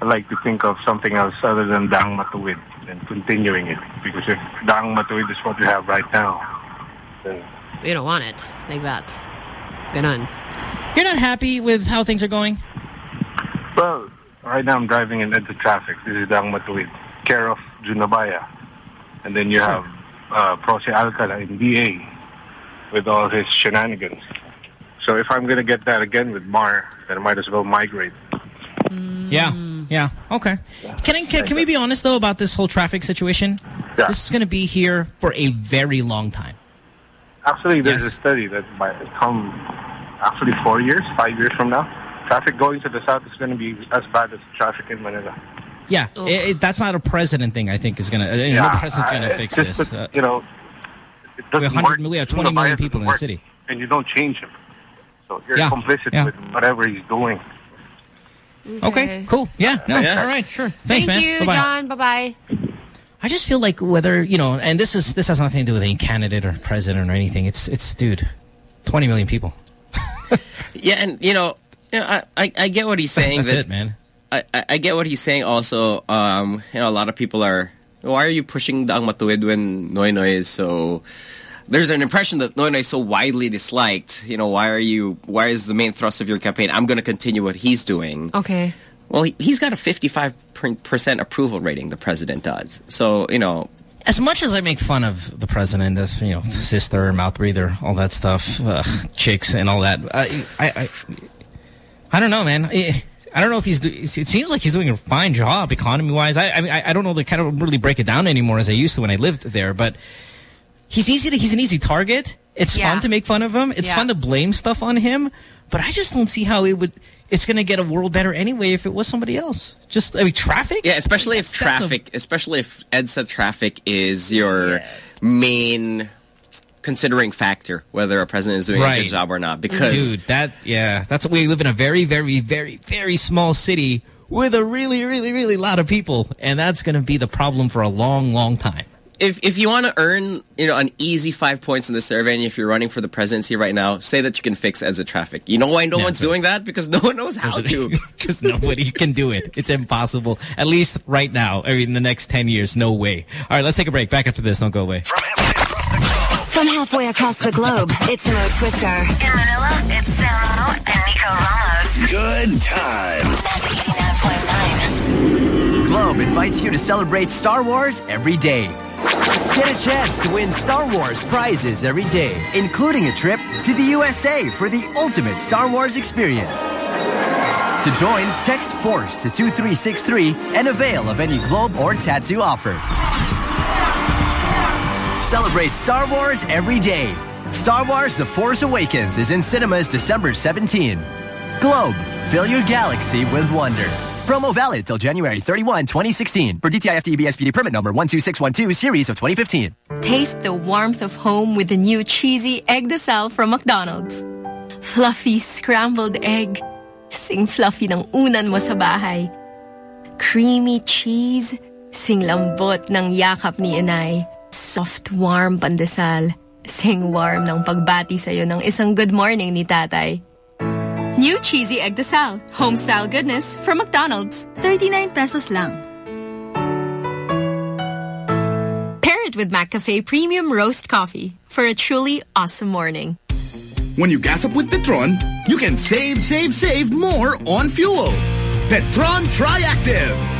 I'd like to think of something else other than Daang Matuwid and continuing it. Because if Daang Matuwid is what we have right now, then We don't want it like that. Ganon. You're not happy with how things are going? well, right now I'm driving in into traffic. This is Daang Matuwid, care of Jun Abaya. And then you have uh, Proce Alcala in DA with all his shenanigans. So if I'm going to get that again with Mar, then I might as well migrate. Yeah, yeah, okay. Can, I, can can we be honest though about this whole traffic situation? This is going to be here for a very long time. Actually, there's a study that might come actually four years, five years from now. Traffic going to the south is going to be as bad as traffic in Manila. Yeah, it, it- that's not a president thing. I think is going to. You know, Yeah, no president's going uh, to fix just this. that, Uh, you know, it we have doesn't 100 work. million, 20 million people in the city. And you don't change him. So you're Yeah, complicit yeah. with whatever he's doing. Okay, cool. Yeah, no, Yeah. all right, sure. Thanks, Thank man. you, Bye-bye. John. Bye-bye. I just feel like whether you know, and this is this has nothing to do with any candidate or president or anything. It's it's dude, 20 million people. Yeah, and you know, you know, I, I I get what he's saying. That's that, it, man. I, I I get what he's saying. Also, um, you know, a lot of people are. Why are you pushing Daang Matuwid when Noy Noy is so? There's an impression that Noy Noy is so widely disliked. You know, why are you? Why is the main thrust of your campaign? I'm going to continue what he's doing. Okay. Well, he, he's got a 55% approval rating. The president does. So you know, As much as I make fun of the president, as you know, sister, mouth breather, all that stuff, uh, chicks, and all that, I, I, I, I don't know, man. I, I don't know if he's. It seems like he's doing a fine job, economy wise. I, I mean, I, I don't know the kind of really break it down anymore as I used to when I lived there, but he's easy. To, he's an easy target. It's Yeah. fun to make fun of him. It's Yeah. fun to blame stuff on him, but I just don't see how it would. It's going to get a world better anyway if it was somebody else. Just I mean, traffic. Yeah, especially if That's- that's a- traffic, especially if EDSA traffic is your main considering factor, whether a president is doing a good job or not. Because dude, that yeah, that's we live in a very, very, very, very small city with a really, really, really lot of people, and that's going to be the problem for a long, long time. if if you want to earn you know an easy five points in the survey, and if you're running for the presidency right now, say that you can fix EDSA traffic. You know why no one's doing that? Because no one knows how to. Because nobody can do it. It's impossible. At least right now. I mean, in the next 10 years, no way. All right, let's take a break. Back after this. Don't go away. From halfway across the globe, it's Mo Twister. In Manila, it's Samo and Nico Ramos. Good times. Globe invites you to celebrate Star Wars every day. Get a chance to win Star Wars prizes every day, including a trip to the USA for the ultimate Star Wars experience. To join, text FORCE to 2363 and avail of any Globe or Tattoo offer. Celebrate Star Wars every day. Star Wars The Force Awakens is in cinemas December 17. Globe, fill your galaxy with wonder. Promo valid till January 31, 2016. For DTI FTE BSPD permit number 12612 series of 2015. Taste the warmth of home with the new cheesy Eggdesal from McDonald's. Fluffy scrambled egg. Sing fluffy ng unan mo sa bahay. Creamy cheese. Sing lambot ng yakap ni inay. Soft warm pandesal. Sing warm ng pagbati sa'yo ng isang good morning ni tatay. New cheesy Eggdesal. Home-style goodness from McDonald's. 39 pesos lang. Pair it with McCafe Premium Roast Coffee for a truly awesome morning. When you gas up with Petron, you can save, save, save more on fuel. Petron Tri-Activ.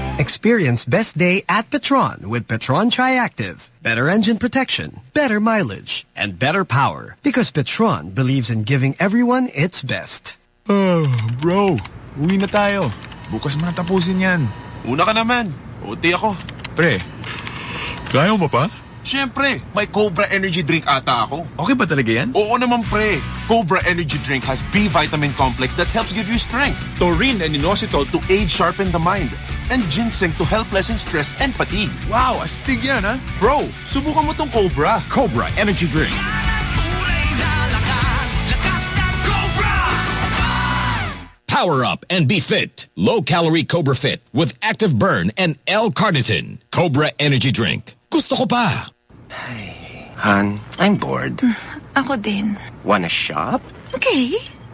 Experience best day at Petron with Petron Tri-Activ. Better engine protection, better mileage, and better power. Because Petron believes in giving everyone its best. Oh, bro, uwi na tayo. Bukas mo na tapusin yan. Una ka naman. Uti ako. Pre, kaya mo pa? Siyempre, may Cobra Energy Drink ata ako. Okay ba talaga yan? Oo naman pre. Cobra Energy Drink has B vitamin complex that helps give you strength, taurine and inositol to aid sharpen the mind, and ginseng to help lessen stress and fatigue. Wow, astig yan, ha? Bro, subukan mo tong Cobra. Cobra Energy Drink. Power up and be fit. Low calorie Cobra Fit with active burn and L-carnitine. Cobra Energy Drink. Gusto ko pa. Han, I'm bored. Ako din. Wanna shop? Okay.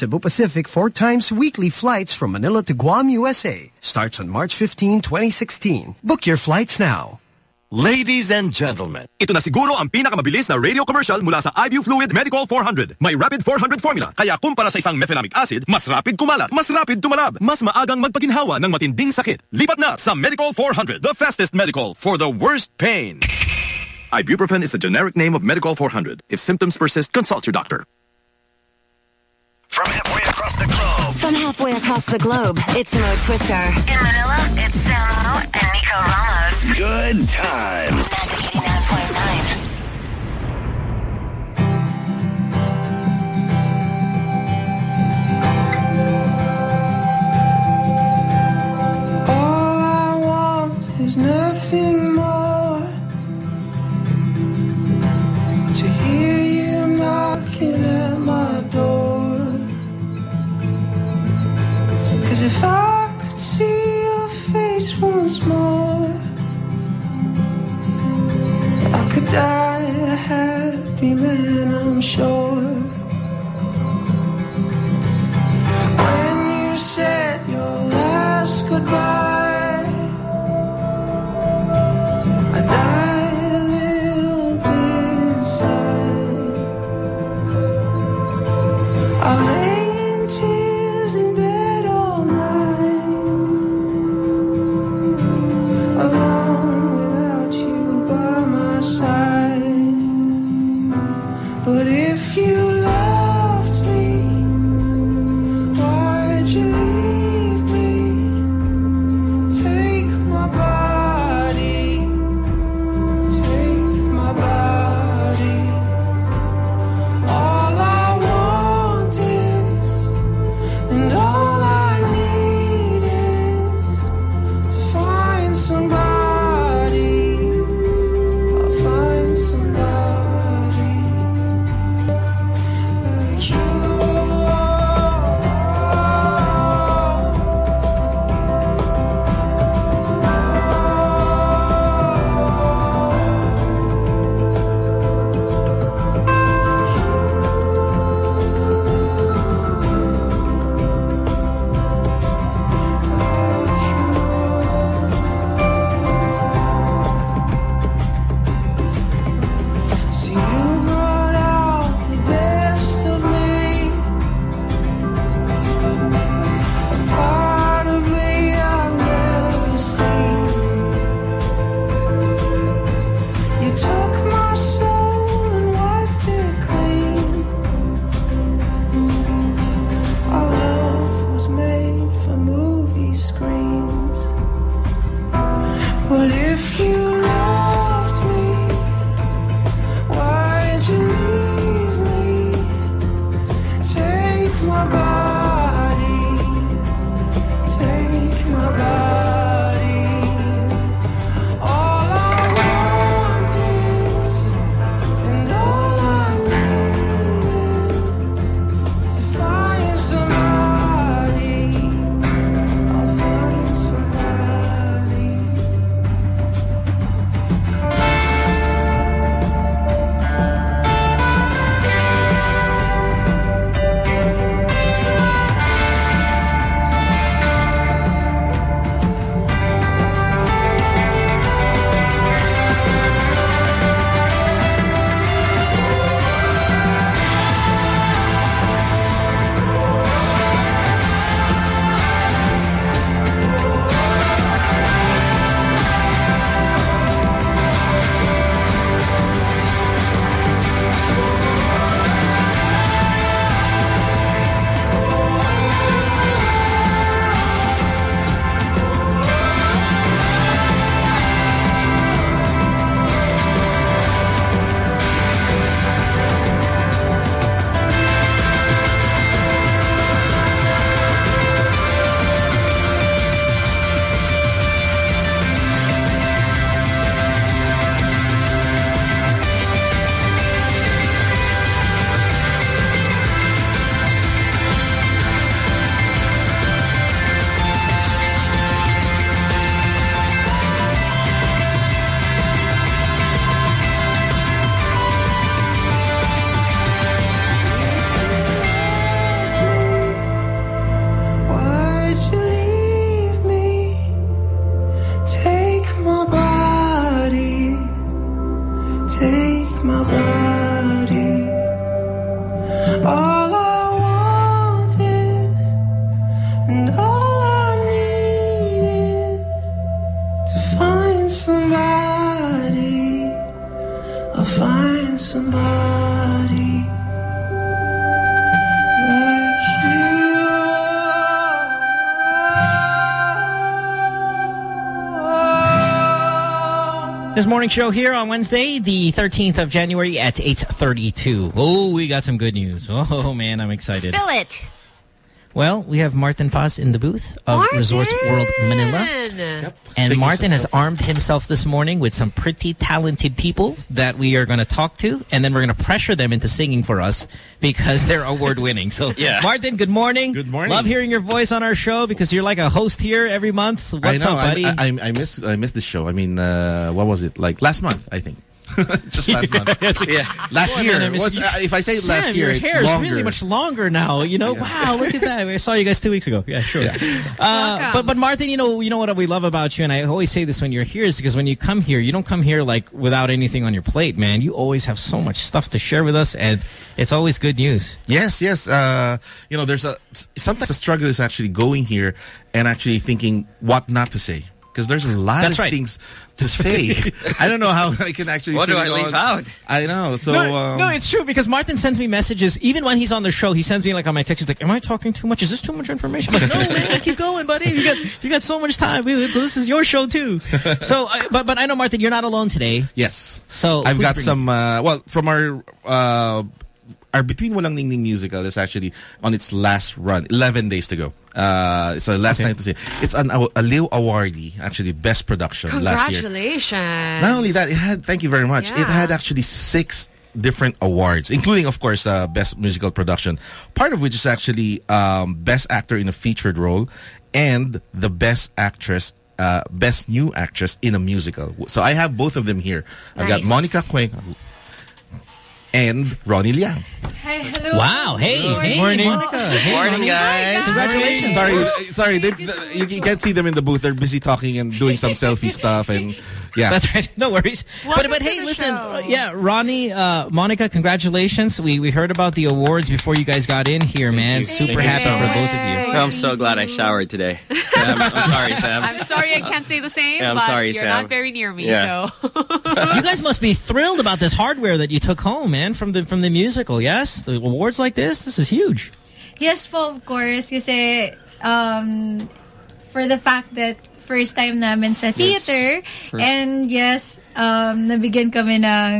Cebu Pacific four times weekly flights from Manila to Guam, USA. Starts on March 15, 2016. Book your flights now. Ladies and gentlemen, ito na siguro ang pinakamabilis na radio commercial mula sa IBU Fluid Medicol 400. May Rapid 400 formula, kaya kumpara sa isang mefenamic acid, mas rapid kumalat, mas rapid tumalab, mas maagang magpaginhawa ng matinding sakit. Lipat na sa Medicol 400, the fastest Medicol for the worst pain. Ibuprofen is the generic name of Medicol 400. If symptoms persist, consult your doctor. From halfway across the globe. From halfway across the globe, it's Mo Twister. In Manila, it's Samo and Nico Ramos. Good times. 89.9. All I want is nothing If I could see your face once more, I could die a happy man, I'm sure. When you said your last goodbye, morning show here on Wednesday, the 13th of January at 8.32. Oh, we got some good news. Oh, man, I'm excited. Spill it. Well, we have Martin Paz in the booth of Resorts World Manila. And Martin has armed himself this morning with some pretty talented people that we are going to talk to. And then we're going to pressure them into singing for us because they're award winning. So, Yeah. Martin, good morning. Good morning. Love hearing your voice on our show because you're like a host here every month. What's I know, up, buddy? I, I, I miss I miss the show. I mean, uh, what was it like last month? I think. Just last month. yeah, last Boy, year. man, I miss was, you. if I say Sam, last year, your it's hair longer. is really much longer now. You know, wow, look at that. I saw you guys two weeks ago. Yeah, sure. Uh, but but Martin, you know, you know what we love about you, and I always say this when you're here, is because when you come here, you don't come here like without anything on your plate, man. You always have so much stuff to share with us, and it's always good news. Yes, yes. Uh, you know, there's a sometimes the struggle is actually going here and actually thinking what not to say because there's a lot That's of right. things to say. I don't know how I can actually. What do I leave out- out? I know. So no, um, no, it's true because Martin sends me messages even when he's on the show. He sends me like on my text. He's like, "Am I talking too much? Is this too much information?" I'm like, "No, man, keep going, buddy. You got you got so much time. We- So this is your show too." So, uh, but but I know Martin, you're not alone today. Yes. So I've got some. Uh, well, from our uh, our Bituing Walang Ningning musical is actually on its last run, 11 days to go. Uh, it's our last Okay. time to say. It's an a, Aliw Awardee, actually best production last year. Congratulations. Not only that, it had. Thank you very much. It had actually six different awards, including, of course, uh, best musical production. Part of which is actually um, best actor in a featured role, and the best actress. Uh, best new actress in a musical. So I have both of them here. I've got Monica Cuenco and Ronnie Liang. Hi, hello. Wow. Hey, hey, Morning. Monica. Hey, Morning, Monica. guys. Congratulations. Sorry, sorry. They, they- you, you can't see them in the booth. They're busy talking and doing some selfie stuff, and yeah, That's right. No worries. Welcome but but hey, listen. show. uh, yeah, Ronnie, uh, Monica, congratulations. We we heard about the awards before you guys got in here, man. Super Thank you happy so for much. both of you. No, I'm so glad I showered today. Sam, I'm sorry, Sam. I'm sorry I can't say the same, Yeah, I'm but sorry, you're Sam. not very near me, Yeah. so. you guys must be thrilled about this hardware that you took home, man, from the from the musical. Yes, the awards like this. This is huge. Yes po, of course. Kasi, um, for the fact that first time namin sa Yes. theater. First. And yes, um, nabigyan kami ng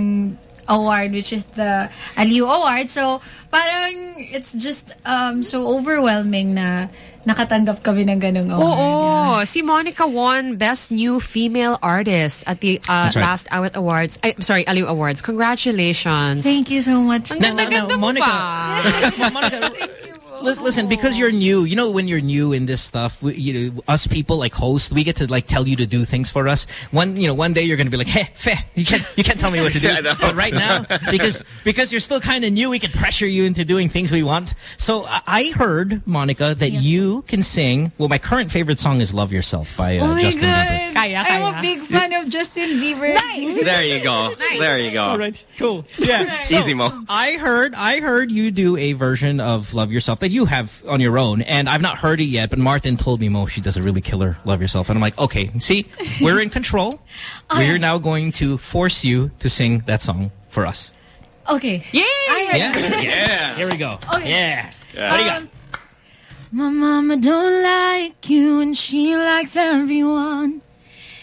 award, which is the Aliw Award. So, parang it's just um, so overwhelming na nakatanggap kami ng ganung award. Oo. Si Monica won Best New Female Artist at the uh, right. last Awit Awards. I, I'm sorry, Aliw Awards. Congratulations. Thank you so much. Ang ganda-ganda mo Monica. pa. Li- Listen, because you're new, you know when you're new in this stuff, we, you know, us people like hosts, we get to like tell you to do things for us. One, you know, one day you're going to be like, "Hey, feh, you can't, you can't tell me what to do." Yeah, But right now, because because you're still kind of new, we can pressure you into doing things we want. So I I heard, Monica, that you can sing. Well, my current favorite song is "Love Yourself" by uh, oh my Justin God. Bieber. Kaya, I'm a big fan of Justin Bieber. Nice. There you go. There you go. All right, cool. Yeah, Easy, Mo. I heard I heard you do a version of Love Yourself that you have on your own, and I've not heard it yet, but Martin told me, Mo, she does a really killer Love Yourself. And I'm like, okay, see, we're in control. we're now going to force you to sing that song for us. Okay. Yay! Yeah? Yeah. Here we go. Okay. Yeah. Yeah. What do you got? Um, My mama don't like you and she likes everyone.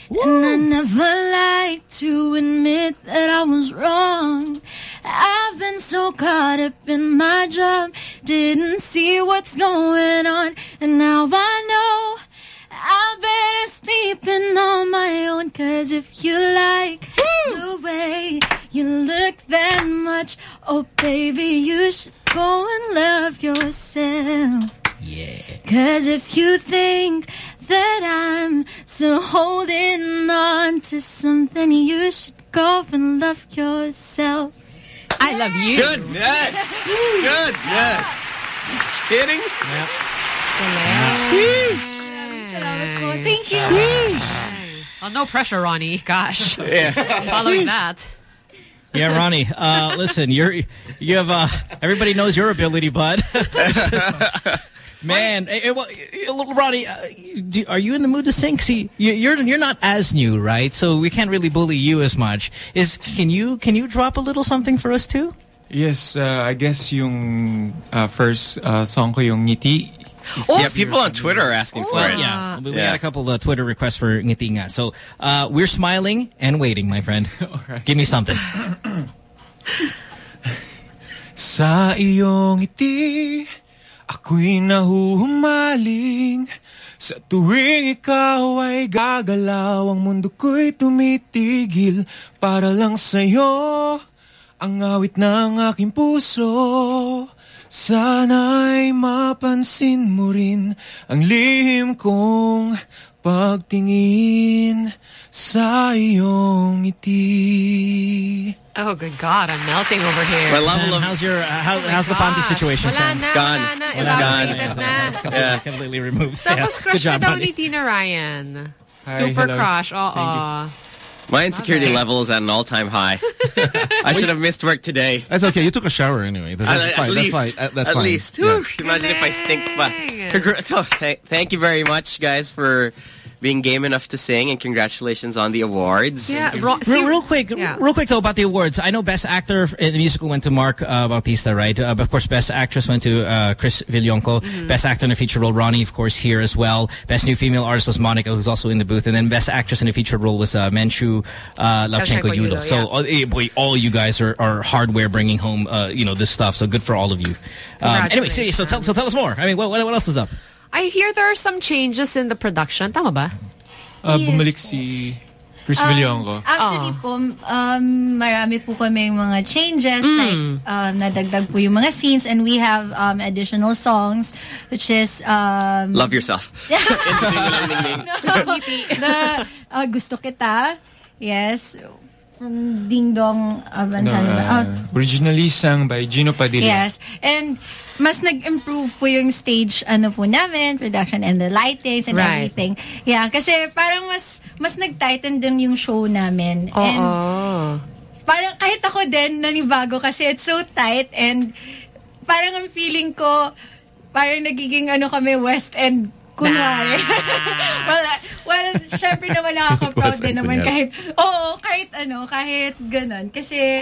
And I never like to admit that I was wrong. I've been so caught up in my job, didn't see what's going on, and now I know I better sleeping on my own. Cause if you like the way you look that much, oh baby, you should go and love yourself. Yeah. Cause if you think that I'm still holding on to something, you should go and love yourself. I love you. Goodness. Goodness. Kidding? Thank you. Well, no pressure, Ronnie. Gosh. Yeah. Following that. Yeah, Ronnie. Uh, listen, you're you have uh, everybody knows your ability, bud. It's just- Man, eh, eh, well, eh, little Ronnie, uh, are you in the mood to sing? See, you- you're you're not as new, right? So we can't really bully you as much. Is can you can you drop a little something for us too? Yes, uh, I guess yung uh, first uh, song ko yung Ngiti. yeah, people on Twitter are asking for Well, it. yeah, we, we Yeah. got a couple of Twitter requests for ngiti nga. So uh, we're smiling and waiting, my friend. Give me something. Sa iyong ngiti, ako'y nahuhumaling. Sa tuwing ikaw ay gagalaw, ang mundo ko'y tumitigil. Para lang sa'yo, ang awit ng aking puso. Sana'y mapansin mo rin ang lihim kong pagtingin sa iyong ngiti. Oh, good God, I'm melting over here. My level of- how's your uh, how, Oh my how's the panty situation? Wala Sam? na, It's gone. wala na, It's gone. evaporated na. It's completely, Yeah. completely removed. Tapos Yeah. crush Good job, ka daw ni Tina Ryan. Hi, Super hello. crush, oo. My insecurity level is at an all-time high. I should have missed work today. That's okay. You took a shower anyway. That's, At, that's at fine. least, that's fine. That's at fine. least. Yeah. Imagine if I stink. But Congra- oh, th- thank you very much, guys, for being game enough to sing, and congratulations on the awards. Yeah, ro- Real, real quick, real quick though about the awards. I know Best Actor in the musical went to Mark uh, Bautista, right? Uh, but of course, Best Actress went to uh, Chris Villonco. Mm-hmm. Best Actor in a Feature Role, Ronnie, of course, here as well. Best New Female Artist was Monica, who's also in the booth, and then Best Actress in a Feature Role was uh, Menchu uh, Lauchengco Lauchengco Yulo, Yulo. So, yeah. uh, eh, boy, all you guys are, are hardware bringing home, uh, you know, this stuff. So good for all of you. Um, anyway, so, so tell so tell us more. I mean, what what, what else is up? I hear there are some changes in the production. Tama ba? Uh, Yes. Bumalik si Chris Um, Villonco. Actually po, um, marami po kami mga changes. Mm. Like, um, nadagdag po yung mga scenes and we have um, additional songs which is... Um, Love yourself. na, uh, gusto kita. Yes. From Ding Dong Avanzado. No, Uh, uh, originally sung by Gino Padilla. Yes. And mas nag-improve po yung stage ano po namin, production and the lightings and Right. everything. Yeah, kasi parang mas mas nag-tighten din yung show namin. Oo. And parang kahit ako din nanibago kasi it's so tight and parang ang feeling ko parang nagiging ano kami West End kunwari. well, well, syempre naman nakaka-proud din naman kunyari. kahit, oo, kahit ano, kahit ganun. Kasi,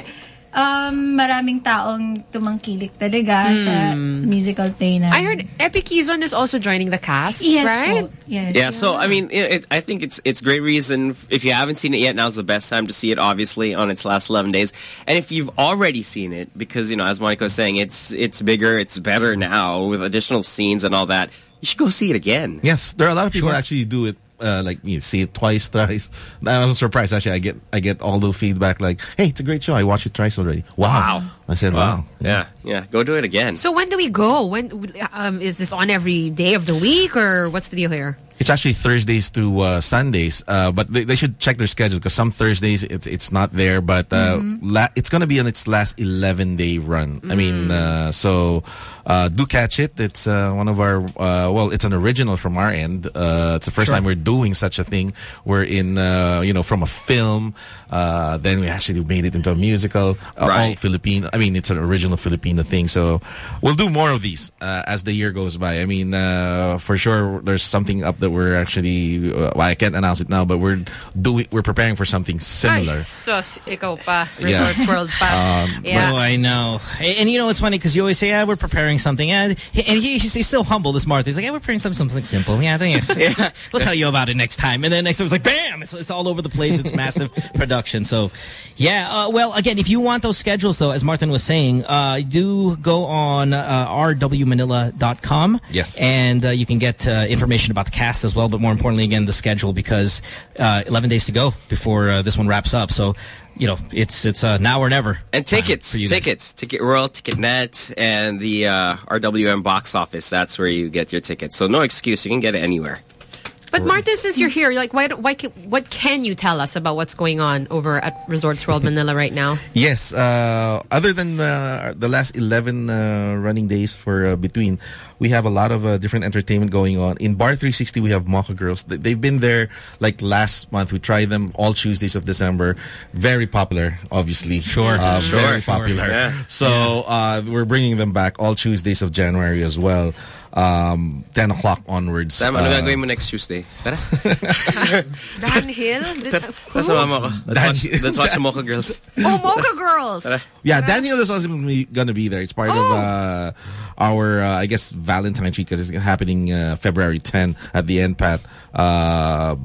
um, maraming taong tumangkilik talaga sa musical play na. I heard Epy Quizon is also joining the cast, Yes right? po. Yes. Yeah, so I mean, it, it, I think it's it's great reason if you haven't seen it yet. Now's the best time to see it. Obviously, on its last eleven days, and if you've already seen it, because you know, as Monica was saying, it's it's bigger, it's better now with additional scenes and all that. You should go see it again. Yes, there are a lot of people Sure. actually do it. Uh, like you see it twice, thrice. I'm surprised actually. I get I get all the feedback like, "Hey, it's a great show. I watched it twice already." Wow. I said, "Wow." Yeah, yeah. Go do it again. So when do we go? When um, is this on every day of the week or what's the deal here? It's actually Thursdays to uh, Sundays, uh, but they, they should check their schedule because some Thursdays it's it's not there. But uh, la- it's going to be on its last 11 day run. I mean, uh, so uh, do catch it. It's uh, one of our uh, well, it's an original from our end. Uh, it's the first Sure. time we're doing such a thing. We're in uh, you know from a film, uh, then we actually made it into a musical. Uh, All Right. Filipino. I mean, it's an original Filipino thing. So we'll do more of these uh, as the year goes by. I mean, uh, for sure, there's something up that we're actually. Uh, well, I can't announce it now, but we're doing. We're preparing for something similar. Ay, sus, ikaw pa. Yeah. Resorts World pa. Um, yeah. Oh, I know. And, and you know, it's funny because you always say, yeah, we're preparing something. And, and he, he's, he's so humble, this Martha. He's like, yeah, we're preparing something, something simple. Yeah, think we'll tell you about it next time. And then next time it's like, bam, it's, it's all over the place. It's massive production. So, yeah. Uh, well, again, if you want those schedules, though, as Martin was saying, uh, do go on uh, rwmanila.com. Yes. And uh, you can get uh, information about the cast as well, but more importantly, again, the schedule because uh, 11 days to go before uh, this one wraps up. So, you know, it's it's uh, now or never. And tickets, you guys. tickets, Ticket Royal, Ticket Net, and the uh, RWM box office. That's where you get your tickets. So no excuse. You can get it anywhere. But Martin, since you're here, like, why, why, can, what can you tell us about what's going on over at Resorts World Manila right now? Yes. Uh, other than uh, the last 11 uh, running days for uh, Bituing, we have a lot of uh, different entertainment going on. In Bar 360, we have Mocha Girls. They- They've been there like last month. We tried them all Tuesdays of December. Very popular, obviously. Sure. Uh, Sure, Very sure. popular. Yeah. So uh, we're bringing them back all Tuesdays of January as well. Um, 10 o'clock onwards. Sam, ano uh, gagawin mo next Tuesday? Tara. Dan Hill? That's mama ko. Let's Dan watch, Hill. let's the Mocha Girls. Oh, Mocha Girls. Yeah, Daniel is also going to be there. It's part of Oh. uh, our, uh, I guess, Valentine's week because it's happening uh, February 10 at the NPAT. Uh,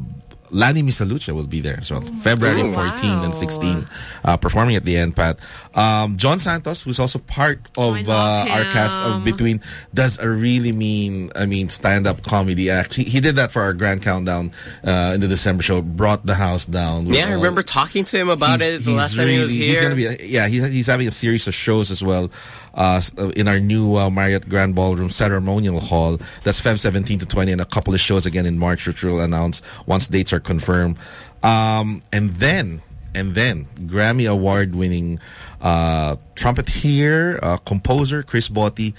Lani Misalucha will be there as well. February Ooh, 14 wow. and 16, uh, performing at the NPAT. Um, John Santos, who's also part of uh, our cast of. Bituing, does a really mean, I mean, stand-up comedy act. He, he did that for our Grand Countdown uh, in the December show. Brought the house down. with Yeah, I remember talking to him about He's- it the he's last time he was here. He's gonna be, yeah, he's, he's having a series of shows as well uh, uh, in our new uh, Marriott Grand Ballroom Ceremonial Hall. That's Feb 17 to 20, and a couple of shows again in March, which we'll announce once dates are confirmed. Um, and then, and then, Grammy Award winning uh, trumpeter, uh, composer Chris Botti,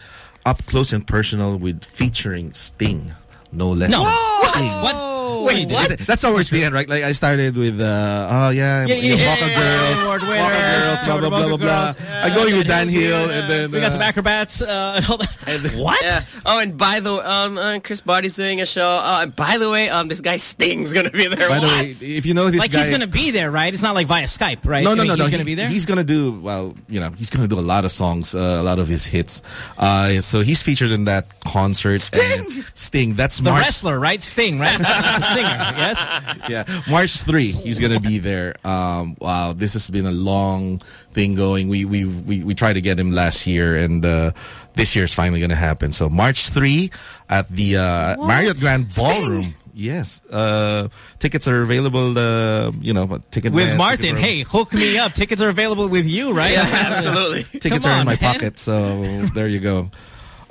up close and personal with featuring Sting. No less. No. What? Sting. What? Wait, What? That's towards the end, right? Like I started with, uh, oh yeah, Yeah, you know, yeah, yeah, Girls, award winner, Girls, blah blah blah blah blah. Girls. I'm going with Dan Hill, and then we got some uh, acrobats uh, and all that. what? Yeah. Oh, and by the way, um, uh, Chris Botti's doing a show. Uh, and by the way, um, this guy Sting's gonna be there. By the way, if you know this like guy, he's going to be there, right? It's not like via Skype, right? No, no, no, no. He's going to be there. He's going to do well. You know, he's going to do a lot of songs, uh, a lot of his hits. Uh, so he's featured in that concert. Sting, Sting. That's the wrestler, right? Sting, right? Singer, yes. yeah, March three. He's gonna be there. Um, wow, this has been a long thing going. We we we we tried to get him last year, and uh, this year is finally gonna happen. So March three at the uh, Marriott Grand Ballroom. Yes, uh, tickets are available. Uh, you know, ticket With man, Martin, ticket hey, hook me up. Tickets are available with you, right? Yeah, absolutely. tickets are in my man. pocket, so there you go.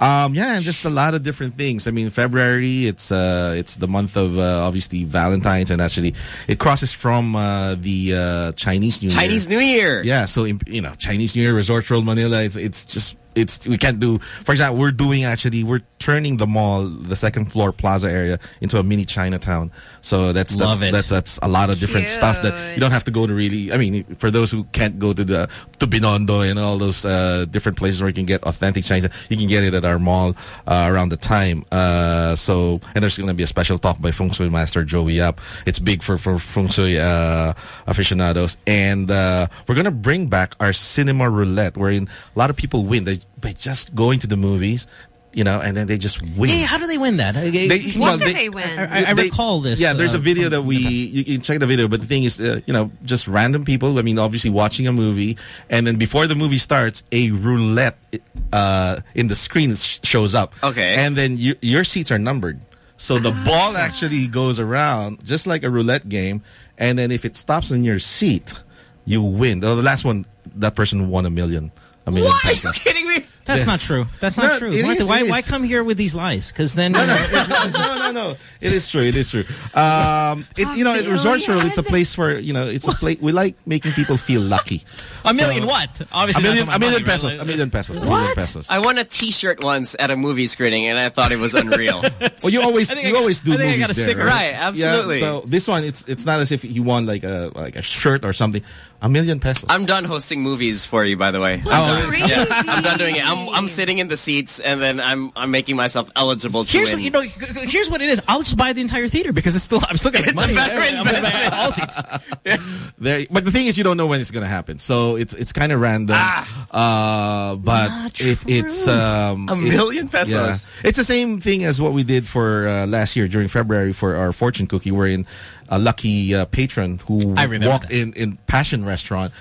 Um, yeah, and just a lot of different things. I mean, February, it's uh, it's the month of uh, obviously Valentine's, and actually it crosses from uh, the uh, Chinese New Year. Chinese New Year. Yeah, so you know, Chinese New Year, Resort World Manila. It's it's just it's we can't do. For example, we're doing actually we're turning the mall, the second floor plaza area, into a mini Chinatown. So that's that's it. that's that's a lot of different stuff that you don't have to go to really. I mean, for those who can't go to the to Binondo and all those uh, different places where you can get authentic Chinese, you can get it at our mall uh, around the time. Uh, so and there's going to be a special talk by Feng Shui Master Joey Yap. It's big for for Feng Shui uh, aficionados, and uh, we're going to bring back our cinema roulette, wherein a lot of people win they, by just going to the movies. You know, and then they just win. Hey, how do they win that? They- What well, did they- they win? I, I They- recall this. Yeah, there's uh, a video that we you can check the video, but the thing is, uh, you know, just random people. I mean, obviously watching a movie, and then before the movie starts, a roulette uh, in the screen shows up. Okay. and then you, your seats are numbered, so the Ah. ball actually goes around just like a roulette game, and then if it stops in your seat, you win. Oh, the last one, that person won a million. A million What? Are you kidding me? That's Yes. not true. That's not No, true. it Martha, is, why, why come here with these lies? Because then... no, no, no. no, no. It is true. It is true. Um, it, you know, at Resorts World, it's a place for you know, it's a place we like making people feel lucky. A million So- what? Obviously a million, a million money, pesos, right? a million pesos, a million pesos. I won a T-shirt once at a movie screening, and I thought it was unreal. Well, you always I think I you always do I think I movies got a there, sticker. Right, absolutely. Yeah, so this one, it's it's not as if you won like a like a shirt or something. A million pesos. I'm done hosting movies for you, by the way. I'm, done. Yeah, I'm done doing it. I'm, I'm sitting in the seats, and then I'm I'm making myself eligible to Here's win. what, you know. Here's what it is. I'll just buy the entire theater because it's still. I'm still gonna make It's a money. better I'm gonna buy investment. all seats. there, but the thing is, you don't know when it's gonna happen. So it's it's kind of random. Uh, but it, it's um A it- million pesos. Yeah. It's the same thing as what we did for uh, last year during February for our fortune cookie, wherein a lucky uh, patron who walked that. in in Passion Restaurant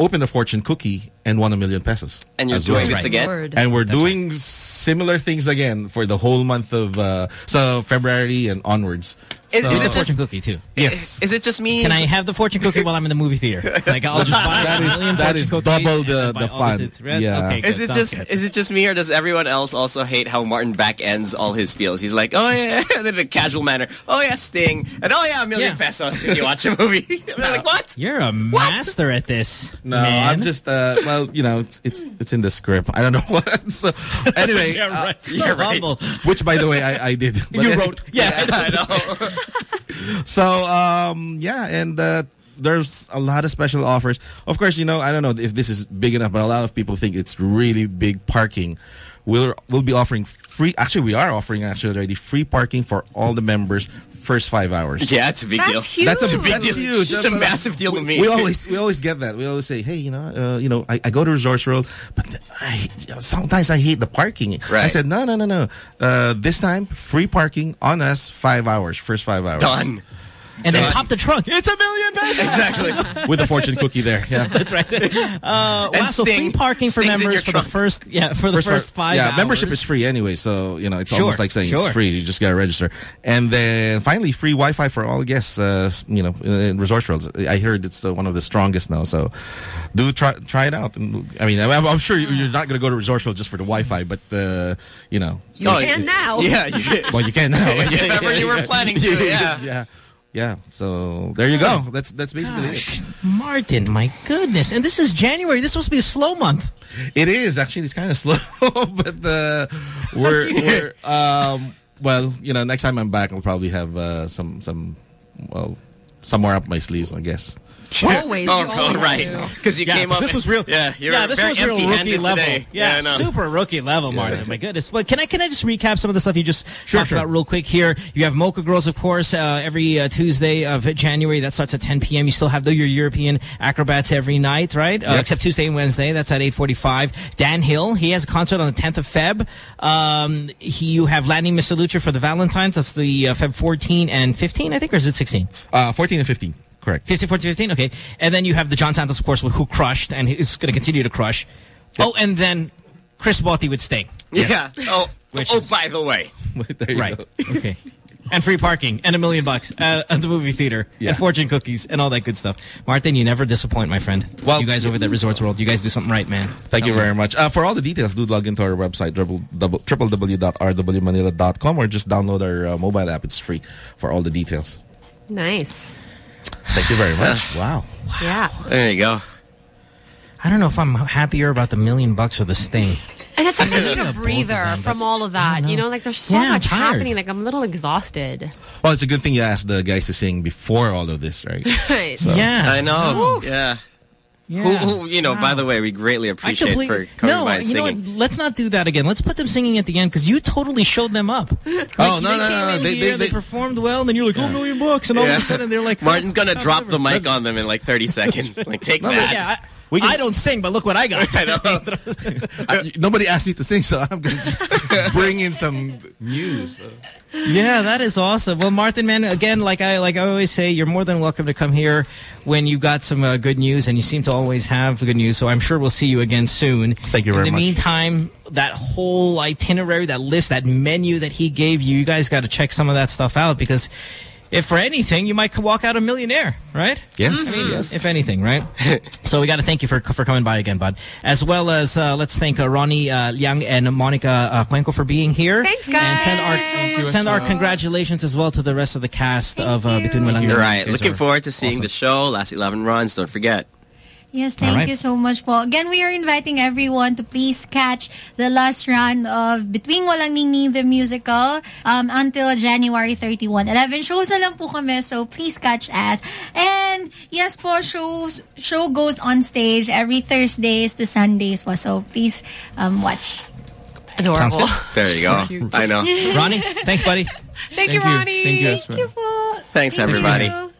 opened a fortune cookie and won a million pesos. and you're doing well. this right. again? Lord. And we're doing similar things again for the whole month of uh, so February and onwards. Is- So- is a it just- fortune cookie too. yes. Is it just me? Can I have the fortune cookie while I'm in the movie theater? Like I'll just buy That a is- million that fortune is cookies double the- the fun. seats. Right? Yeah. Okay, Is good. it Sounds just good. is it just me or does everyone else also hate how Martin back ends all his feels? He's like, oh yeah, in a casual manner, oh yeah, Sting, and oh yeah, a million Yeah. pesos if you watch a movie. I'm like, what? You're a master at this. No, man. I'm just uh well, you know, it's it's, it's in the script. I don't know what. So anyway, Yeah, uh, right. So you're right. humble. which by the way I, I did. But You anyway, wrote. Yeah. I know. So um yeah, and uh there's a lot of special offers. Of course, you know, I don't know if this is big enough, but a lot of people think it's really big parking. We'll we'll be offering free. Actually, we are offering actually already free parking for all the members first five hours. Yeah, it's a big That's deal. huge. That's a big that's deal. huge. It's That's a massive deal we, to me. We always we always get that. We always say, hey, you know, uh, you know, I, I go to Resorts World, but I, sometimes I hate the parking. I said, no, no, no, no. Uh, this time, free parking on us, five hours, first five hours. Done. And then pop the trunk. It's a million pesos. Exactly. With a fortune cookie there. Yeah. That's right. Uh, wow, so free parking for Sting's in your members for the first, yeah, for the first, part- five Yeah, hours. membership is free anyway, so you know it's Sure, almost like saying sure. it's free. You just gotta register, and then finally free Wi-Fi for all guests. Uh, you know, in Resort Worlds. I heard it's uh, one of the strongest now, so do try try it out. And I mean, I'm, I'm sure you- you're not gonna go to Resort World just for the Wi-Fi, but uh, you know, You Oh, can it- now. Yeah. You, well, you can now. If ever you were planning to, yeah. yeah, yeah. So there you go. That's that's basically Gosh, it. Martin, my goodness. And this is January. This is supposed to be a slow month. It is actually it's kind of slow, but uh, we're we're um well you know next time I'm back I'll probably have uh, some some well some more up my sleeves I guess. Always. Oh, always right. Because you Yeah, came 'cause up. this was real. Yeah, you're yeah, this very was real rookie level. today. Yeah, I know. super rookie level, Martin. My goodness. But can I can I just recap some of the stuff you just talked sure. about real quick here? You have Mocha Girls, of course, uh, every uh, Tuesday of January. That starts at 10 p.m. You still have the, your European acrobats every night, right? Uh, except Tuesday and Wednesday. That's at 8:45. Dan Hill, he has a concert on the 10th of Feb. Um, he, you have Lani Misalucha for the Valentines. That's the uh, Feb 14 and 15, I think, or is it 16? Uh, 14 and 15, correct. 15, 14, 15, okay. And then you have the John Santos, of course, who crushed and is going to continue to crush. Oh, and then Chris Botti would stay. Yeah. Oh, Which oh is- by the way. there you Right. go. Okay. And free parking and a million bucks at, at the movie theater Yeah. and fortune cookies and all that good stuff. Martin, you never disappoint, my friend. Well- you guys over at Resorts World, you guys do something right, man. Thank you me. very much. Uh, for all the details, do log into our website, www.rwmanila.com or just download our uh, mobile app. It's free for all the details. Nice. Thank you very much. wow. Yeah. There you go. I don't know if I'm happier about the million bucks or the sting. And it's like I need a breather them, from all of that. You know, like there's so Yeah, much happening. Like I'm a little exhausted. Well, it's a good thing you asked the guys to sing before all of this, right? Right. So- Yeah. I know. Woo. Yeah. Yeah. Who, who, you know, Wow. by the way, we greatly appreciate completely for coming no. by and You know singing. what? Let's not do that again. Let's put them singing at the end because you totally showed them up. Oh, like, Oh, no, they no, came no, in they- here, they- they they- performed well, and then you're like, oh, million bucks, and all Yeah. of a sudden they're like, Martin's gonna oh, drop the mic on them in like 30 seconds. Like, take No, but that. Yeah, I, We can- I don't sing, but look what I got. I know. I- nobody asked me to sing, so I'm going to just bring in some news. Yeah, that is awesome. Well, Martin, man, again, like I like I always say, you're more than welcome to come here when you got some uh, good news, and you seem to always have good news. So I'm sure we'll see you again soon. Thank you very much. In the much. meantime, that whole itinerary, that list, that menu that he gave you, you guys got to check some of that stuff out because. If for anything, you might walk out a millionaire, right? Yes, I mean, yes. if anything, right? so we got to thank you for for coming by again, bud. As well as uh, let's thank uh, Ronnie uh, Liang and Monica uh, Cuenco for being here. Thanks, guys. And guys. send our Thank send our congratulations as well to the rest of the cast of uh, Bituing Walang You're right. Looking forward to seeing awesome. the show. Last 11 runs. Don't forget. Yes, thank right. you so much po. Again, we are inviting everyone to please catch the last run of Bituing Walang Ningning the musical um, until January 31. 11 shows na lang po kami, so please catch us. And yes po, shows, show goes on stage every Thursdays to Sundays po, so please um, watch. Adorable. Sounds good. There you go. I know. Ronnie, thanks, buddy. Thank, you, Ronnie. Thank you as Thank you po. Thanks, Thank everybody. you.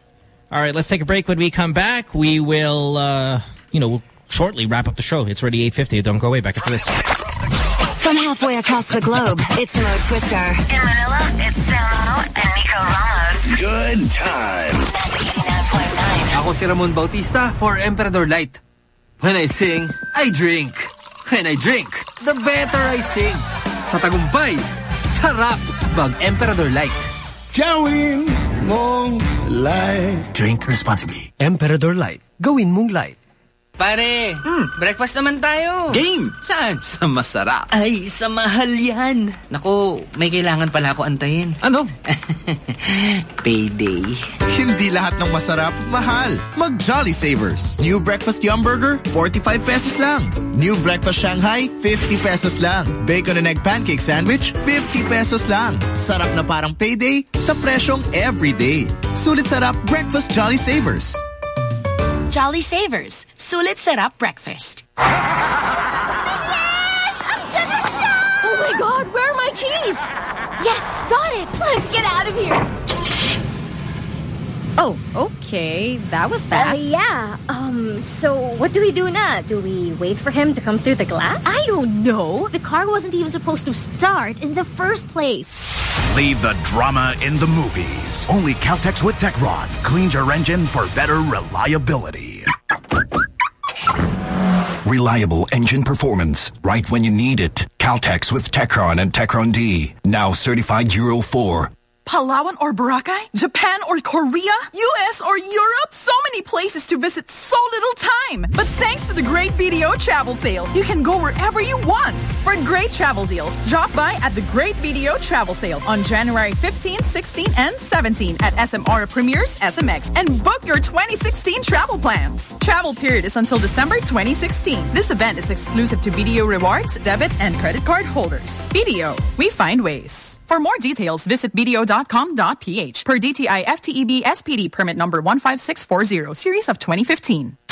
All right, let's take a break. When we come back, we will, uh, you know, we'll shortly wrap up the show. It's already 8.50. Don't go away. Back after this. From halfway across the globe, it's Mo Twister. In Manila, it's Samo and Nico Ramos. Good times. Magic 89.9. Ako si Ramon Bautista for Emperador Light. When I sing, I drink. When I drink, the better I sing. Sa tagumpay, sarap. Mag Emperador Light. Gawin mong light. Drink responsibly. Emperador Light. Gawin mong light. Pare, breakfast naman tayo. Game! Saan? Sa masarap. Ay, sa mahal yan. Naku, may kailangan pala ako antayin. Ano? Payday. Hindi lahat ng masarap, mahal. Mag Jolly Savers. New Breakfast Yum Burger, 45 pesos lang. New Breakfast Shanghai, 50 pesos lang. Bacon and Egg Pancake Sandwich, 50 pesos lang. Sarap na parang payday sa presyong everyday. Sulit sarap Breakfast Jolly Savers. Jolly Savers. Sulit sarap breakfast. oh my god where are my keys Yes, got it! Let's get out of here! Oh, okay. That was Uh, fast. yeah. Um, so what do we do now? Do we wait for him to come through the glass? I don't know. The car wasn't even supposed to start in the first place. Leave the drama in the movies. Only Caltex with Techron cleans your engine for better reliability. Reliable engine performance right when you need it. Caltex with Techron and Techron D. Now certified Euro 4. Palawan or Boracay? Japan or Korea? US or Europe? So many places to visit, so little time. But thanks to the great BDO travel sale, you can go wherever you want. For great travel deals, drop by at the Great BDO travel sale on January 15, 16, and 17 at SM Aura Premier's SMX and book your 2016 travel plans. Travel period is until December 2016. This event is exclusive to BDO rewards, debit, and credit card holders. BDO, we find ways. For more details, visit bdo.com.ph per DTI FTEB SPD permit number 15640 series of 2015.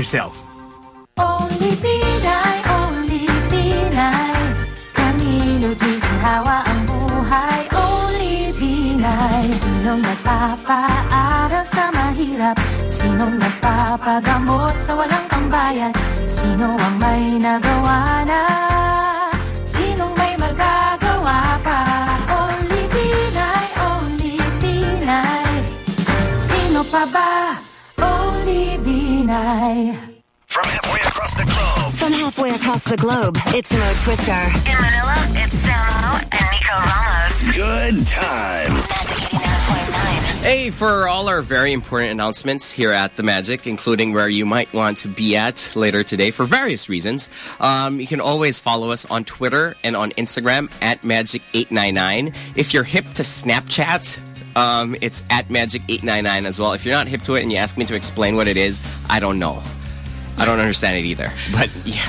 yourself. Only Pinay, only Pinay Kanino di hawa ang buhay Only Pinay Sinong nagpapaaral sa mahirap Sinong nagpapagamot sa walang pambayad Sino ang may nagawa na? Sinong may magagawa pa? Only Pinay, only Pinay Sino pa ba? Only Pinay From halfway across the globe. From halfway across the globe, it's Mo Twister. In Manila, it's Samo and Nico Ramos. Good times. Hey, for all our very important announcements here at The Magic, including where you might want to be at later today for various reasons, um, you can always follow us on Twitter and on Instagram at Magic899. If you're hip to Snapchat, um, it's at Magic899 as well. If you're not hip to it and you ask me to explain what it is, I don't know. I don't understand it either. But yeah,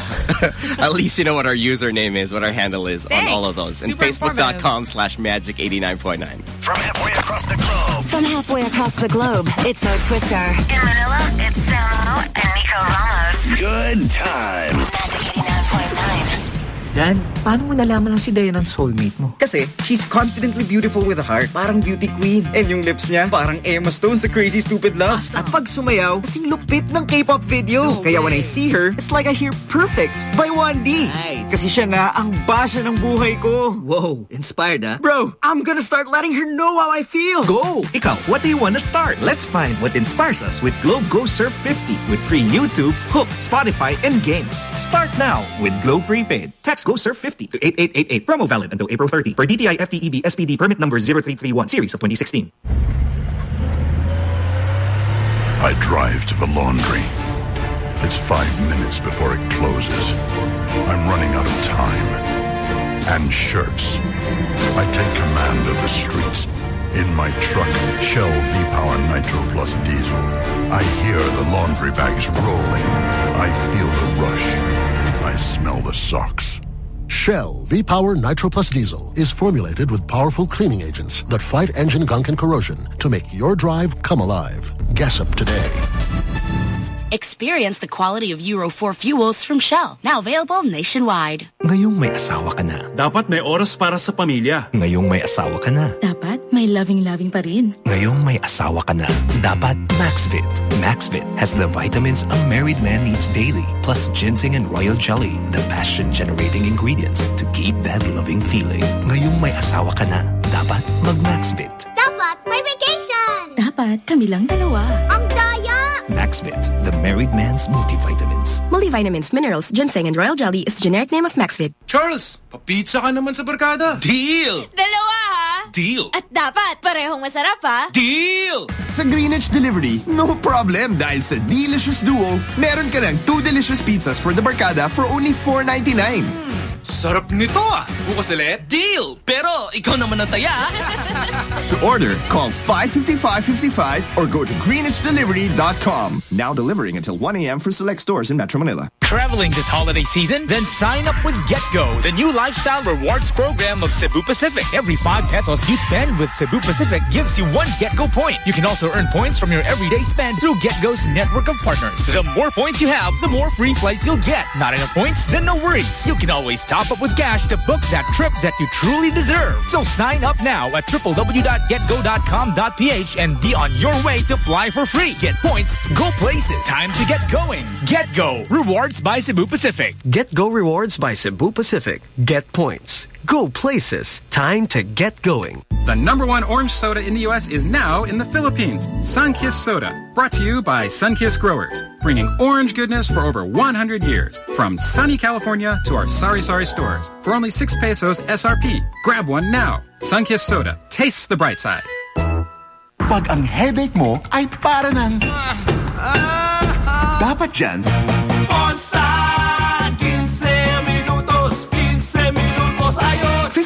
at least you know what our username is, what our handle is on all of those. And Super Facebook.com slash Magic89.9. From halfway across the globe. From halfway across the globe, it's Mo Twister. In Manila, it's Samo and Nico Ramos. Good times. Dan, paano mo nalaman si Dayan ang soulmate mo? Kasi, she's confidently beautiful with a heart. Parang beauty queen. And yung lips niya, parang Emma Stone sa Crazy Stupid Love. At pag sumayaw, kasing lupit ng K-pop video. Kaya when I see her, it's like I hear Perfect by 1D. Nice. Kasi siya na ang basa ng buhay ko. Whoa, inspired ah. Bro, I'm gonna start letting her know how I feel. Go! Ikaw, what do you want to start? Let's find what inspires us with Globe Go Surf 50 with free YouTube, HOOQ, Spotify, and games. Start now with Globe Prepaid. Text Go Surf 50 to 8888. Promo valid until April 30 for DTI FTEB SPD permit number 0331 series of 2016. I drive to the laundry. It's five minutes before it closes. I'm running out of time. And shirts. I take command of the streets. In my truck, Shell V-Power Nitro Plus Diesel. I hear the laundry bags rolling. I feel the rush. I smell the socks. Shell V-Power Nitro Plus Diesel is formulated with powerful cleaning agents that fight engine gunk and corrosion to make your drive come alive. Gas up today. Experience the quality of Euro 4 fuels from Shell. Now available nationwide. Ngayong may asawa ka na. Dapat may oras para sa pamilya. Ngayong may asawa ka na. Dapat may loving-loving pa rin. Ngayong may asawa ka na. Dapat Maxvit. Maxvit has the vitamins a married man needs daily, plus ginseng and royal jelly, the passion-generating ingredients to keep that loving feeling. Ngayong may asawa ka na. Dapat mag-Maxvit. Dapat may vacation! Dapat kami lang dalawa. Ang daya! Maxvit, the married man's multivitamins. Multivitamins, minerals, ginseng, and royal jelly is the generic name of Maxvit. Charles, papizza ka naman sa barkada. Deal! Dalawa ha? Deal! At dapat parehong masarap ha? Deal! Sa Greenwich Delivery, no problem dahil sa Delicious Duo, meron ka ng two delicious pizzas for the barkada for only $4.99. Sarap nito ah. Bukas ulit? Deal! Pero ikaw naman ang taya. To order, call 555-55 or go to greenwichdelivery.com. Now delivering until 1 a.m. for select stores in Metro Manila. Traveling this holiday season? Then sign up with GetGo, the new lifestyle rewards program of Cebu Pacific. Every 5 pesos you spend with Cebu Pacific gives you one GetGo point. You can also earn points from your everyday spend through GetGo's network of partners. The more points you have, the more free flights you'll get. Not enough points? Then no worries. You can always top up with cash to book that trip that you truly deserve. So sign up now at www.getgo.com.ph and be on your way to fly for free. Get points, go places. Time to get going. Get Go. Rewards by Cebu Pacific. Get Go Rewards by Cebu Pacific. Get points. Go places. Time to get going. The number one orange soda in the U.S. is now in the Philippines. Sunkist Soda. Brought to you by Sunkist Growers. Bringing orange goodness for over 100 years. From sunny California to our sari-sari stores. For only 6 pesos SRP. Grab one now. Sunkist Soda. Tastes the bright side. Pag ang headache mo ay para ng... Ah, ah, ah. Dapat yan,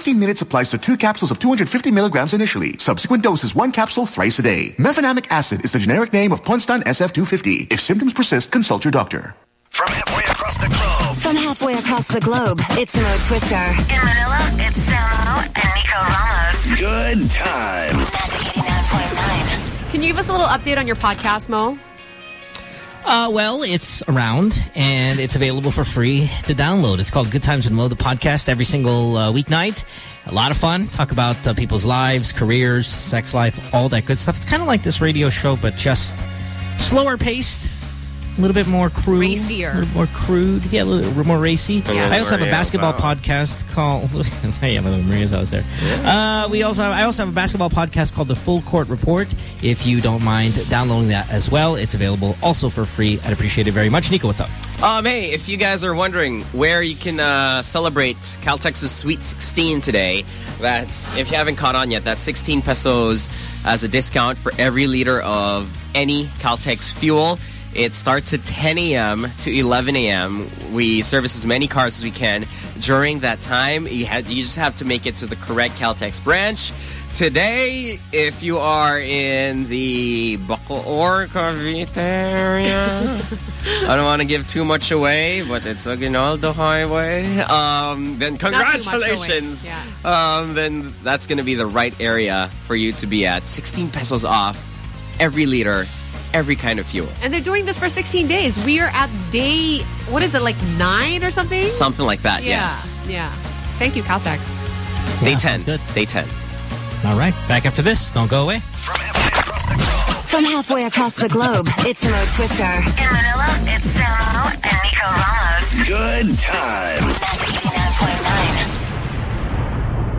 15 minutes applies to two capsules of 250 milligrams initially. Subsequent doses, one capsule thrice a day. Mefenamic acid is the generic name of Ponstan SF250. If symptoms persist, consult your doctor. From halfway across the globe. From halfway across the globe, it's Mo Twister. In Manila, it's Samo and Nico Ramos. Good times. Can you give us a little update on your podcast, Mo? Uh, well, it's around and it's available for free to download. It's called Good Times with Mo, the podcast, every single uh, weeknight. A lot of fun. Talk about uh, people's lives, careers, sex life, all that good stuff. It's kind of like this radio show, but just slower paced. A little bit more crude. Racier. A little more crude. Yeah, a little more racy. Yeah. I also have a basketball out. podcast called... yeah, Maria's I was there. Uh, we also have, I also have a basketball podcast called The Full Court Report. If you don't mind downloading that as well, it's available also for free. I'd appreciate it very much. Nico, what's up? Um, hey, if you guys are wondering where you can uh, celebrate Caltex's Sweet 16 today, that's, if you haven't caught on yet, that's 16 pesos as a discount for every liter of any Caltex fuel. It starts at 10 a.m. to 11 a.m. We service as many cars as we can. During that time, you, had, you just have to make it to the correct Caltex branch. Today, if you are in the Bacoor, Cavite area, I don't want to give too much away, but it's Aguinaldo Highway. Um, then Not too much away. congratulations. Um, then that's going to be the right area for you to be at. 16 pesos off every liter, every kind of fuel. And they're doing this for 16 days. We are at day, what is it, like nine or something? Something like that, yeah, yes. Yeah. Thank you, Caltex. Day 10. Good. Day 10. All right. Back after this. Don't go away. From halfway across the globe, it's Mo Twister. In Manila, it's Samo and Nico Ramos. Good times.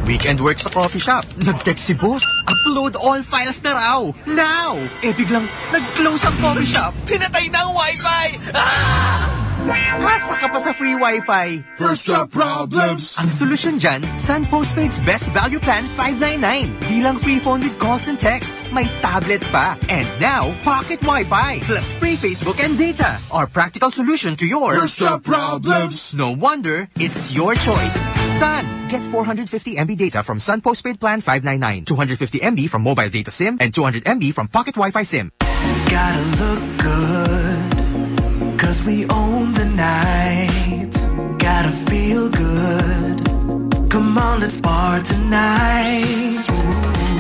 Weekend work sa coffee shop. Nag-text si boss. Upload all files na raw. Now! Eh biglang nag-close ang coffee shop. Pinatay na ang wifi. Ah! Hasa ka pa sa free wifi. First job problems. Ang solusyon dyan, Sun Postpaid's Best Value Plan 599. Di lang free phone with calls and texts. May tablet pa. And now, pocket wifi. Plus free Facebook and data. Our practical solution to your First job problems. No wonder it's your choice. Sun. Get 450 MB data from Sun Postpaid Plan 599. 250 MB from mobile data SIM and 200 MB from pocket Wi-Fi SIM. Gotta look good, cause we own the night. Gotta feel good. Come on, let's bar tonight. Ooh,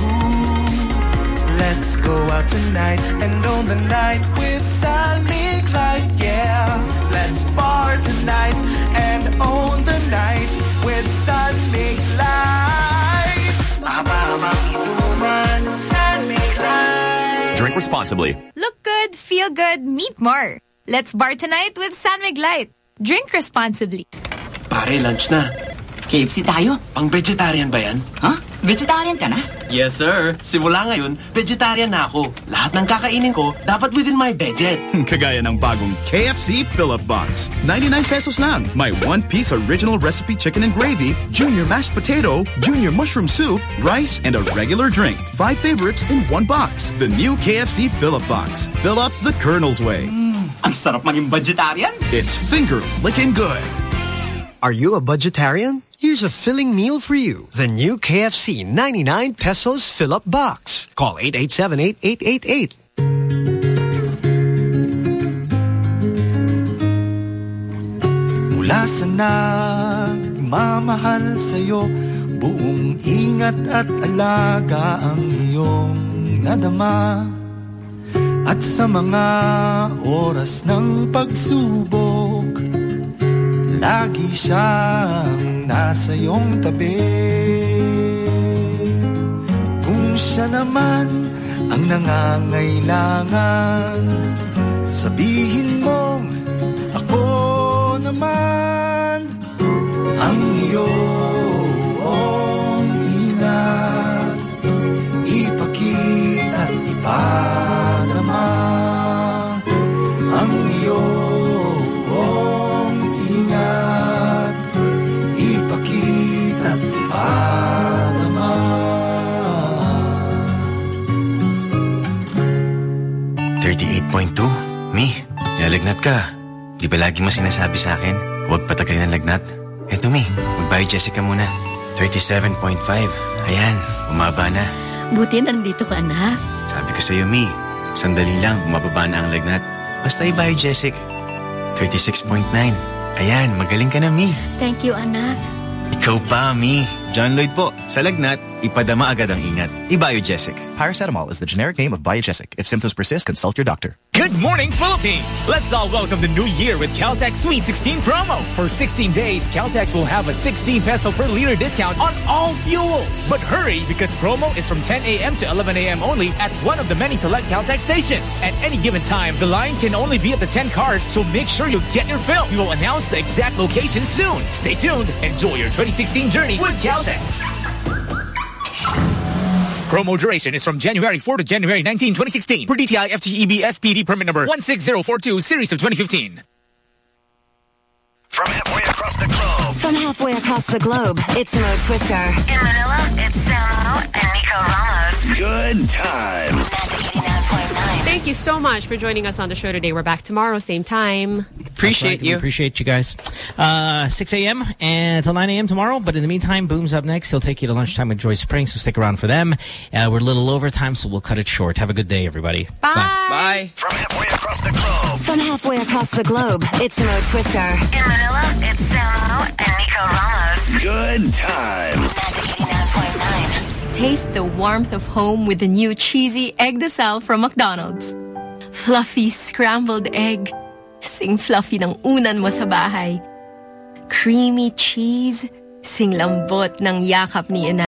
let's go out tonight and own the night with San Mig Light. Yeah, let's bar tonight and own the night with San Mig Light. Mama, inuman, San Mig Light. Drink responsibly. Look good, feel good, meet more. Let's bar tonight with San Light. Drink responsibly. Pare, lunch na. KFC tayo? Pang vegetarian ba yan? Ha? Vegetarian ka na? Yes, sir. Simula ngayon, vegetarian na ako. Lahat ng kakainin ko, dapat within my budget. Hmm, kagaya ng bagong KFC Fill-Up Box. 99 pesos lang. May one-piece original recipe chicken and gravy, junior mashed potato, junior mushroom soup, rice, and a regular drink. Five favorites in one box. The new KFC Fill-Up Box. Fill up the Colonel's way. Ang sarap maging vegetarian. It's finger licking good. Are you a budgetarian? Here's a filling meal for you. The new KFC 99 pesos fill-up box. Call 887-8888. Mula sa nagmamahal sa'yo Buong ingat at alaga ang iyong nadama At sa mga oras ng pagsubok Lagi siyang nasa iyong tabi. Kung siya naman ang nangangailangan Sabihin mong ako naman ang iyong ingat Ipakita at ipadama nalagnat ka. Di ba lagi mo sinasabi sa akin, huwag patagalin ang lagnat? Eto Mi, mag-bio Jessica muna. 37.5. Ayan, umaba na. Buti nandito ka na. Sabi ko sa'yo, Mi, sandali lang, umababa na ang lagnat. Basta i-bio Jessic. 36.9. Ayan, magaling ka na, Mi. Thank you, anak. Ikaw pa, Mi. John Lloyd po. Sa lagnat, ipadama agad ang ingat. I-bio Jessic. Paracetamol is the generic name of Biogesic. If symptoms persist, consult your doctor. Good morning, Philippines! Let's all welcome the new year with Caltex Sweet 16 promo. For 16 days, Caltex will have a 16 peso per liter discount on all fuels. But hurry, because promo is from 10 a.m. to 11 a.m. only at one of the many select Caltex stations. At any given time, the line can only be at the 10 cars, so make sure you get your fill. We will announce the exact location soon. Stay tuned. Enjoy your 2016 journey with Caltex. Promo duration is from January 4 to January 19, 2016. Per DTI FTEB SPD permit number 16042 series of 2015. From halfway across the globe. From halfway across the globe, it's Mo Twister. In Manila, it's Samo and Nico Ramos. Good times. Thank you so much for joining us on the show today. We're back tomorrow, same time. Appreciate you. appreciate you guys. Uh, 6 a.m. and till 9 a.m. tomorrow. But in the meantime, Boom's up next. He'll take you to lunchtime with Joy Spring, so stick around for them. Uh, we're a little over time, so we'll cut it short. Have a good day, everybody. Bye. Bye. From halfway across the globe. From halfway across the globe, it's Mo Twister. In Manila, it's Samo and Nico Ramos. Good times. Taste the warmth of home with the new cheesy Eggdesal from McDonald's. Fluffy scrambled egg. Sing fluffy ng unan mo sa bahay. Creamy cheese. Sing lambot ng yakap ni ina.